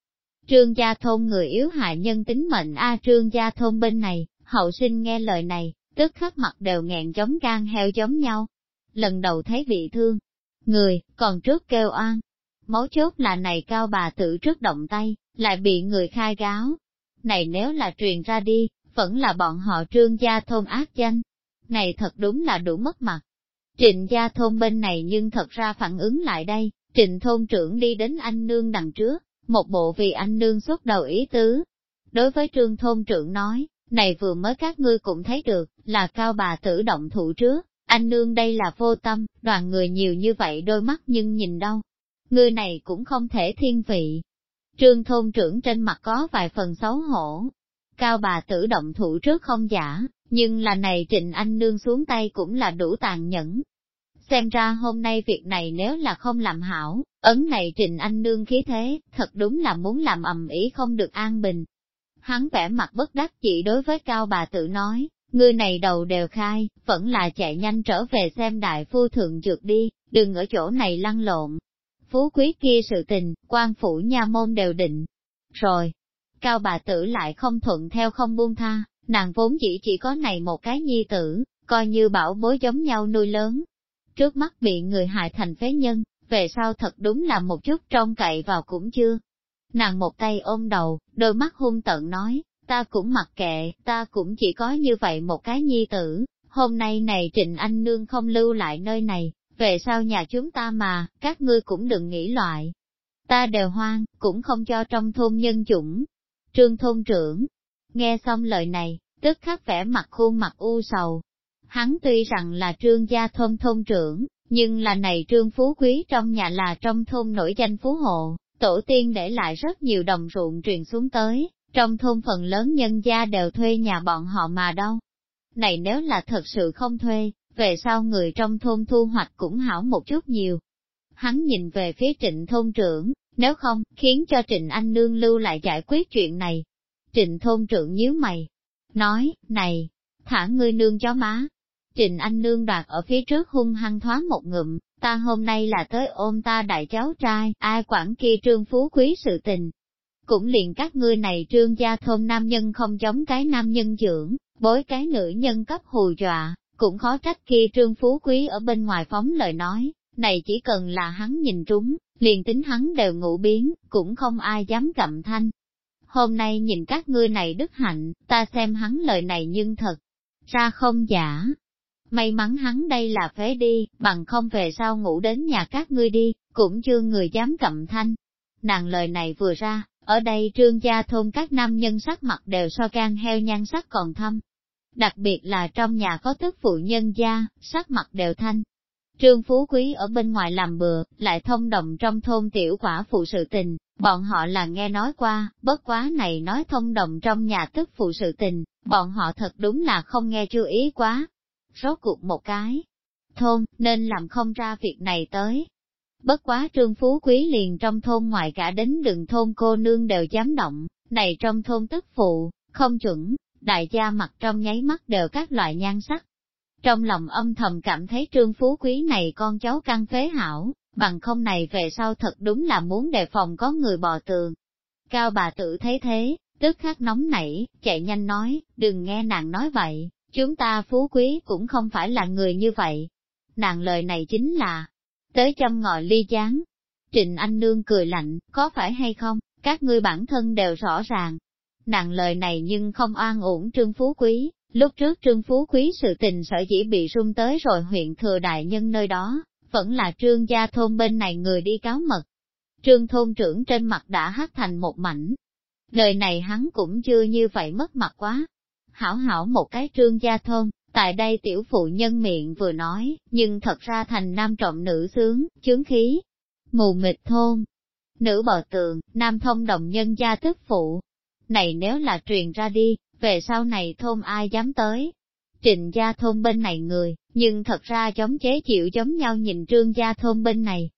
Trương gia thôn người yếu hại nhân tính mệnh a trương gia thôn bên này, hậu sinh nghe lời này, tức khắc mặt đều nghẹn giống gan heo giống nhau. Lần đầu thấy bị thương, người, còn trước kêu oan. Mấu chốt là này cao bà tự trước động tay, lại bị người khai gáo. Này nếu là truyền ra đi, vẫn là bọn họ trương gia thôn ác danh. Này thật đúng là đủ mất mặt. Trịnh gia thôn bên này nhưng thật ra phản ứng lại đây, trịnh thôn trưởng đi đến anh nương đằng trước, một bộ vì anh nương xuất đầu ý tứ. Đối với trương thôn trưởng nói, này vừa mới các ngươi cũng thấy được, là cao bà tử động thủ trước, anh nương đây là vô tâm, đoàn người nhiều như vậy đôi mắt nhưng nhìn đâu. người này cũng không thể thiên vị. Trương thôn trưởng trên mặt có vài phần xấu hổ. Cao bà tử động thủ trước không giả, nhưng là này Trịnh Anh Nương xuống tay cũng là đủ tàn nhẫn. Xem ra hôm nay việc này nếu là không làm hảo, ấn này Trịnh Anh Nương khí thế, thật đúng là muốn làm ầm ý không được an bình. Hắn vẻ mặt bất đắc chỉ đối với cao bà tự nói, Ngươi này đầu đều khai, vẫn là chạy nhanh trở về xem đại phu thượng dược đi, đừng ở chỗ này lăn lộn. Phú quý kia sự tình, quan phủ nha môn đều định. Rồi, cao bà tử lại không thuận theo không buông tha, nàng vốn chỉ chỉ có này một cái nhi tử, coi như bảo bối giống nhau nuôi lớn. Trước mắt bị người hại thành phế nhân, về sau thật đúng là một chút trông cậy vào cũng chưa. Nàng một tay ôm đầu, đôi mắt hung tận nói, ta cũng mặc kệ, ta cũng chỉ có như vậy một cái nhi tử, hôm nay này Trịnh Anh Nương không lưu lại nơi này, về sau nhà chúng ta mà, các ngươi cũng đừng nghĩ loại. Ta đều hoang, cũng không cho trong thôn nhân chủng. Trương thôn trưởng, nghe xong lời này, tức khắc vẻ mặt khuôn mặt u sầu. Hắn tuy rằng là trương gia thôn thôn trưởng, nhưng là này trương phú quý trong nhà là trong thôn nổi danh phú hộ, tổ tiên để lại rất nhiều đồng ruộng truyền xuống tới, trong thôn phần lớn nhân gia đều thuê nhà bọn họ mà đâu. Này nếu là thật sự không thuê, về sau người trong thôn thu hoạch cũng hảo một chút nhiều. Hắn nhìn về phía trịnh thôn trưởng, nếu không, khiến cho trịnh anh nương lưu lại giải quyết chuyện này. Trịnh thôn trưởng nhíu mày, nói, này, thả ngươi nương chó má. Trịnh anh nương đoạt ở phía trước hung hăng thoáng một ngụm, ta hôm nay là tới ôm ta đại cháu trai, ai quản kia trương phú quý sự tình. Cũng liền các ngươi này trương gia thôn nam nhân không giống cái nam nhân dưỡng, bối cái nữ nhân cấp hù dọa, cũng khó trách kia trương phú quý ở bên ngoài phóng lời nói, này chỉ cần là hắn nhìn trúng, liền tính hắn đều ngủ biến, cũng không ai dám cậm thanh. Hôm nay nhìn các ngươi này đức hạnh, ta xem hắn lời này nhưng thật, ra không giả. May mắn hắn đây là phế đi, bằng không về sau ngủ đến nhà các ngươi đi, cũng chưa người dám cậm thanh. Nàng lời này vừa ra, ở đây trương gia thôn các nam nhân sắc mặt đều so can heo nhan sắc còn thâm, đặc biệt là trong nhà có tức phụ nhân gia, sắc mặt đều thanh. Trương Phú Quý ở bên ngoài làm bừa, lại thông đồng trong thôn tiểu quả phụ sự tình, bọn họ là nghe nói qua, bất quá này nói thông đồng trong nhà tức phụ sự tình, bọn họ thật đúng là không nghe chú ý quá. Rốt cuộc một cái, thôn, nên làm không ra việc này tới. Bất quá trương phú quý liền trong thôn ngoài cả đến đường thôn cô nương đều dám động, này trong thôn tức phụ, không chuẩn, đại gia mặt trong nháy mắt đều các loại nhan sắc. Trong lòng âm thầm cảm thấy trương phú quý này con cháu căn phế hảo, bằng không này về sau thật đúng là muốn đề phòng có người bò tường. Cao bà tử thấy thế, tức khắc nóng nảy, chạy nhanh nói, đừng nghe nàng nói vậy, chúng ta phú quý cũng không phải là người như vậy. Nàng lời này chính là, tới châm ngòi ly chán. Trịnh Anh Nương cười lạnh, có phải hay không, các ngươi bản thân đều rõ ràng, nàng lời này nhưng không an ổn Trương Phú Quý. Lúc trước Trương Phú Quý sự tình sở dĩ bị rung tới rồi huyện thừa đại nhân nơi đó, vẫn là trương gia thôn bên này người đi cáo mật. Trương thôn trưởng trên mặt đã hát thành một mảnh. Lời này hắn cũng chưa như vậy mất mặt quá. Hảo hảo một cái trương gia thôn, tại đây tiểu phụ nhân miệng vừa nói, nhưng thật ra thành nam trọng nữ sướng, chướng khí. Mù mịt thôn, nữ bờ tường, nam thông đồng nhân gia tức phụ, này nếu là truyền ra đi, về sau này thôn ai dám tới. Trịnh gia thôn bên này người, nhưng thật ra chống chế chịu giống nhau nhìn trương gia thôn bên này.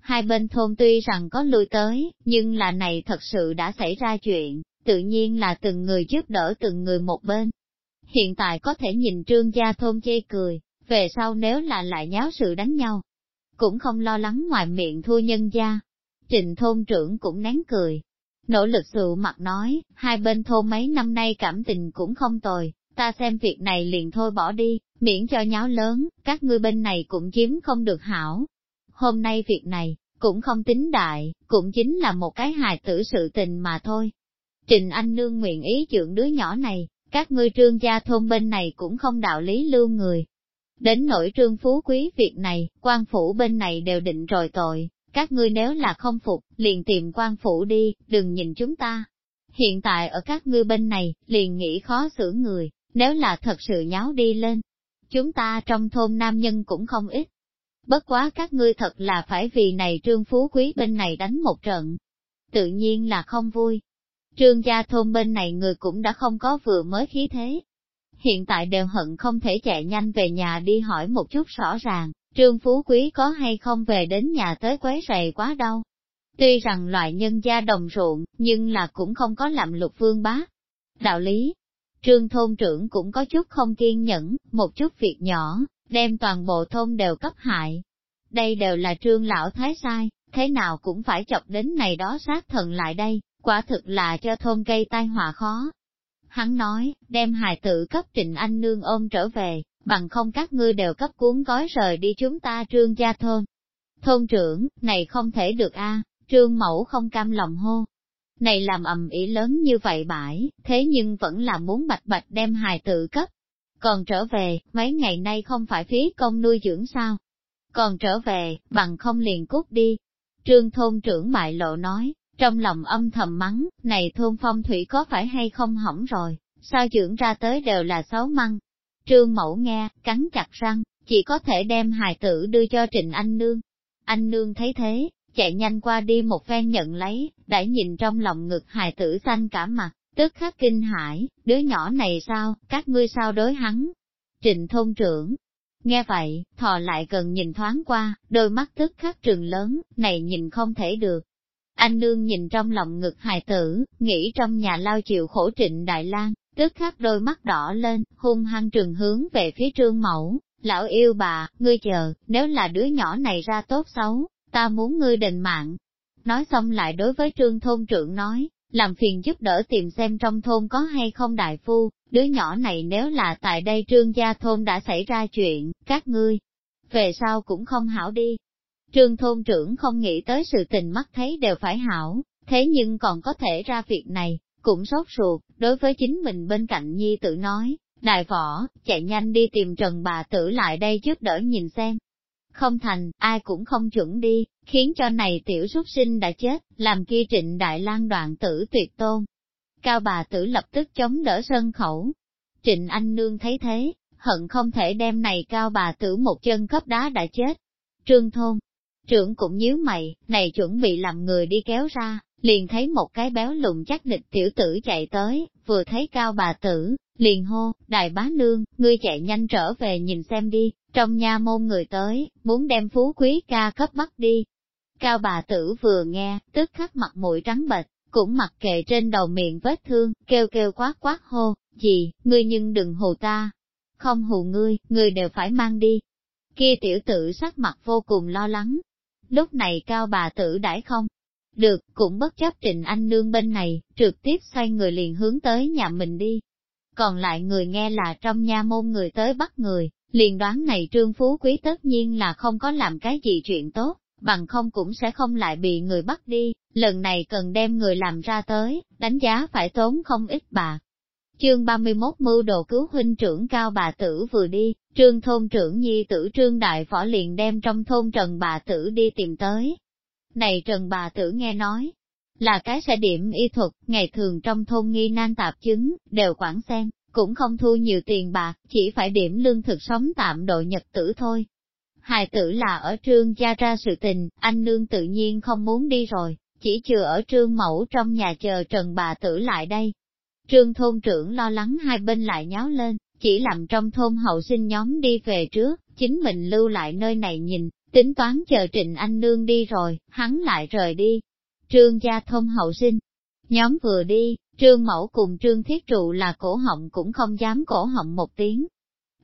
Hai bên thôn tuy rằng có lui tới, nhưng là này thật sự đã xảy ra chuyện, tự nhiên là từng người giúp đỡ từng người một bên. Hiện tại có thể nhìn trương gia thôn chê cười, về sau nếu là lại nháo sự đánh nhau, cũng không lo lắng ngoài miệng thua nhân gia. Trịnh thôn trưởng cũng nén cười, Nỗ lực sự mặt nói, hai bên thôn mấy năm nay cảm tình cũng không tồi, ta xem việc này liền thôi bỏ đi, miễn cho nháo lớn, các ngươi bên này cũng chiếm không được hảo. Hôm nay việc này, cũng không tính đại, cũng chính là một cái hài tử sự tình mà thôi. Trình Anh Nương nguyện ý dưỡng đứa nhỏ này, các ngươi trương gia thôn bên này cũng không đạo lý lưu người. Đến nỗi trương phú quý việc này, quan phủ bên này đều định rồi tội, các ngươi nếu là không phục, liền tìm quan phủ đi, đừng nhìn chúng ta. Hiện tại ở các ngươi bên này, liền nghĩ khó xử người, nếu là thật sự nháo đi lên. Chúng ta trong thôn nam nhân cũng không ít. Bất quá các ngươi thật là phải vì này trương phú quý bên này đánh một trận. Tự nhiên là không vui. Trương gia thôn bên này người cũng đã không có vừa mới khí thế. Hiện tại đều hận không thể chạy nhanh về nhà đi hỏi một chút rõ ràng, Trương Phú Quý có hay không về đến nhà tới quấy rầy quá đâu. Tuy rằng loại nhân gia đồng ruộng, nhưng là cũng không có làm lục vương bá. Đạo lý, Trương thôn trưởng cũng có chút không kiên nhẫn, một chút việc nhỏ, đem toàn bộ thôn đều cấp hại. Đây đều là trương lão thái sai, thế nào cũng phải chọc đến này đó sát thần lại đây, quả thực là cho thôn cây tai họa khó. Hắn nói, đem hài tử cấp trịnh anh nương ôm trở về, bằng không các ngươi đều cấp cuốn gói rời đi chúng ta trương gia thôn. Thôn trưởng, này không thể được a trương mẫu không cam lòng hô. Này làm ầm ĩ lớn như vậy bãi, thế nhưng vẫn là muốn bạch bạch đem hài tử cấp. Còn trở về, mấy ngày nay không phải phí công nuôi dưỡng sao? Còn trở về, bằng không liền cút đi. Trương thôn trưởng bại lộ nói, trong lòng âm thầm mắng, này thôn phong thủy có phải hay không hỏng rồi, sao trưởng ra tới đều là xấu măng. Trương mẫu nghe, cắn chặt răng, chỉ có thể đem hài tử đưa cho Trịnh Anh Nương. Anh Nương thấy thế, chạy nhanh qua đi một phen nhận lấy, đã nhìn trong lòng ngực hài tử xanh cả mặt, tức khắc kinh hãi, đứa nhỏ này sao, các ngươi sao đối hắn. Trịnh thôn trưởng, nghe vậy, thò lại gần nhìn thoáng qua, đôi mắt tức khắc trường lớn, này nhìn không thể được. Anh nương nhìn trong lòng ngực hài tử, nghĩ trong nhà lao chịu khổ trịnh Đại lang tức khắc đôi mắt đỏ lên, hung hăng trường hướng về phía trương mẫu, lão yêu bà, ngươi chờ, nếu là đứa nhỏ này ra tốt xấu, ta muốn ngươi định mạng. Nói xong lại đối với trương thôn trưởng nói, làm phiền giúp đỡ tìm xem trong thôn có hay không đại phu, đứa nhỏ này nếu là tại đây trương gia thôn đã xảy ra chuyện, các ngươi, về sau cũng không hảo đi. Trương thôn trưởng không nghĩ tới sự tình mắt thấy đều phải hảo, thế nhưng còn có thể ra việc này, cũng sốt ruột, đối với chính mình bên cạnh nhi tự nói, đại võ, chạy nhanh đi tìm trần bà tử lại đây giúp đỡ nhìn xem, không thành, ai cũng không chuẩn đi, khiến cho này tiểu xuất sinh đã chết, làm kia trịnh đại lang đoạn tử tuyệt tôn. Cao bà tử lập tức chống đỡ sân khẩu. Trịnh anh nương thấy thế, hận không thể đem này cao bà tử một chân cấp đá đã chết. Trương thôn, trưởng cũng nhíu mày, này chuẩn bị làm người đi kéo ra, liền thấy một cái béo lùn chắc địch tiểu tử chạy tới, vừa thấy cao bà tử, liền hô, đại bá nương, ngươi chạy nhanh trở về nhìn xem đi, trong nhà môn người tới, muốn đem phú quý ca cấp bắt đi. Cao bà tử vừa nghe, tức khắc mặt mũi trắng bệch, cũng mặc kệ trên đầu miệng vết thương, kêu kêu quát quát hô, gì, ngươi nhưng đừng hù ta. Không hù ngươi, ngươi đều phải mang đi. Kia tiểu tử sắc mặt vô cùng lo lắng. Lúc này cao bà tử đãi không? Được, cũng bất chấp trịnh anh nương bên này, trực tiếp xoay người liền hướng tới nhà mình đi. Còn lại người nghe là trong nha môn người tới bắt người, liền đoán này trương phú quý tất nhiên là không có làm cái gì chuyện tốt, bằng không cũng sẽ không lại bị người bắt đi, lần này cần đem người làm ra tới, đánh giá phải tốn không ít bạc. Chương 31 mưu đồ cứu huynh trưởng cao bà tử vừa đi, trương thôn trưởng nhi tử trương đại võ liền đem trong thôn trần bà tử đi tìm tới. Này trần bà tử nghe nói, là cái sẽ điểm y thuật, ngày thường trong thôn nghi nan tạp chứng, đều quản xem, cũng không thu nhiều tiền bạc, chỉ phải điểm lương thực sống tạm độ nhật tử thôi. Hài tử là ở trương gia ra sự tình, anh nương tự nhiên không muốn đi rồi, chỉ chừa ở trương mẫu trong nhà chờ trần bà tử lại đây. Trương thôn trưởng lo lắng hai bên lại nháo lên, chỉ làm trong thôn hậu sinh nhóm đi về trước, chính mình lưu lại nơi này nhìn, tính toán chờ trịnh anh nương đi rồi, hắn lại rời đi. Trương gia thôn hậu sinh, nhóm vừa đi, Trương Mẫu cùng Trương Thiết Trụ là cổ họng cũng không dám cổ họng một tiếng.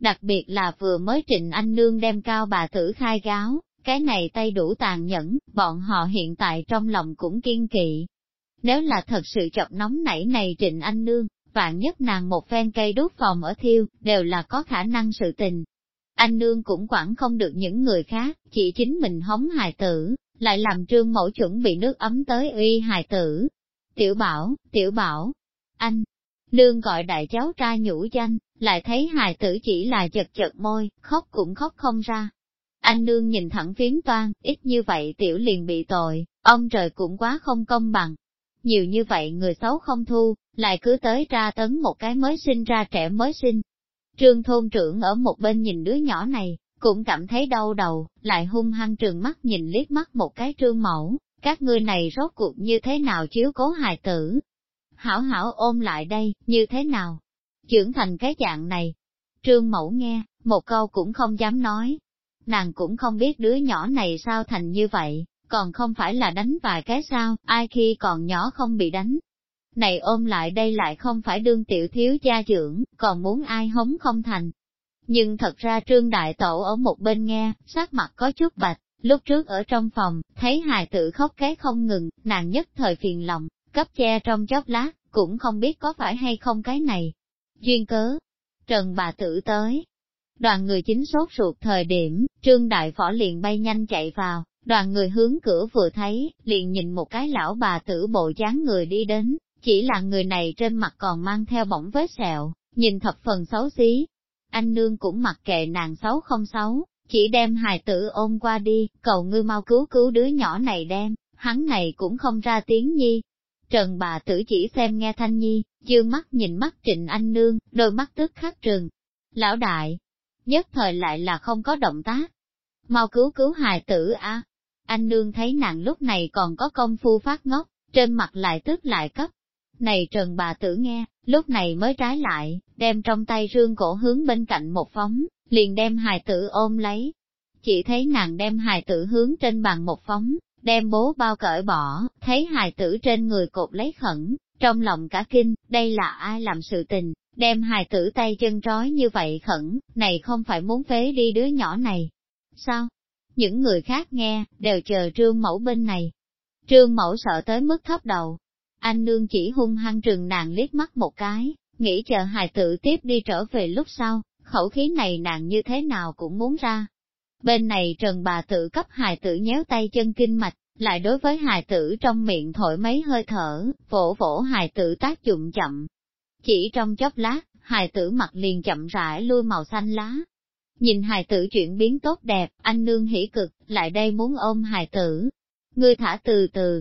Đặc biệt là vừa mới trịnh anh nương đem cao bà tử khai gáo, cái này tay đủ tàn nhẫn, bọn họ hiện tại trong lòng cũng kiên kỵ. Nếu là thật sự chọc nóng nảy này trịnh anh nương, vạn nhất nàng một phen cây đốt phòng ở thiêu, đều là có khả năng sự tình. Anh nương cũng quản không được những người khác, chỉ chính mình hống hài tử, lại làm trương mẫu chuẩn bị nước ấm tới uy hài tử, Tiểu bảo, tiểu bảo, anh, nương gọi đại cháu trai nhũ danh, lại thấy hài tử chỉ là chật chật môi, khóc cũng khóc không ra. Anh nương nhìn thẳng phiến toan, ít như vậy tiểu liền bị tội, ông trời cũng quá không công bằng. Nhiều như vậy người xấu không thu, lại cứ tới tra tấn một cái mới sinh ra trẻ mới sinh. Trương thôn trưởng ở một bên nhìn đứa nhỏ này, cũng cảm thấy đau đầu, lại hung hăng trường mắt nhìn liếc mắt một cái trương mẫu, các ngươi này rốt cuộc như thế nào chiếu cố hài tử? Hảo hảo ôm lại đây, như thế nào? Trưởng thành cái dạng này. Trương Mẫu nghe, một câu cũng không dám nói. Nàng cũng không biết đứa nhỏ này sao thành như vậy, còn không phải là đánh vài cái sao, ai khi còn nhỏ không bị đánh. Này ôm lại đây lại không phải đương tiểu thiếu gia trưởng, còn muốn ai hống không thành. Nhưng thật ra trương đại tổ ở một bên nghe, sắc mặt có chút bạch, lúc trước ở trong phòng, thấy hài tử khóc cái không ngừng, nàng nhất thời phiền lòng, cấp che trong chốc lát, cũng không biết có phải hay không cái này. Duyên cớ, trần bà tử tới. Đoàn người chính sốt ruột thời điểm, trương đại võ liền bay nhanh chạy vào, đoàn người hướng cửa vừa thấy, liền nhìn một cái lão bà tử bộ dáng người đi đến, chỉ là người này trên mặt còn mang theo bỏng vết sẹo, nhìn thập phần xấu xí. Anh nương cũng mặc kệ nàng xấu không xấu, chỉ đem hài tử ôm qua đi, cầu ngươi mau cứu cứu đứa nhỏ này đem, hắn này cũng không ra tiếng nhi. Trần bà tử chỉ xem nghe thanh nhi, dương mắt nhìn mắt trịnh anh nương, đôi mắt tức khắc trừng. Lão đại, nhất thời lại là không có động tác. Mau cứu cứu hài tử a Anh nương thấy nàng lúc này còn có công phu phát ngốc, trên mặt lại tức lại cấp. Này trần bà tử nghe, lúc này mới trái lại, đem trong tay rương cổ hướng bên cạnh một phóng, liền đem hài tử ôm lấy. Chỉ thấy nàng đem hài tử hướng trên bàn một phóng, đem bố bao cởi bỏ, thấy hài tử trên người cột lấy khẩn, trong lòng cả kinh, đây là ai làm sự tình, đem hài tử tay chân trói như vậy khẩn, này không phải muốn phế đi đứa nhỏ này. Sao? Những người khác nghe, đều chờ trương mẫu bên này. Trương mẫu sợ tới mức thấp đầu. Anh nương chỉ hung hăng trừng nàng liếc mắt một cái, nghĩ chờ hài tử tiếp đi trở về lúc sau, khẩu khí này nàng như thế nào cũng muốn ra. Bên này trần bà tự cấp hài tử nhéo tay chân kinh mạch, lại đối với hài tử trong miệng thổi mấy hơi thở, vỗ vỗ hài tử tác dụng chậm. Chỉ trong chốc lát, hài tử mặt liền chậm rãi lui màu xanh lá. Nhìn hài tử chuyển biến tốt đẹp, anh nương hỉ cực, lại đây muốn ôm hài tử. Ngươi thả từ từ.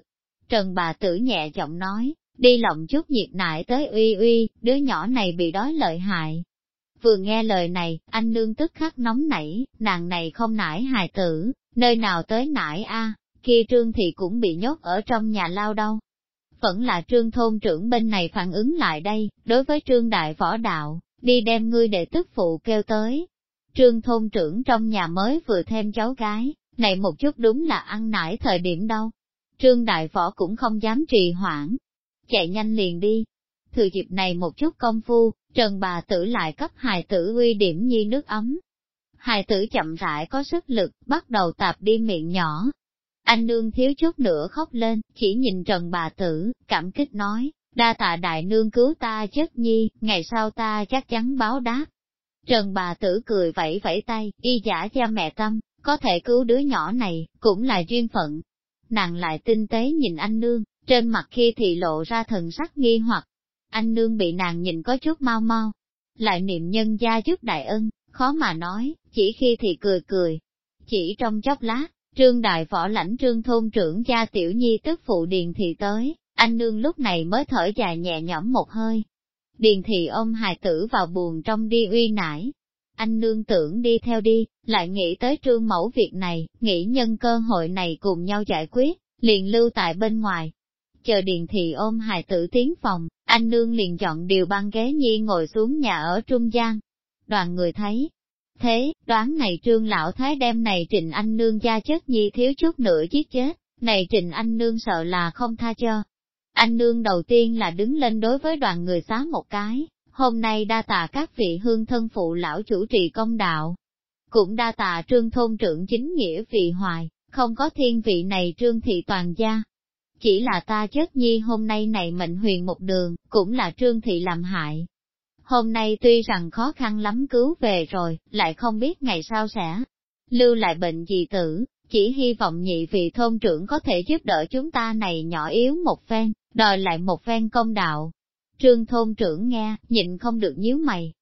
Trần bà tử nhẹ giọng nói, đi lộng chút nhiệt nại tới uy uy, đứa nhỏ này bị đói lợi hại, Vừa nghe lời này, anh nương tức khắc nóng nảy, nàng này không nải hài tử, nơi nào tới nải a kia trương thị cũng bị nhốt ở trong nhà lao đâu. Vẫn là trương thôn trưởng bên này phản ứng lại đây, đối với trương đại võ đạo, đi đem ngươi để tức phụ kêu tới. Trương thôn trưởng trong nhà mới vừa thêm cháu gái, này một chút đúng là ăn nải thời điểm đâu. Trương đại võ cũng không dám trì hoãn, chạy nhanh liền đi. Thừa dịp này một chút công phu, Trần bà tử lại cấp hài tử uy điểm nhi nước ấm. Hài tử chậm rãi có sức lực, bắt đầu tạp đi miệng nhỏ. Anh nương thiếu chút nữa khóc lên, chỉ nhìn Trần bà tử, cảm kích nói, đa tạ đại nương cứu ta chết nhi, ngày sau ta chắc chắn báo đáp. Trần bà tử cười vẫy vẫy tay, y giả cha mẹ tâm, có thể cứu đứa nhỏ này, cũng là duyên phận. Nàng lại tinh tế nhìn anh nương, trên mặt khi thì lộ ra thần sắc nghi hoặc, anh nương bị nàng nhìn có chút mau mau, lại niệm nhân gia giúp đại ân, khó mà nói, chỉ khi thì cười cười. Chỉ trong chốc lát, trương đại võ lãnh trương thôn trưởng gia tiểu nhi tức phụ điền thị tới, anh nương lúc này mới thở dài nhẹ nhõm một hơi. Điền thị ôm hài tử vào buồn trong đi uy nải. Anh nương tưởng đi theo đi, lại nghĩ tới trương mẫu việc này, nghĩ nhân cơ hội này cùng nhau giải quyết, liền lưu tại bên ngoài, chờ điện Thị ôm hài tử tiến phòng, anh nương liền chọn điều băng ghế nhi ngồi xuống nhà ở trung gian. Đoàn người thấy, thế, đoán này trương lão thái đem này trịnh anh nương gia chất nhi thiếu chút nữa giết chết, này trịnh anh nương sợ là không tha cho. Anh nương đầu tiên là đứng lên đối với đoàn người xá một cái, hôm nay đa tạ các vị hương thân phụ lão chủ trì công đạo. Cũng đa tạ trương thôn trưởng chính nghĩa vị hoài, không có thiên vị này trương thị toàn gia, chỉ là ta chết nhi hôm nay này mệnh huyền một đường, cũng là trương thị làm hại. Hôm nay tuy rằng khó khăn lắm cứu về rồi, lại không biết ngày sau sẽ lưu lại bệnh gì tử, chỉ hy vọng nhị vị thôn trưởng có thể giúp đỡ chúng ta này nhỏ yếu một phen, đòi lại một phen công đạo. Trương thôn trưởng nghe, nhịn không được nhíu mày.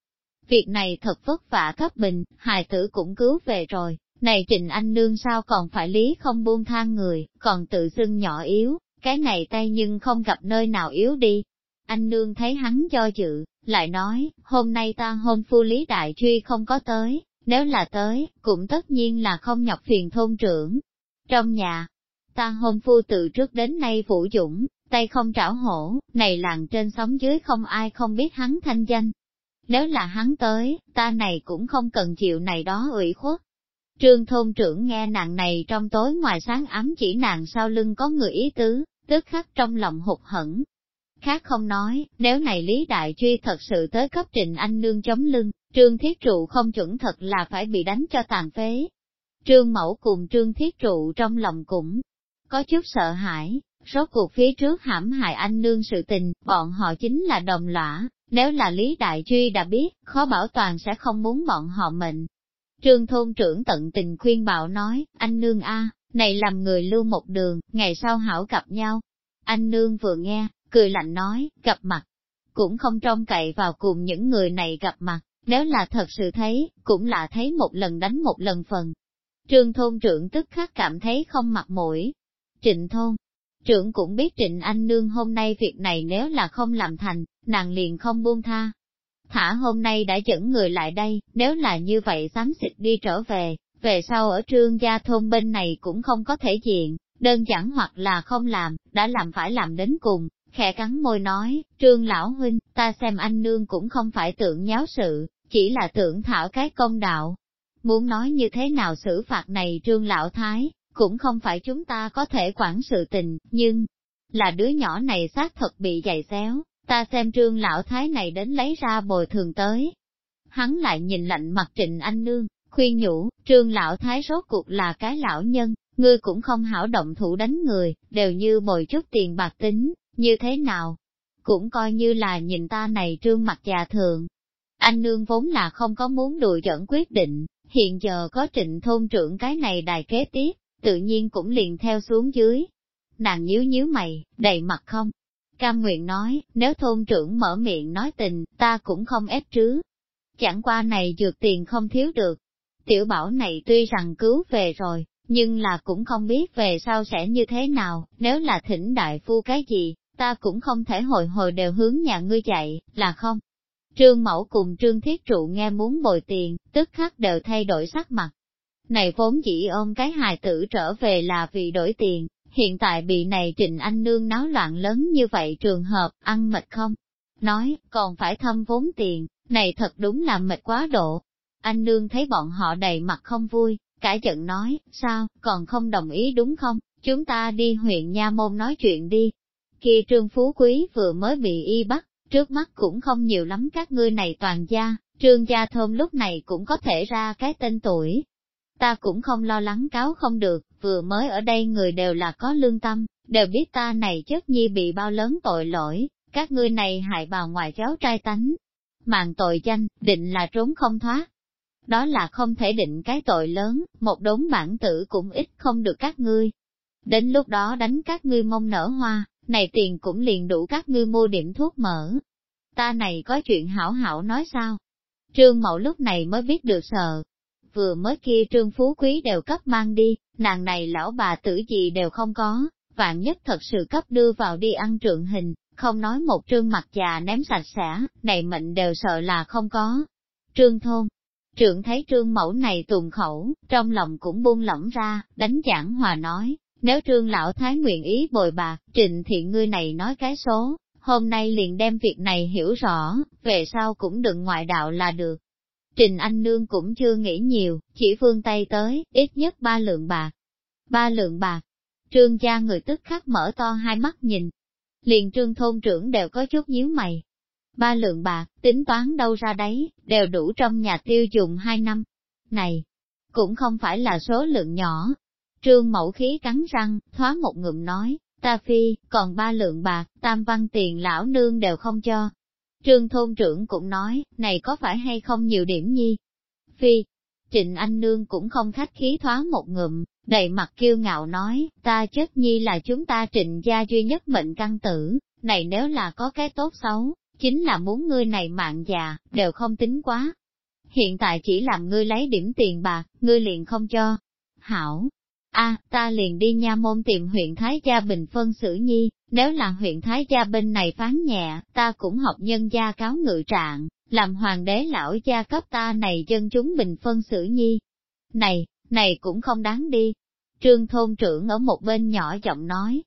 Việc này thật vất vả cấp bình, hài tử cũng cứu về rồi, này Trình Anh Nương sao còn phải lý không buông than người, còn tự xưng nhỏ yếu, cái này tay nhưng không gặp nơi nào yếu đi. Anh nương thấy hắn do dự, lại nói, hôm nay ta hôn phu Lý Đại Truy không có tới, nếu là tới, cũng tất nhiên là không nhọc phiền thôn trưởng. Trong nhà, ta hôn phu từ trước đến nay vũ dũng, tay không trảo hổ, này làng trên sóng dưới không ai không biết hắn thanh danh. Nếu là hắn tới, ta này cũng không cần chịu này đó ủy khuất. Trương thôn trưởng nghe nàng này trong tối ngoài sáng ám chỉ nàng sau lưng có người ý tứ, tức khắc trong lòng hụt hẫng. Khác không nói, nếu này Lý Đại Truy thật sự tới cấp trình anh nương chống lưng, trương thiết trụ không chuẩn thật là phải bị đánh cho tàn phế. Trương Mẫu cùng trương thiết trụ trong lòng cũng có chút sợ hãi, rốt cuộc phía trước hãm hại anh nương sự tình, bọn họ chính là đồng lõa, nếu là Lý Đại Truy đã biết, khó bảo toàn sẽ không muốn bọn họ mệnh. Trương thôn trưởng tận tình khuyên bảo nói, anh nương a, này làm người lưu một đường, ngày sau hảo gặp nhau. Anh nương vừa nghe, cười lạnh nói, gặp mặt, cũng không trông cậy vào cùng những người này gặp mặt, nếu là thật sự thấy, cũng là thấy một lần đánh một lần phần. Trương thôn trưởng tức khắc cảm thấy không mặt mũi. Trịnh thôn, trưởng cũng biết trịnh anh nương hôm nay việc này nếu là không làm thành, nàng liền không buông tha. Thả hôm nay đã dẫn người lại đây, nếu là như vậy dám xịt đi trở về, về sau ở trương gia thôn bên này cũng không có thể diện, đơn giản hoặc là không làm, đã làm phải làm đến cùng, khẽ cắn môi nói, trương lão huynh, ta xem anh nương cũng không phải tượng nháo sự, chỉ là tưởng thảo cái công đạo. Muốn nói như thế nào xử phạt này trương lão thái, cũng không phải chúng ta có thể quản sự tình, nhưng, là đứa nhỏ này xác thật bị dày xéo, ta xem trương lão thái này đến lấy ra bồi thường tới. Hắn lại nhìn lạnh mặt trịnh anh nương, khuyên nhủ, trương lão thái rốt cuộc là cái lão nhân, ngươi cũng không hảo động thủ đánh người, đều như bồi chút tiền bạc tính, như thế nào? Cũng coi như là nhìn ta này trương mặt già thường. Anh nương vốn là không có muốn đùi dẫn quyết định, hiện giờ có trịnh thôn trưởng cái này đài kế tiếp, tự nhiên cũng liền theo xuống dưới. Nàng nhíu nhíu mày, đầy mặt không. Cam nguyện nói, nếu thôn trưởng mở miệng nói tình, ta cũng không ép chứ. Chẳng qua này dược tiền không thiếu được. Tiểu bảo này tuy rằng cứu về rồi, nhưng là cũng không biết về sau sẽ như thế nào, nếu là thỉnh đại phu cái gì, ta cũng không thể hồi hồi đều hướng nhà ngươi chạy, là không? Trương Mẫu cùng Trương Thiết Trụ nghe muốn bồi tiền, tức khắc đều thay đổi sắc mặt. Này vốn dĩ ôm cái hài tử trở về là vì đổi tiền, hiện tại bị này Trịnh Anh Nương náo loạn lớn như vậy trường hợp, ăn mệt không? Nói, còn phải thâm vốn tiền, này thật đúng là mệt quá độ. Anh Nương thấy bọn họ đầy mặt không vui, cả giận nói, sao, còn không đồng ý đúng không? Chúng ta đi huyện Nha Môn nói chuyện đi, kia trương phú quý vừa mới bị y bắt, trước mắt cũng không nhiều lắm các ngươi này toàn gia, trương gia thôn lúc này cũng có thể ra cái tên tuổi. Ta cũng không lo lắng cáo không được, vừa mới ở đây người đều là có lương tâm, đều biết ta này chất nhi bị bao lớn tội lỗi, các ngươi này hại bà ngoài cháu trai tánh. Mạng tội danh, định là trốn không thoát. Đó là không thể định cái tội lớn, một đống bản tử cũng ít không được các ngươi. Đến lúc đó đánh các ngươi mông nở hoa, này tiền cũng liền đủ các ngươi mua điểm thuốc mỡ. Ta này có chuyện hảo hảo nói sao? Trương Mậu lúc này mới biết được sợ. Vừa mới kia trương phú quý đều cấp mang đi, nàng này lão bà tử gì đều không có, vạn nhất thật sự cấp đưa vào đi ăn trượng hình, không nói một trương mặt già ném sạch sẽ, này mệnh đều sợ là không có. Trương thôn, trượng thấy trương mẫu này tùng khẩu, trong lòng cũng buông lỏng ra, đánh giảng hòa nói, nếu trương lão thái nguyện ý bồi bạc, trịnh thị ngươi này nói cái số, hôm nay liền đem việc này hiểu rõ, về sau cũng đừng ngoại đạo là được. Trình Anh Nương cũng chưa nghĩ nhiều, chỉ phương tay tới, ít nhất ba lượng bạc. Ba lượng bạc. Trương gia người tức khắc mở to hai mắt nhìn. Liền trương thôn trưởng đều có chút nhíu mày. Ba lượng bạc, tính toán đâu ra đấy, đều đủ trong nhà tiêu dùng hai năm. Này, cũng không phải là số lượng nhỏ, Trương mẫu khí cắn răng, thoá một ngụm nói, ta phi, còn ba lượng bạc, tam văn tiền lão nương đều không cho. Trương thôn trưởng cũng nói, này có phải hay không nhiều điểm nhi? Phi, Trịnh Anh Nương cũng không khách khí thoáng một ngụm, đầy mặt kiêu ngạo nói, ta chết nhi là chúng ta trịnh gia duy nhất mệnh căn tử, này nếu là có cái tốt xấu, chính là muốn ngươi này mạng già, đều không tính quá. Hiện tại chỉ làm ngươi lấy điểm tiền bạc, ngươi liền không cho. Hảo, a ta liền đi nha môn tìm huyện Thái Gia Bình phân xử nhi, nếu là huyện Thái Gia bên này phán nhẹ, ta cũng học nhân gia cáo ngự trạng, làm hoàng đế lão gia cấp ta này dân chúng bình phân xử nhi. Này, này cũng không đáng đi. Trương thôn trưởng ở một bên nhỏ giọng nói.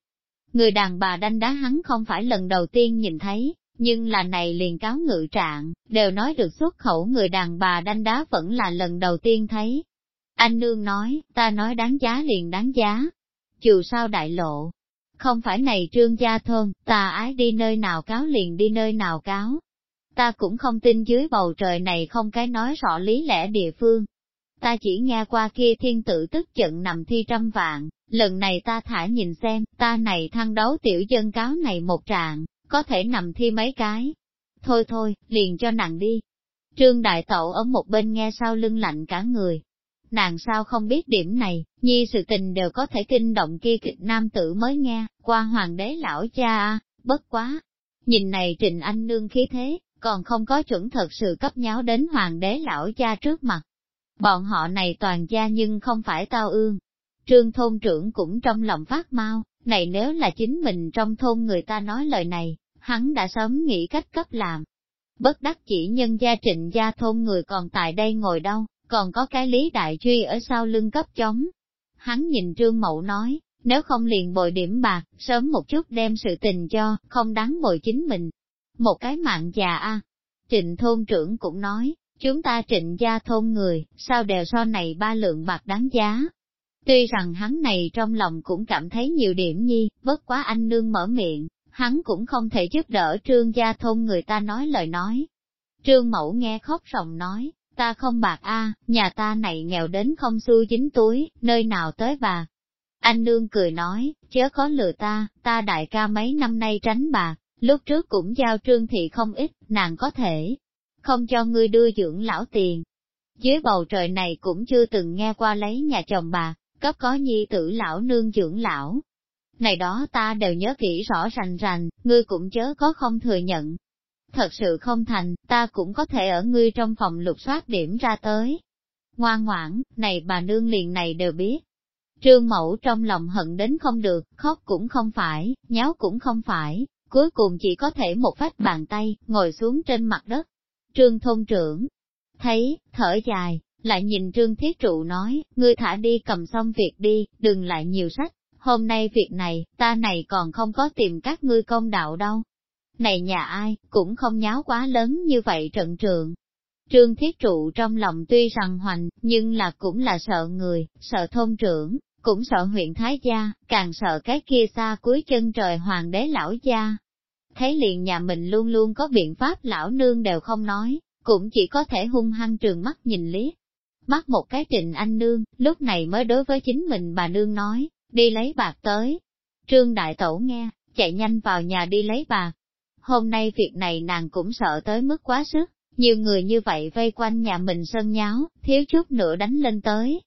Người đàn bà đanh đá hắn không phải lần đầu tiên nhìn thấy, nhưng là này liền cáo ngự trạng, đều nói được xuất khẩu người đàn bà đanh đá vẫn là lần đầu tiên thấy, anh nương nói, ta nói đáng giá liền đáng giá. Dù sao đại lộ, không phải này trương gia thôn, ta ái đi nơi nào cáo liền đi nơi nào cáo. Ta cũng không tin dưới bầu trời này không cái nói rõ lý lẽ địa phương. Ta chỉ nghe qua kia thiên tử tức giận nằm thi trăm vạn, lần này ta thả nhìn xem, ta này thăng đấu tiểu dân cáo này một trạng, có thể nằm thi mấy cái. Thôi thôi, liền cho nặng đi. Trương Đại Tẩu ở một bên nghe sau lưng lạnh cả người. Nàng sao không biết điểm này, nhi sự tình đều có thể kinh động kia kịch nam tử mới nghe, qua hoàng đế lão cha bất quá. Nhìn này Trịnh Anh Nương khí thế, còn không có chuẩn thật sự cấp nháo đến hoàng đế lão cha trước mặt. Bọn họ này toàn gia nhưng không phải tao ương. Trương thôn trưởng cũng trong lòng phát mau, này nếu là chính mình trong thôn người ta nói lời này, hắn đã sớm nghĩ cách cấp làm. Bất đắc chỉ nhân gia trịnh gia thôn người còn tại đây ngồi đâu, còn có cái lý đại truy ở sau lưng cấp chống. Hắn nhìn trương mậu nói, nếu không liền bồi điểm bạc, sớm một chút đem sự tình cho, không đáng bồi chính mình. Một cái mạng già a Trịnh thôn trưởng cũng nói, chúng ta trịnh gia thôn người, sao đều so này ba lượng bạc đáng giá. Tuy rằng hắn này trong lòng cũng cảm thấy nhiều điểm nhi, bất quá anh nương mở miệng, hắn cũng không thể giúp đỡ trương gia thôn người ta nói lời nói. Trương mẫu nghe khóc ròng nói, ta không bạc a, nhà ta này nghèo đến không xu dính túi, nơi nào tới bạc. Anh nương cười nói, chớ có lừa ta, ta đại ca mấy năm nay tránh bạc, lúc trước cũng giao trương thị không ít, nàng có thể không cho ngươi đưa dưỡng lão tiền. Dưới bầu trời này cũng chưa từng nghe qua lấy nhà chồng bà, cấp có nhi tử lão nương dưỡng lão. Này đó ta đều nhớ kỹ rõ rành rành, ngươi cũng chớ có không thừa nhận. Thật sự không thành, ta cũng có thể ở ngươi trong phòng lục soát điểm ra tới. Ngoan ngoãn, này bà nương liền này đều biết. Trương mẫu trong lòng hận đến không được, khóc cũng không phải, nháo cũng không phải, cuối cùng chỉ có thể một vách bàn tay, ngồi xuống trên mặt đất. Trương thôn trưởng, thấy, thở dài, lại nhìn Trương Thiết Trụ nói, ngươi thả đi cầm xong việc đi, đừng lại nhiều sách, hôm nay việc này, ta này còn không có tìm các ngươi công đạo đâu. Này nhà ai, cũng không nháo quá lớn như vậy trận trượng. Trương Thiết Trụ trong lòng tuy rằng hoành, nhưng là cũng là sợ người, sợ thôn trưởng, cũng sợ huyện Thái Gia, càng sợ cái kia xa cuối chân trời hoàng đế lão gia. Thấy liền nhà mình luôn luôn có biện pháp lão nương đều không nói, cũng chỉ có thể hung hăng trường mắt nhìn liếc. Mắt một cái trình anh nương, lúc này mới đối với chính mình bà nương nói, đi lấy bạc tới. Trương Đại Tẩu nghe, chạy nhanh vào nhà đi lấy bạc. Hôm nay việc này nàng cũng sợ tới mức quá sức, nhiều người như vậy vây quanh nhà mình sân nháo, thiếu chút nữa đánh lên tới.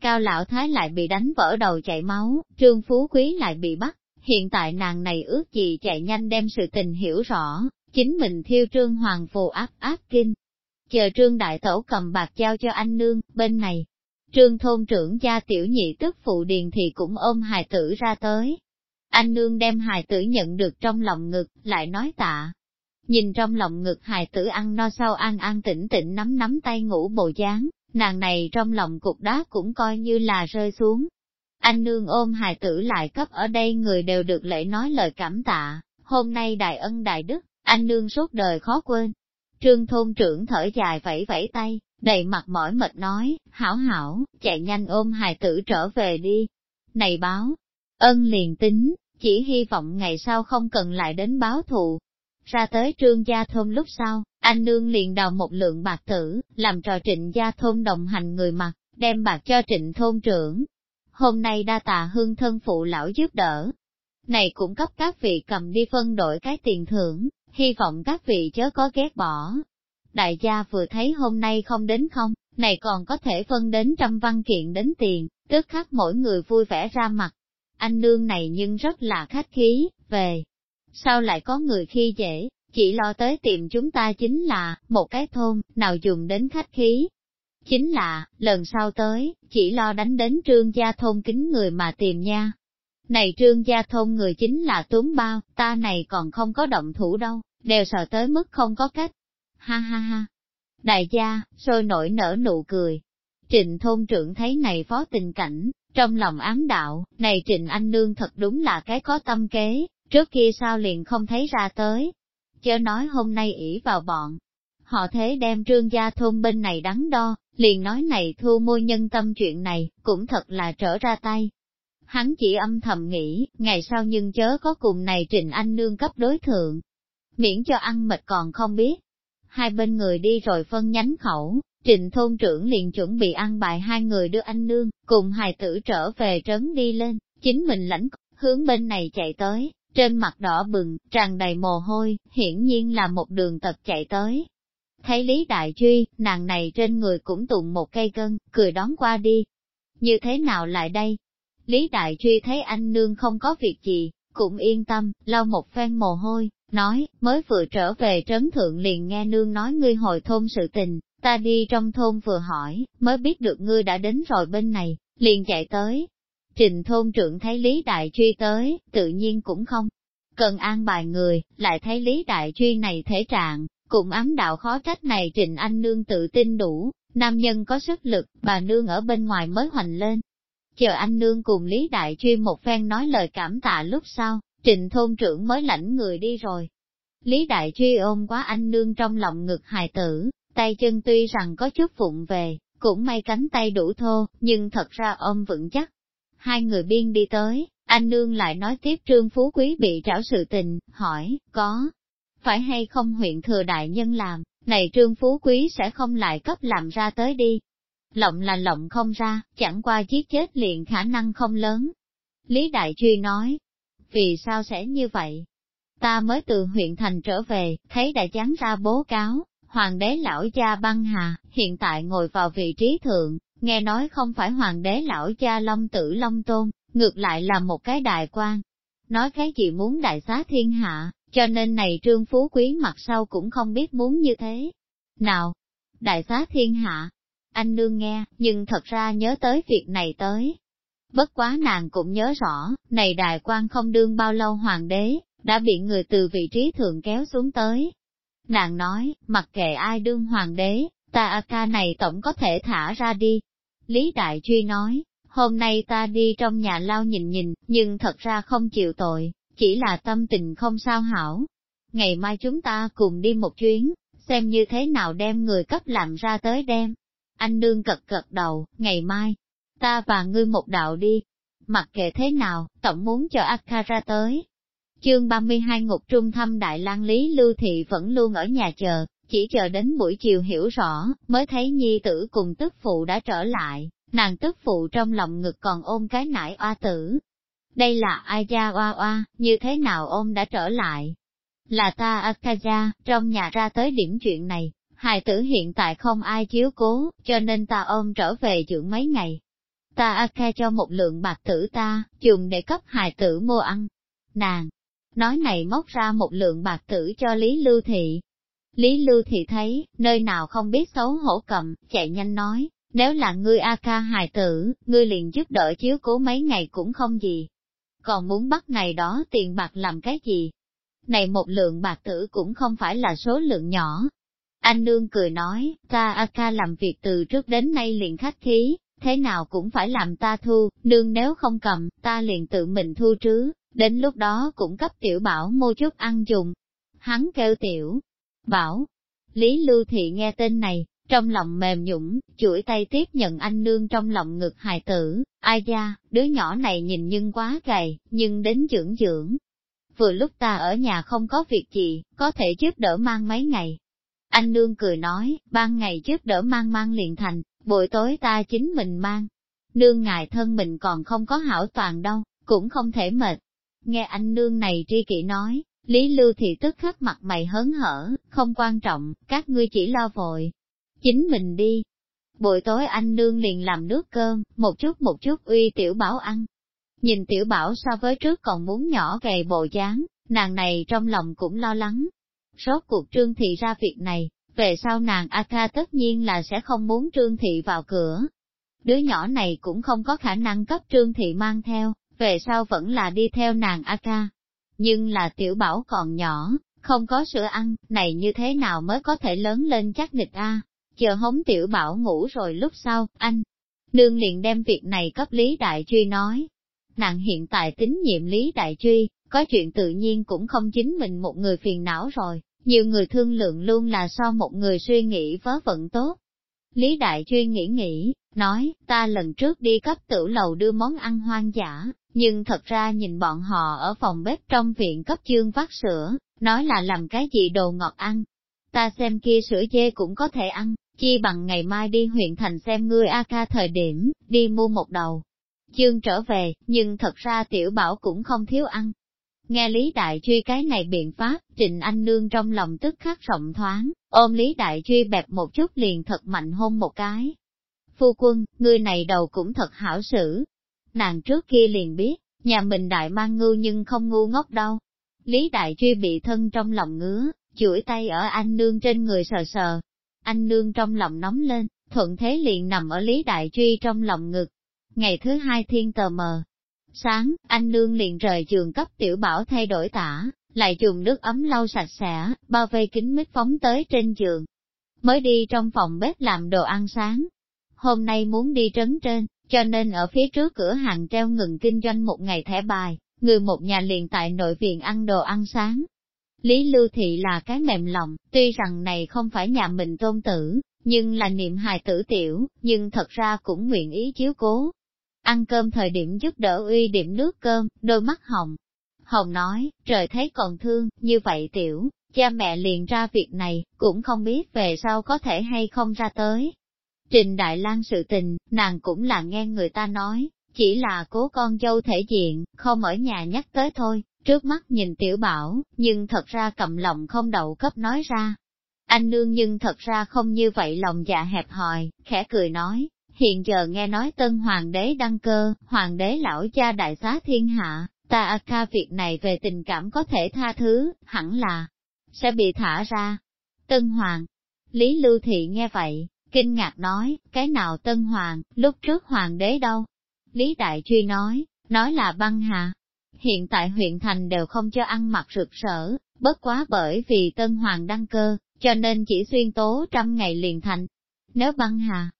Cao lão thái lại bị đánh vỡ đầu chảy máu, trương phú quý lại bị bắt, hiện tại nàng này ước gì chạy nhanh đem sự tình hiểu rõ, chính mình thiêu trương hoàng phù áp áp kinh. Chờ trương đại tổ cầm bạc giao cho anh nương, bên này, trương thôn trưởng gia tiểu nhị tức phụ điền thì cũng ôm hài tử ra tới. Anh nương đem hài tử nhận được trong lòng ngực, lại nói tạ. Nhìn trong lòng ngực hài tử ăn no sau an an tĩnh tĩnh nắm nắm tay ngủ bộ dáng, nàng này trong lòng cục đá cũng coi như là rơi xuống. Anh nương ôm hài tử lại cấp ở đây người đều được lễ nói lời cảm tạ, hôm nay đại ân đại đức, anh nương suốt đời khó quên. Trương thôn trưởng thở dài vẫy vẫy tay, đầy mặt mỏi mệt nói, hảo hảo, chạy nhanh ôm hài tử trở về đi. Này báo, ân liền tính, chỉ hy vọng ngày sau không cần lại đến báo thù. Ra tới trương gia thôn lúc sau, anh nương liền đào một lượng bạc tử, làm trò trịnh gia thôn đồng hành người mặt, đem bạc cho trịnh thôn trưởng. Hôm nay đa tạ hương thân phụ lão giúp đỡ. Này cũng cấp các vị cầm đi phân đổi cái tiền thưởng, hy vọng các vị chớ có ghét bỏ. Đại gia vừa thấy hôm nay không đến không, này còn có thể phân đến trăm văn kiện đến tiền, tức khắc mỗi người vui vẻ ra mặt. Anh nương này nhưng rất là khách khí, về. Sao lại có người khi dễ, chỉ lo tới tìm chúng ta chính là, một cái thôn, nào dùng đến khách khí. Chính là, lần sau tới, chỉ lo đánh đến trương gia thôn kính người mà tìm nha. Này trương gia thôn người chính là túm bao, ta này còn không có động thủ đâu, đều sợ tới mức không có cách. Ha ha ha. Đại gia, sôi nổi nở nụ cười. Trịnh thôn trưởng thấy này phó tình cảnh, trong lòng ám đạo, này trịnh anh nương thật đúng là cái có tâm kế, trước kia sao liền không thấy ra tới. Chớ nói hôm nay ỷ vào bọn. Họ thế đem trương gia thôn bên này đắn đo, liền nói này thu mua nhân tâm chuyện này, cũng thật là trở ra tay. hắn chỉ âm thầm nghĩ, ngày sau nhưng chớ có cùng này Trịnh Anh Nương cấp đối thượng. Miễn cho ăn mệt còn không biết. Hai bên người đi rồi phân nhánh khẩu, Trịnh thôn trưởng liền chuẩn bị ăn bài hai người đưa anh nương, cùng hài tử trở về trấn đi lên, chính mình lãnh hướng bên này chạy tới, trên mặt đỏ bừng, tràn đầy mồ hôi, hiển nhiên là một đường tật chạy tới. Thấy Lý Đại Truy, nàng này trên người cũng tụng một cây cân, cười đón qua đi. Như thế nào lại đây? Lý Đại Truy thấy anh nương không có việc gì, cũng yên tâm, lau một phen mồ hôi, nói, mới vừa trở về trấn thượng liền nghe nương nói ngươi hồi thôn sự tình, ta đi trong thôn vừa hỏi, mới biết được ngươi đã đến rồi bên này, liền chạy tới. Trình thôn trưởng thấy Lý Đại Truy tới, tự nhiên cũng không cần an bài người, lại thấy Lý Đại Truy này thể trạng, cũng ám đạo khó trách này Trình Anh Nương tự tin đủ, nam nhân có sức lực, bà Nương ở bên ngoài mới hoành lên. Chờ anh Nương cùng Lý Đại Truy một phen nói lời cảm tạ lúc sau, Trình thôn trưởng mới lãnh người đi rồi. Lý Đại Truy ôm quá anh Nương trong lòng ngực hài tử, tay chân tuy rằng có chút vụng về, cũng may cánh tay đủ thô, nhưng thật ra ôm vững chắc. Hai người biên đi tới, anh nương lại nói tiếp trương phú quý bị trảo sự tình, hỏi, có, phải hay không huyện thừa đại nhân làm, này trương phú quý sẽ không lại cấp làm ra tới đi. Lộng là lộng không ra, chẳng qua giết chết liền khả năng không lớn. Lý Đại Truy nói, vì sao sẽ như vậy? Ta mới từ huyện thành trở về, thấy đại chán ra bố cáo, hoàng đế lão cha băng hà, hiện tại ngồi vào vị trí thượng, nghe nói không phải hoàng đế lão cha long tử long tôn, ngược lại là một cái đại quan. Nói cái gì muốn đại xá thiên hạ, cho nên này trương phú quý mặt sau cũng không biết muốn như thế. Nào, đại xá thiên hạ, anh nương nghe, nhưng thật ra nhớ tới việc này tới. Bất quá nàng cũng nhớ rõ, này đại quan không đương bao lâu hoàng đế, đã bị người từ vị trí thượng kéo xuống tới. Nàng nói, mặc kệ ai đương hoàng đế, ta a ca này tổng có thể thả ra đi. Lý Đại Truy nói, hôm nay ta đi trong nhà lao nhìn nhìn, nhưng thật ra không chịu tội, chỉ là tâm tình không sao hảo. Ngày mai chúng ta cùng đi một chuyến, xem như thế nào đem người cấp làm ra tới đem. Anh đương cật cật đầu, ngày mai, ta và ngươi một đạo đi. Mặc kệ thế nào, tổng muốn cho Akara tới. Chương 32 Ngục Trung thăm Đại lang Lý Lưu Thị vẫn luôn ở nhà chờ, chỉ chờ đến buổi chiều hiểu rõ, mới thấy nhi tử cùng tức phụ đã trở lại, nàng tức phụ trong lòng ngực còn ôm cái nải oa tử. Đây là ai gia oa oa, như thế nào ôm đã trở lại? Là ta Akaja, trong nhà ra tới điểm chuyện này, hài tử hiện tại không ai chiếu cố, cho nên ta ôm trở về dưỡng mấy ngày. Ta Aka cho một lượng bạc tử ta, dùng để cấp hài tử mua ăn. Nàng, nói này móc ra một lượng bạc tử cho Lý Lưu Thị. Lý Lưu Thị thấy, nơi nào không biết xấu hổ cầm, chạy nhanh nói, nếu là ngươi A ca hài tử, ngươi liền giúp đỡ chiếu cố mấy ngày cũng không gì. Còn muốn bắt này đó tiền bạc làm cái gì? Này một lượng bạc tử cũng không phải là số lượng nhỏ. Anh nương cười nói, ta A ca làm việc từ trước đến nay liền khách khí, thế nào cũng phải làm ta thu, nương nếu không cầm, ta liền tự mình thu trứ, đến lúc đó cũng cấp tiểu bảo mua chút ăn dùng. Hắn kêu tiểu, bảo, Lý Lưu Thị nghe tên này, trong lòng mềm nhũng, chuỗi tay tiếp nhận anh nương trong lòng ngực hài tử, ai da, đứa nhỏ này nhìn nhưng quá gầy, nhưng đến dưỡng dưỡng. Vừa lúc ta ở nhà không có việc gì, có thể giúp đỡ mang mấy ngày. Anh nương cười nói, ban ngày giúp đỡ mang mang liền thành, buổi tối ta chính mình mang. Nương ngài thân mình còn không có hảo toàn đâu, cũng không thể mệt. Nghe anh nương này tri kỷ nói, Lý Lưu thì tức khắc mặt mày hớn hở, không quan trọng, các ngươi chỉ lo vội, chính mình đi. Buổi tối anh nương liền làm nước cơm, một chút một chút uy tiểu bảo ăn. Nhìn tiểu bảo so với trước còn muốn nhỏ gầy bộ dáng, nàng này trong lòng cũng lo lắng. Rốt cuộc trương thị ra việc này, về sau nàng A tất nhiên là sẽ không muốn trương thị vào cửa. Đứa nhỏ này cũng không có khả năng cấp trương thị mang theo, về sau vẫn là đi theo nàng A Ca, Nhưng là tiểu bảo còn nhỏ, không có sữa ăn, này như thế nào mới có thể lớn lên chắc nịch A chờ hống tiểu bảo ngủ rồi lúc sau, anh, nương liền đem việc này cấp Lý Đại Truy nói. Nàng hiện tại tín nhiệm Lý Đại Truy, có chuyện tự nhiên cũng không chính mình một người phiền não rồi, nhiều người thương lượng luôn là so một người suy nghĩ vớ vận tốt. Lý Đại Truy nghĩ nghĩ, nói, ta lần trước đi cấp tử lầu đưa món ăn hoang dã, nhưng thật ra nhìn bọn họ ở phòng bếp trong viện cấp chương vắt sữa, nói là làm cái gì đồ ngọt ăn. Ta xem kia sữa dê cũng có thể ăn, chi bằng ngày mai đi huyện thành xem ngươi A ca thời điểm, đi mua một đầu. Chương trở về, nhưng thật ra tiểu bảo cũng không thiếu ăn. Nghe Lý Đại Truy cái này biện pháp, Trịnh Anh Nương trong lòng tức khắc rộng thoáng, ôm Lý Đại Truy bẹp một chút liền thật mạnh hôn một cái. Phu quân, ngươi này đầu cũng thật hảo xử. Nàng trước kia liền biết, nhà mình đại mang ngưu nhưng không ngu ngốc đâu. Lý Đại Truy bị thân trong lòng ngứa, chuỗi tay ở anh nương trên người sờ sờ. Anh nương trong lòng nóng lên, thuận thế liền nằm ở Lý Đại Truy trong lòng ngực. Ngày thứ hai thiên tờ mờ. Sáng, anh nương liền rời giường cấp tiểu bảo thay đổi tả, lại dùng nước ấm lau sạch sẽ, bao vây kính mít phóng tới trên giường. Mới đi trong phòng bếp làm đồ ăn sáng. Hôm nay muốn đi trấn trên, cho nên ở phía trước cửa hàng treo ngừng kinh doanh một ngày thẻ bài, người một nhà liền tại nội viện ăn đồ ăn sáng. Lý Lưu Thị là cái mềm lòng, tuy rằng này không phải nhà mình tôn tử, nhưng là niệm hài tử tiểu, nhưng thật ra cũng nguyện ý chiếu cố. Ăn cơm thời điểm giúp đỡ uy điểm nước cơm, đôi mắt hồng. Hồng nói, trời thấy còn thương, như vậy tiểu, cha mẹ liền ra việc này, cũng không biết về sau có thể hay không ra tới. Trình Đại lang sự tình, nàng cũng là nghe người ta nói, chỉ là cố con dâu thể diện, không ở nhà nhắc tới thôi, trước mắt nhìn tiểu bảo, nhưng thật ra cầm lòng không đậu cấp nói ra. Anh nương nhưng thật ra không như vậy lòng dạ hẹp hòi, khẽ cười nói, hiện giờ nghe nói tân hoàng đế đăng cơ, hoàng đế lão cha đại xá thiên hạ, ta a ca việc này về tình cảm có thể tha thứ, hẳn là, sẽ bị thả ra. Tân hoàng, Lý Lưu Thị nghe vậy, kinh ngạc nói, cái nào tân hoàng, lúc trước hoàng đế đâu? Lý Đại Truy nói, nói là băng hà. Hiện tại huyện thành đều không cho ăn mặc rực rỡ, bất quá bởi vì tân hoàng đăng cơ, cho nên chỉ xuyên tố trăm ngày liền thành. Nếu băng hà,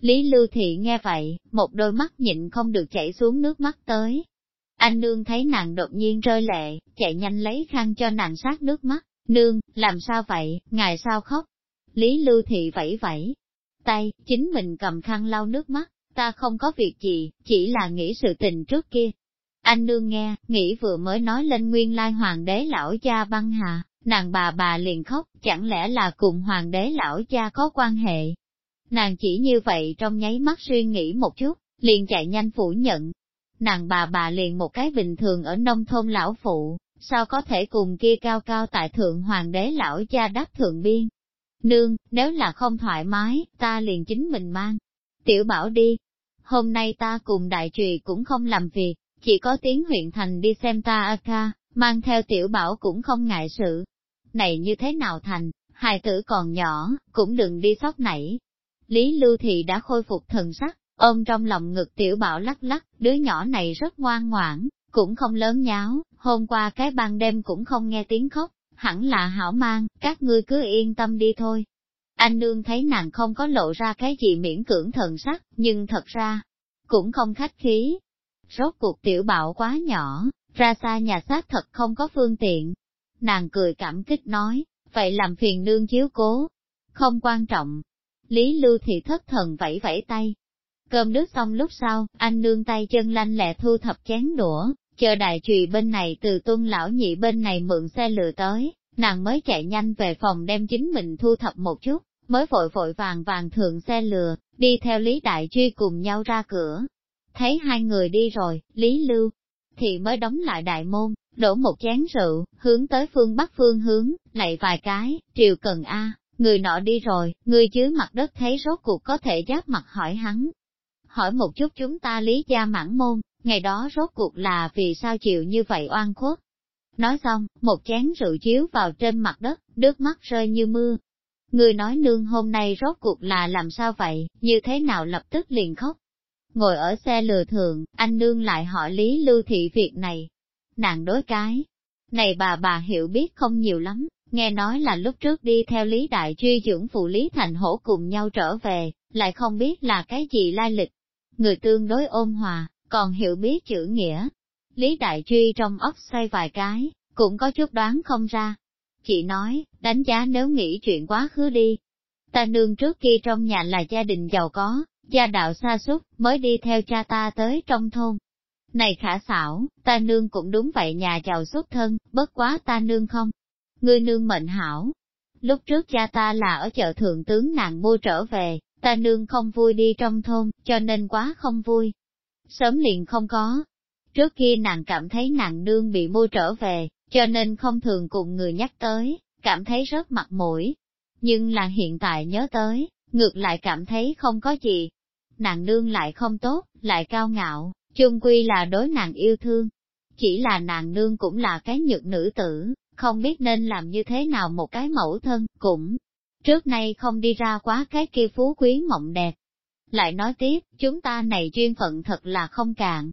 Lý Lưu Thị nghe vậy, một đôi mắt nhịn không được chảy xuống nước mắt tới. Anh nương thấy nàng đột nhiên rơi lệ, chạy nhanh lấy khăn cho nàng sát nước mắt, nương, làm sao vậy, ngài sao khóc? Lý Lưu Thị vẫy vẫy, tay, chính mình cầm khăn lau nước mắt, ta không có việc gì, chỉ là nghĩ sự tình trước kia. Anh nương nghe, nghĩ vừa mới nói lên nguyên lai hoàng đế lão cha băng hà, nàng bà bà liền khóc, chẳng lẽ là cùng hoàng đế lão cha có quan hệ. Nàng chỉ như vậy trong nháy mắt suy nghĩ một chút, liền chạy nhanh phủ nhận. Nàng bà bà liền một cái bình thường ở nông thôn lão phụ, sao có thể cùng kia cao cao tại thượng hoàng đế lão cha đáp thượng biên. Nương, nếu là không thoải mái, ta liền chính mình mang. Tiểu bảo đi. Hôm nay ta cùng đại trùy cũng không làm việc, chỉ có tiếng huyện thành đi xem ta a ca, mang theo tiểu bảo cũng không ngại sự. Này như thế nào thành, hài tử còn nhỏ, cũng đừng đi sót nảy. Lý Lưu Thị đã khôi phục thần sắc, ôm trong lòng ngực tiểu bảo lắc lắc, đứa nhỏ này rất ngoan ngoãn, cũng không lớn nháo, hôm qua cái ban đêm cũng không nghe tiếng khóc, hẳn là hảo mang, các ngươi cứ yên tâm đi thôi. Anh nương thấy nàng không có lộ ra cái gì miễn cưỡng thần sắc, nhưng thật ra, cũng không khách khí. Rốt cuộc tiểu bạo quá nhỏ, ra xa nhà xác thật không có phương tiện. Nàng cười cảm kích nói, vậy làm phiền nương chiếu cố. Không quan trọng. Lý Lưu thì thất thần vẫy vẫy tay. Cơm nước xong lúc sau, anh nương tay chân lanh lẹ thu thập chén đũa, chờ đại trùy bên này từ tuân lão nhị bên này mượn xe lừa tới, nàng mới chạy nhanh về phòng đem chính mình thu thập một chút, mới vội vội vàng vàng thượng xe lừa, đi theo Lý Đại Truy cùng nhau ra cửa. Thấy hai người đi rồi, Lý Lưu, thì mới đóng lại đại môn, đổ một chén rượu, hướng tới phương bắc phương hướng, lại vài cái, triều cần A, người nọ đi rồi, người dưới mặt đất thấy rốt cuộc có thể giáp mặt hỏi hắn. Hỏi một chút chúng ta lý gia mãn môn, ngày đó rốt cuộc là vì sao chịu như vậy oan khuất. Nói xong, một chén rượu chiếu vào trên mặt đất, nước mắt rơi như mưa. Người nói nương hôm nay rốt cuộc là làm sao vậy, như thế nào lập tức liền khóc. Ngồi ở xe lừa thường, anh nương lại hỏi Lý Lưu Thị việc này. Nàng đối cái. Này bà bà hiểu biết không nhiều lắm, nghe nói là lúc trước đi theo Lý Đại Truy dưỡng phụ Lý Thành Hổ cùng nhau trở về, lại không biết là cái gì lai lịch. Người tương đối ôn hòa, còn hiểu biết chữ nghĩa. Lý Đại Truy trong óc xoay vài cái, cũng có chút đoán không ra. Chị nói, đánh giá nếu nghĩ chuyện quá khứ đi. Ta nương trước kia trong nhà là gia đình giàu có, gia đạo xa xúc, mới đi theo cha ta tới trong thôn. Này khả xảo, ta nương cũng đúng vậy nhà giàu xuất thân, bất quá ta nương không. Ngươi nương mệnh hảo. Lúc trước cha ta là ở chợ thượng tướng nàng mua trở về, ta nương không vui đi trong thôn, cho nên quá không vui. Sớm liền không có. Trước kia nàng cảm thấy nàng nương bị mua trở về, cho nên không thường cùng người nhắc tới, cảm thấy rất mặt mũi. Nhưng là hiện tại nhớ tới, ngược lại cảm thấy không có gì. Nàng nương lại không tốt, lại cao ngạo, chung quy là đối nàng yêu thương. Chỉ là nàng nương cũng là cái nhược nữ tử, không biết nên làm như thế nào một cái mẫu thân, cũng trước nay không đi ra quá cái kia phú quý mộng đẹp. Lại nói tiếp, chúng ta này duyên phận thật là không cạn.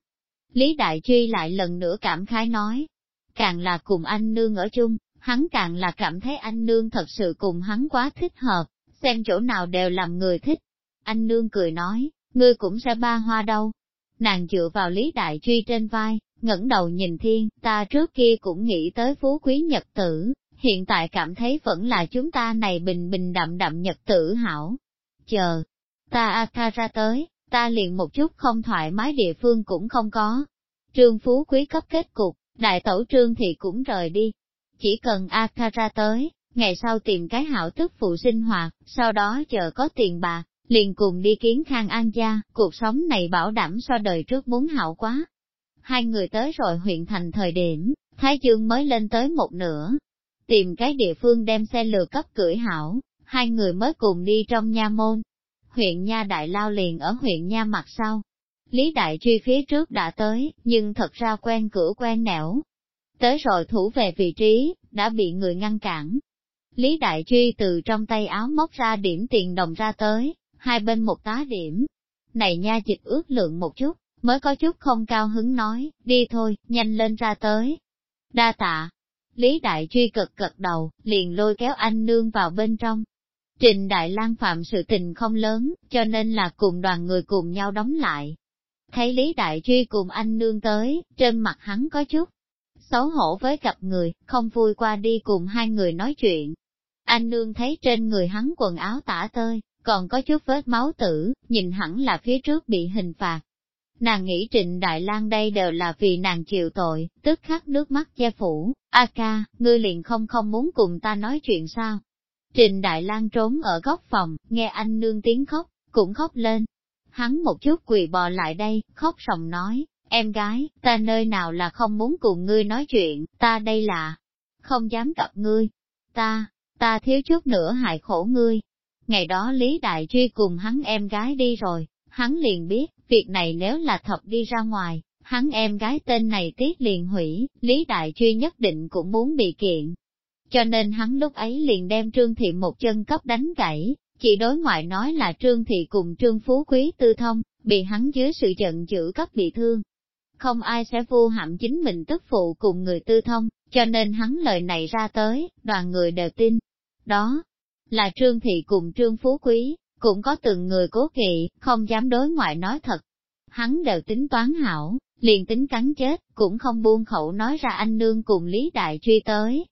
Lý Đại Truy lại lần nữa cảm khái nói, càng là cùng anh nương ở chung, hắn càng là cảm thấy anh nương thật sự cùng hắn quá thích hợp, xem chỗ nào đều làm người thích. Anh nương cười nói, ngươi cũng sẽ ba hoa đâu. Nàng dựa vào Lý Đại Truy trên vai, ngẩng đầu nhìn thiên, ta trước kia cũng nghĩ tới phú quý nhật tử, hiện tại cảm thấy vẫn là chúng ta này bình bình đậm đậm nhật tử hảo. Chờ, ta a ra tới, ta liền một chút không thoải mái địa phương cũng không có. Trương phú quý cấp kết cục, đại tẩu trương thì cũng rời đi. Chỉ cần a ra tới, ngày sau tìm cái hảo tức phụ sinh hoạt, sau đó chờ có tiền bạc, liền cùng đi kiến khang an gia, cuộc sống này bảo đảm so đời trước muốn hảo quá. Hai người tới rồi huyện thành thời điểm, Thái Dương mới lên tới một nửa. Tìm cái địa phương đem xe lừa cấp cưỡi hảo, hai người mới cùng đi trong nha môn. Huyện Nha Đại Lao liền ở huyện Nha mặt sau. Lý Đại Truy phía trước đã tới, nhưng thật ra quen cửa quen nẻo. Tới rồi thủ về vị trí, đã bị người ngăn cản, Lý Đại Truy từ trong tay áo móc ra điểm tiền đồng ra tới, hai bên một tá điểm. Này nha dịch ước lượng một chút, mới có chút không cao hứng nói, đi thôi, nhanh lên ra tới. Đa tạ. Lý Đại Truy cực cực đầu, liền lôi kéo anh nương vào bên trong. Trình Đại lang phạm sự tình không lớn, cho nên là cùng đoàn người cùng nhau đóng lại. Thấy Lý Đại Truy cùng anh nương tới, trên mặt hắn có chút xấu hổ với gặp người, không vui qua đi cùng hai người nói chuyện. Anh nương thấy trên người hắn quần áo tả tơi, còn có chút vết máu tử, nhìn hẳn là phía trước bị hình phạt. Nàng nghĩ Trịnh Đại lang đây đều là vì nàng chịu tội, tức khắc nước mắt che phủ, A ca, ngươi liền không không muốn cùng ta nói chuyện sao. Trình Đại lang trốn ở góc phòng, nghe anh nương tiếng khóc, cũng khóc lên. Hắn một chút quỳ bò lại đây, khóc sòng nói, em gái, ta nơi nào là không muốn cùng ngươi nói chuyện, ta đây là không dám gặp ngươi. Ta, ta thiếu chút nữa hại khổ ngươi. Ngày đó Lý Đại Truy cùng hắn em gái đi rồi, hắn liền biết, việc này nếu là thật đi ra ngoài, hắn em gái tên này tiếc liền hủy, Lý Đại Truy nhất định cũng muốn bị kiện. Cho nên hắn lúc ấy liền đem Trương Thị một chân cấp đánh gãy, chỉ đối ngoại nói là Trương Thị cùng Trương Phú Quý tư thông, bị hắn dưới sự giận dữ cấp bị thương. Không ai sẽ vu hạm chính mình tức phụ cùng người tư thông, cho nên hắn lời này ra tới, đoàn người đều tin, đó là Trương Thị cùng Trương Phú Quý, cũng có từng người cố kỵ, không dám đối ngoại nói thật. Hắn đều tính toán hảo, liền tính cắn chết, cũng không buông khẩu nói ra anh nương cùng Lý Đại truy tới.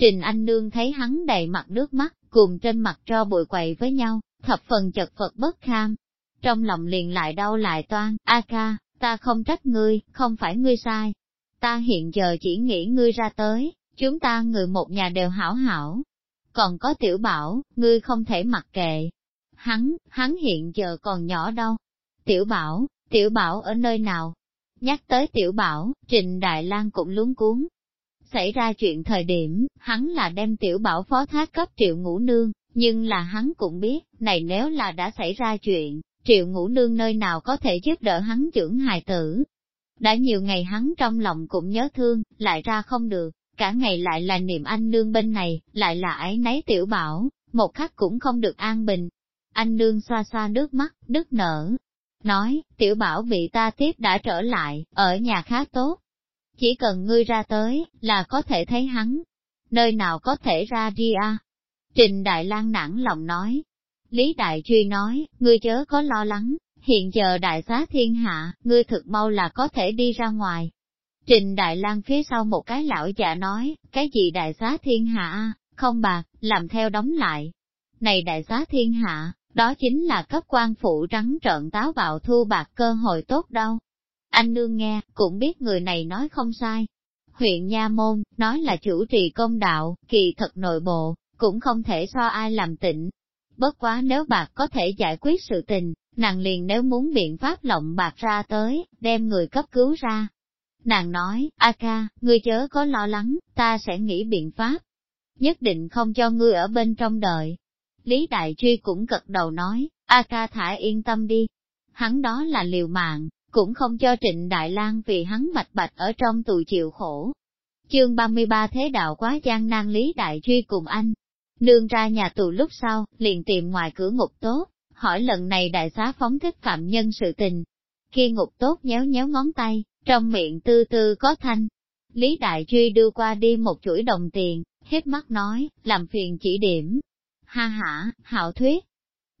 Trình anh nương thấy hắn đầy mặt nước mắt, cùng trên mặt cho bụi quậy với nhau, thập phần chật vật bất kham. Trong lòng liền lại đau lại toan, A ca, ta không trách ngươi, không phải ngươi sai. Ta hiện giờ chỉ nghĩ ngươi ra tới, chúng ta người một nhà đều hảo hảo, còn có tiểu bảo, ngươi không thể mặc kệ. Hắn, hắn hiện giờ còn nhỏ đâu. Tiểu bảo, tiểu bảo ở nơi nào? Nhắc tới tiểu bảo, Trình Đại Lang cũng luống cuốn. Xảy ra chuyện thời điểm, hắn là đem tiểu bảo phó thác cấp triệu ngũ nương, nhưng là hắn cũng biết, này nếu là đã xảy ra chuyện, triệu ngũ nương nơi nào có thể giúp đỡ hắn trưởng hài tử. Đã nhiều ngày hắn trong lòng cũng nhớ thương, lại ra không được, cả ngày lại là niệm anh nương bên này, lại là ái nấy tiểu bảo, một khắc cũng không được an bình. Anh nương xoa xoa nước mắt, đứt nở, nói, tiểu bảo bị ta tiếp đã trở lại, ở nhà khá tốt. Chỉ cần ngươi ra tới, là có thể thấy hắn. Nơi nào có thể ra đi à? Trình Đại lang nản lòng nói. Lý Đại Truy nói, ngươi chớ có lo lắng, hiện giờ đại xá thiên hạ, ngươi thực mau là có thể đi ra ngoài, Trình Đại Lang phía sau một cái lão già nói, cái gì đại xá thiên hạ, không bạc, làm theo đóng lại. Này đại xá thiên hạ, đó chính là cấp quan phụ trắng trợn táo bạo thu bạc cơ hội tốt đâu. Anh nương nghe, cũng biết người này nói không sai. Huyện Nha Môn, nói là chủ trì công đạo, kỳ thật nội bộ, cũng không thể so ai làm tịnh. Bất quá nếu bạc có thể giải quyết sự tình, nàng liền nếu muốn biện pháp lộng bạc ra tới, đem người cấp cứu ra. Nàng nói, A ca, ngươi chớ có lo lắng, ta sẽ nghĩ biện pháp. Nhất định không cho ngươi ở bên trong đợi. Lý Đại Truy cũng gật đầu nói, A ca thả yên tâm đi. Hắn đó là liều mạng, cũng không cho Trịnh Đại lang vì hắn mạch bạch ở trong tù chịu khổ. Chương 33 Thế đạo quá gian nan Lý Đại Truy cùng anh. Nương ra nhà tù lúc sau, liền tìm ngoài cửa ngục tốt, hỏi lần này đại xá phóng thích phạm nhân sự tình. Khi ngục tốt nhéo nhéo ngón tay, trong miệng tư tư có thanh. Lý Đại Truy đưa qua đi một chuỗi đồng tiền, hết mắt nói, làm phiền chỉ điểm. Ha ha, hạo thuyết.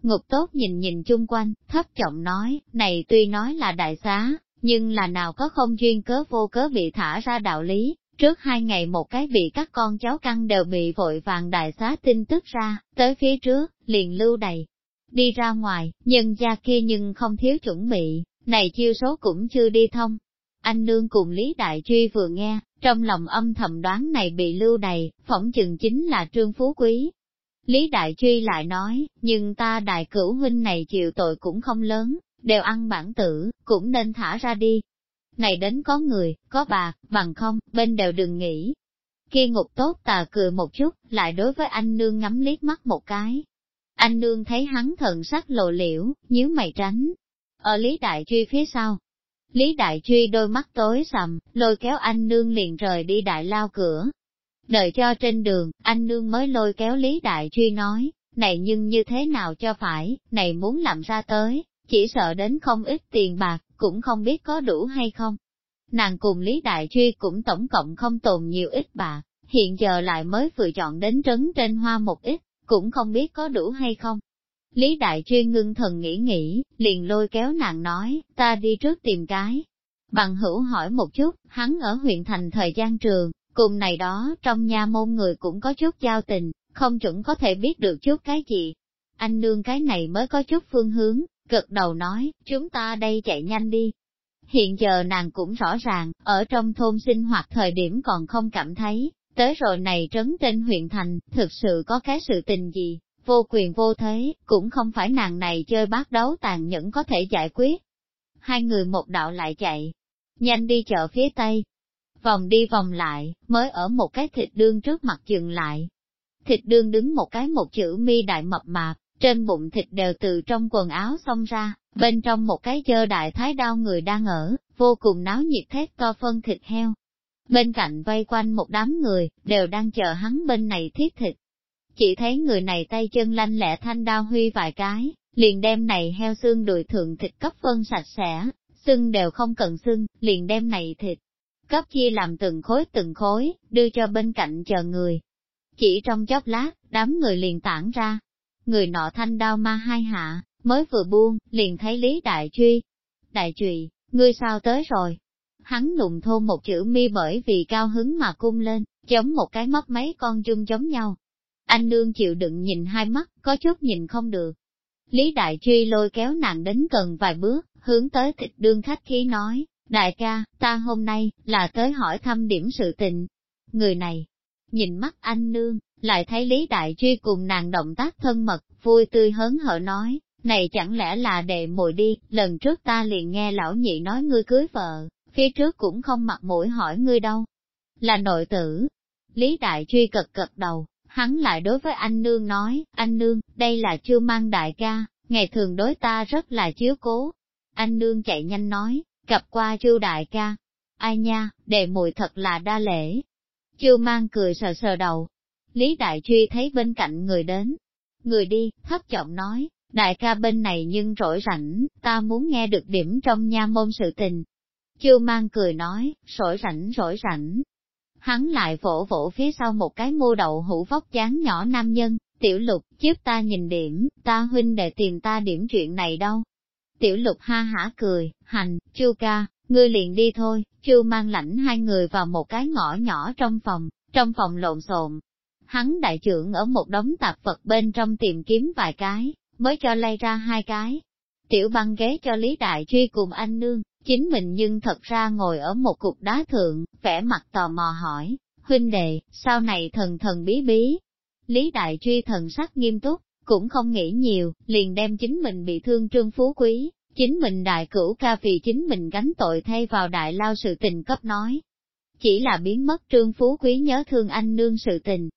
Ngục tốt nhìn nhìn chung quanh, thấp giọng nói, này tuy nói là đại xá, nhưng là nào có không duyên cớ vô cớ bị thả ra đạo lý. Trước hai ngày một cái bị các con cháu căng đều bị vội vàng đại xá tin tức ra, tới phía trước, liền lưu đầy, đi ra ngoài, nhân gia kia nhưng không thiếu chuẩn bị, này chiêu số cũng chưa đi thông. Anh nương cùng Lý Đại Truy vừa nghe, trong lòng âm thầm đoán này bị lưu đầy, phỏng chừng chính là Trương Phú Quý. Lý Đại Truy lại nói, nhưng ta đại cửu huynh này chịu tội cũng không lớn, đều ăn bản tử, cũng nên thả ra đi. Này đến có người, có bạc, bằng không, bên đều đừng nghĩ. Kia ngục tốt tà cười một chút, lại đối với anh nương ngắm liếc mắt một cái, anh nương thấy hắn thần sắc lộ liễu, nhíu mày tránh. Ở Lý Đại Truy phía sau. Lý Đại Truy đôi mắt tối sầm, lôi kéo anh nương liền rời đi đại lao cửa. Đợi cho trên đường, anh nương mới lôi kéo Lý Đại Truy nói, này nhưng như thế nào cho phải, này muốn làm ra tới, chỉ sợ đến không ít tiền bạc, cũng không biết có đủ hay không. Nàng cùng Lý Đại Truy cũng tổng cộng không tồn nhiều ít bạc, hiện giờ lại mới vừa chọn đến trấn trên hoa một ít, cũng không biết có đủ hay không. Lý Đại Truy ngưng thần nghĩ nghĩ, liền lôi kéo nàng nói, ta đi trước tìm cái. Bằng hữu hỏi một chút, hắn ở huyện thành thời gian trường, cùng này đó trong nhà môn người cũng có chút giao tình, không chuẩn có thể biết được chút cái gì. Anh nương cái này mới có chút phương hướng, gật đầu nói, chúng ta đây chạy nhanh đi. Hiện giờ nàng cũng rõ ràng, ở trong thôn sinh hoạt thời điểm còn không cảm thấy, Tới rồi này trấn trên huyện thành, thực sự có cái sự tình gì, vô quyền vô thế, cũng không phải nàng này chơi bát đấu tàn nhẫn có thể giải quyết. Hai người một đạo lại chạy, nhanh đi chợ phía tây, vòng đi vòng lại, mới ở một cái thịt đương trước mặt dừng lại. Thịt đương đứng một cái một chữ mi đại mập mạp, trên bụng thịt đều từ trong quần áo xông ra, bên trong một cái dơ đại thái đao người đang ở, vô cùng náo nhiệt thét to phân thịt heo. Bên cạnh vây quanh một đám người, đều đang chờ hắn bên này thiết thịt. Chỉ thấy người này tay chân lanh lẹ thanh đao huy vài cái, liền đem này heo xương đùi thượng thịt cấp phân sạch sẽ, xương đều không cần xương, liền đem này thịt. Cấp chia làm từng khối từng khối, đưa cho bên cạnh chờ người. Chỉ trong chốc lát, đám người liền tản ra. Người nọ thanh đao ma hai hạ, mới vừa buông, liền thấy Lý Đại Truy. Đại truy ngươi sao tới rồi? Hắn nụng thô một chữ mi bởi vì cao hứng mà cung lên, giống một cái mắt mấy con chung giống nhau. Anh nương chịu đựng nhìn hai mắt, có chút nhìn không được. Lý Đại Truy lôi kéo nàng đến gần vài bước, hướng tới thịt đương khách khí nói, đại ca, ta hôm nay, là tới hỏi thăm điểm sự tình. Người này, nhìn mắt anh nương, lại thấy Lý Đại Truy cùng nàng động tác thân mật, vui tươi hớn hở nói, này chẳng lẽ là đệ muội đi, lần trước ta liền nghe lão nhị nói ngươi cưới vợ, phía trước cũng không mặt mũi hỏi ngươi đâu. Là nội tử. Lý Đại Truy cật cật đầu, hắn lại đối với anh Nương nói, anh Nương, đây là chưa mang đại ca, ngày thường đối ta rất là chiếu cố. Anh Nương chạy nhanh nói, gặp qua chư đại ca. Ai nha, đệ muội thật là đa lễ. Chư mang cười sờ sờ đầu. Lý Đại Truy thấy bên cạnh người đến. Người đi, thấp giọng nói, đại ca bên này nhưng rỗi rảnh, ta muốn nghe được điểm trong nha môn sự tình, Chư mang cười nói, rỗi rảnh rỗi rảnh. Hắn lại vỗ vỗ phía sau một cái mua đậu hũ vóc dáng nhỏ nam nhân, tiểu lục, giúp ta nhìn điểm, ta huynh để tìm ta điểm chuyện này đâu. Tiểu lục ha hả cười, hành, chu ca, ngươi liền đi thôi, chu mang lãnh hai người vào một cái ngõ nhỏ trong phòng, trong phòng lộn xộn. Hắn đại trưởng ở một đống tạp vật bên trong tìm kiếm vài cái, mới cho lay ra hai cái. Tiểu băng ghế cho Lý Đại Truy cùng anh nương, chính mình nhưng thật ra ngồi ở một cục đá thượng, vẻ mặt tò mò hỏi, huynh đệ, sau này thần thần bí bí. Lý Đại Truy thần sắc nghiêm túc, cũng không nghĩ nhiều, liền đem chính mình bị thương trương phú quý, chính mình đại cửu ca vì chính mình gánh tội thay vào đại lao sự tình cấp nói. Chỉ là biến mất trương phú quý nhớ thương anh nương sự tình.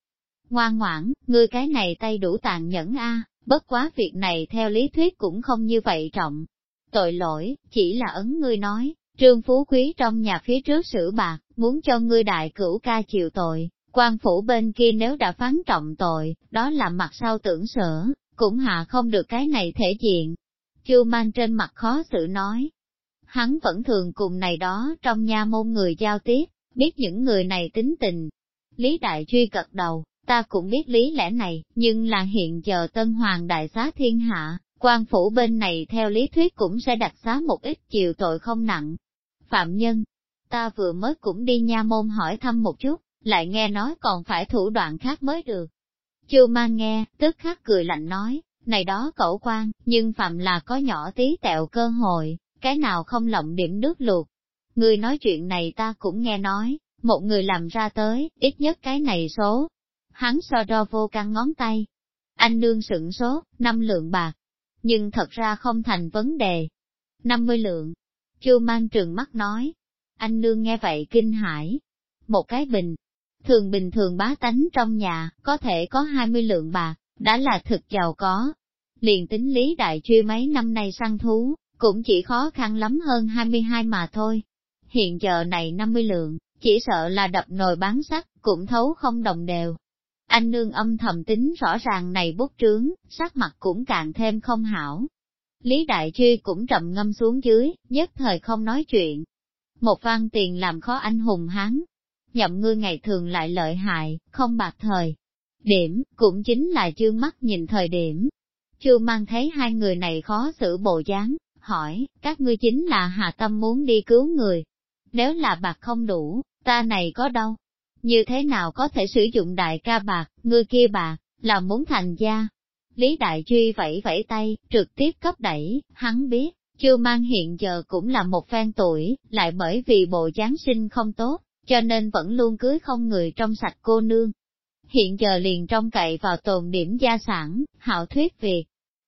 Ngoan ngoãn, ngươi cái này tay đủ tàn nhẫn a, bất quá việc này theo lý thuyết cũng không như vậy trọng. Tội lỗi, chỉ là ấn ngươi nói, trương phú quý trong nhà phía trước xử bạc, muốn cho ngươi đại cửu ca chịu tội, quan phủ bên kia nếu đã phán trọng tội, đó là mặt sau tưởng sở, cũng hạ không được cái này thể diện. Chu mang trên mặt khó xử nói. Hắn vẫn thường cùng này đó trong nha môn người giao tiếp, biết những người này tính tình. Lý Đại Truy cật đầu, ta cũng biết lý lẽ này, nhưng là hiện giờ Tân Hoàng đại xá thiên hạ, quan phủ bên này theo lý thuyết cũng sẽ đặt xá một ít chịu tội không nặng. Phạm nhân, ta vừa mới cũng đi nha môn hỏi thăm một chút, lại nghe nói còn phải thủ đoạn khác mới được. Chu mang nghe, tức khắc cười lạnh nói, này đó cẩu quan, nhưng phạm là có nhỏ tí tẹo cơ hội, cái nào không lộng điểm nước luộc. Người nói chuyện này ta cũng nghe nói, một người làm ra tới, ít nhất cái này số. Hắn so đo vô căn ngón tay. Anh nương sửng số, năm lượng bạc. Nhưng thật ra không thành vấn đề. 50 lượng. Chu mang trường mắt nói. Anh nương nghe vậy kinh hãi. Một cái bình, thường bình thường bá tánh trong nhà, có thể có 20 lượng bạc, đã là thực giàu có. Liền tính lý đại truy mấy năm nay săn thú, cũng chỉ khó khăn lắm hơn 22 mà thôi. Hiện giờ này 50 lượng, chỉ sợ là đập nồi bán sắt, cũng thấu không đồng đều. Anh nương âm thầm tính rõ ràng này bút trướng, sắc mặt cũng càng thêm không hảo. Lý Đại Truy cũng trầm ngâm xuống dưới, nhất thời không nói chuyện. Một văn tiền làm khó anh hùng hán, nhậm ngươi ngày thường lại lợi hại, không bạc thời. Điểm, cũng chính là chương mắt nhìn thời điểm. Chưa mang thấy hai người này khó xử bộ dáng, hỏi, các ngươi chính là hạ tâm muốn đi cứu người. Nếu là bạc không đủ, ta này có đâu? Như thế nào có thể sử dụng đại ca bạc, ngươi kia bạc, là muốn thành gia? Lý Đại Truy vẫy vẫy tay, trực tiếp cấp đẩy, hắn biết, chưa mang hiện giờ cũng là một phen tuổi, lại bởi vì bộ dáng sinh không tốt, cho nên vẫn luôn cưới không người trong sạch cô nương. Hiện giờ liền trong cậy vào tồn điểm gia sản, hạo thuyết việc.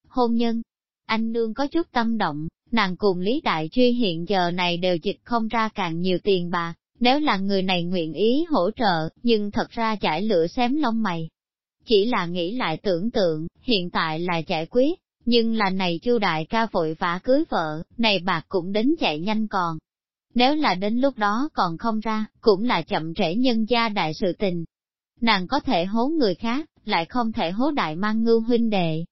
Hôn nhân, anh nương có chút tâm động, nàng cùng Lý Đại Truy hiện giờ này đều dịch không ra càng nhiều tiền bạc, nếu là người này nguyện ý hỗ trợ, nhưng thật ra chải lửa xém lông mày. Chỉ là nghĩ lại tưởng tượng, hiện tại là giải quyết, nhưng là này chu đại ca vội vã cưới vợ, này bạc cũng đến chạy nhanh còn. Nếu là đến lúc đó còn không ra, cũng là chậm trễ nhân gia đại sự tình. Nàng có thể hố người khác, lại không thể hố đại mang ngưu huynh đệ.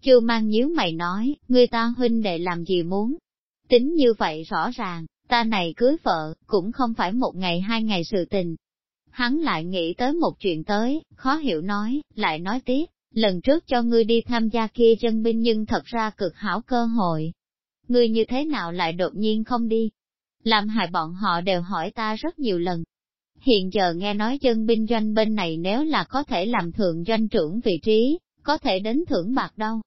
Chưa mang nhíu mày nói, người ta huynh đệ làm gì muốn. Tính như vậy rõ ràng, ta này cưới vợ, cũng không phải một ngày hai ngày sự tình. Hắn lại nghĩ tới một chuyện tới, khó hiểu nói, lại nói tiếp, lần trước cho ngươi đi tham gia kia chân binh nhưng thật ra cực hảo cơ hội. Ngươi như thế nào lại đột nhiên không đi? Làm hại bọn họ đều hỏi ta rất nhiều lần. Hiện giờ nghe nói dân binh doanh bên này nếu là có thể làm thượng doanh trưởng vị trí, có thể đến thưởng bạc đâu,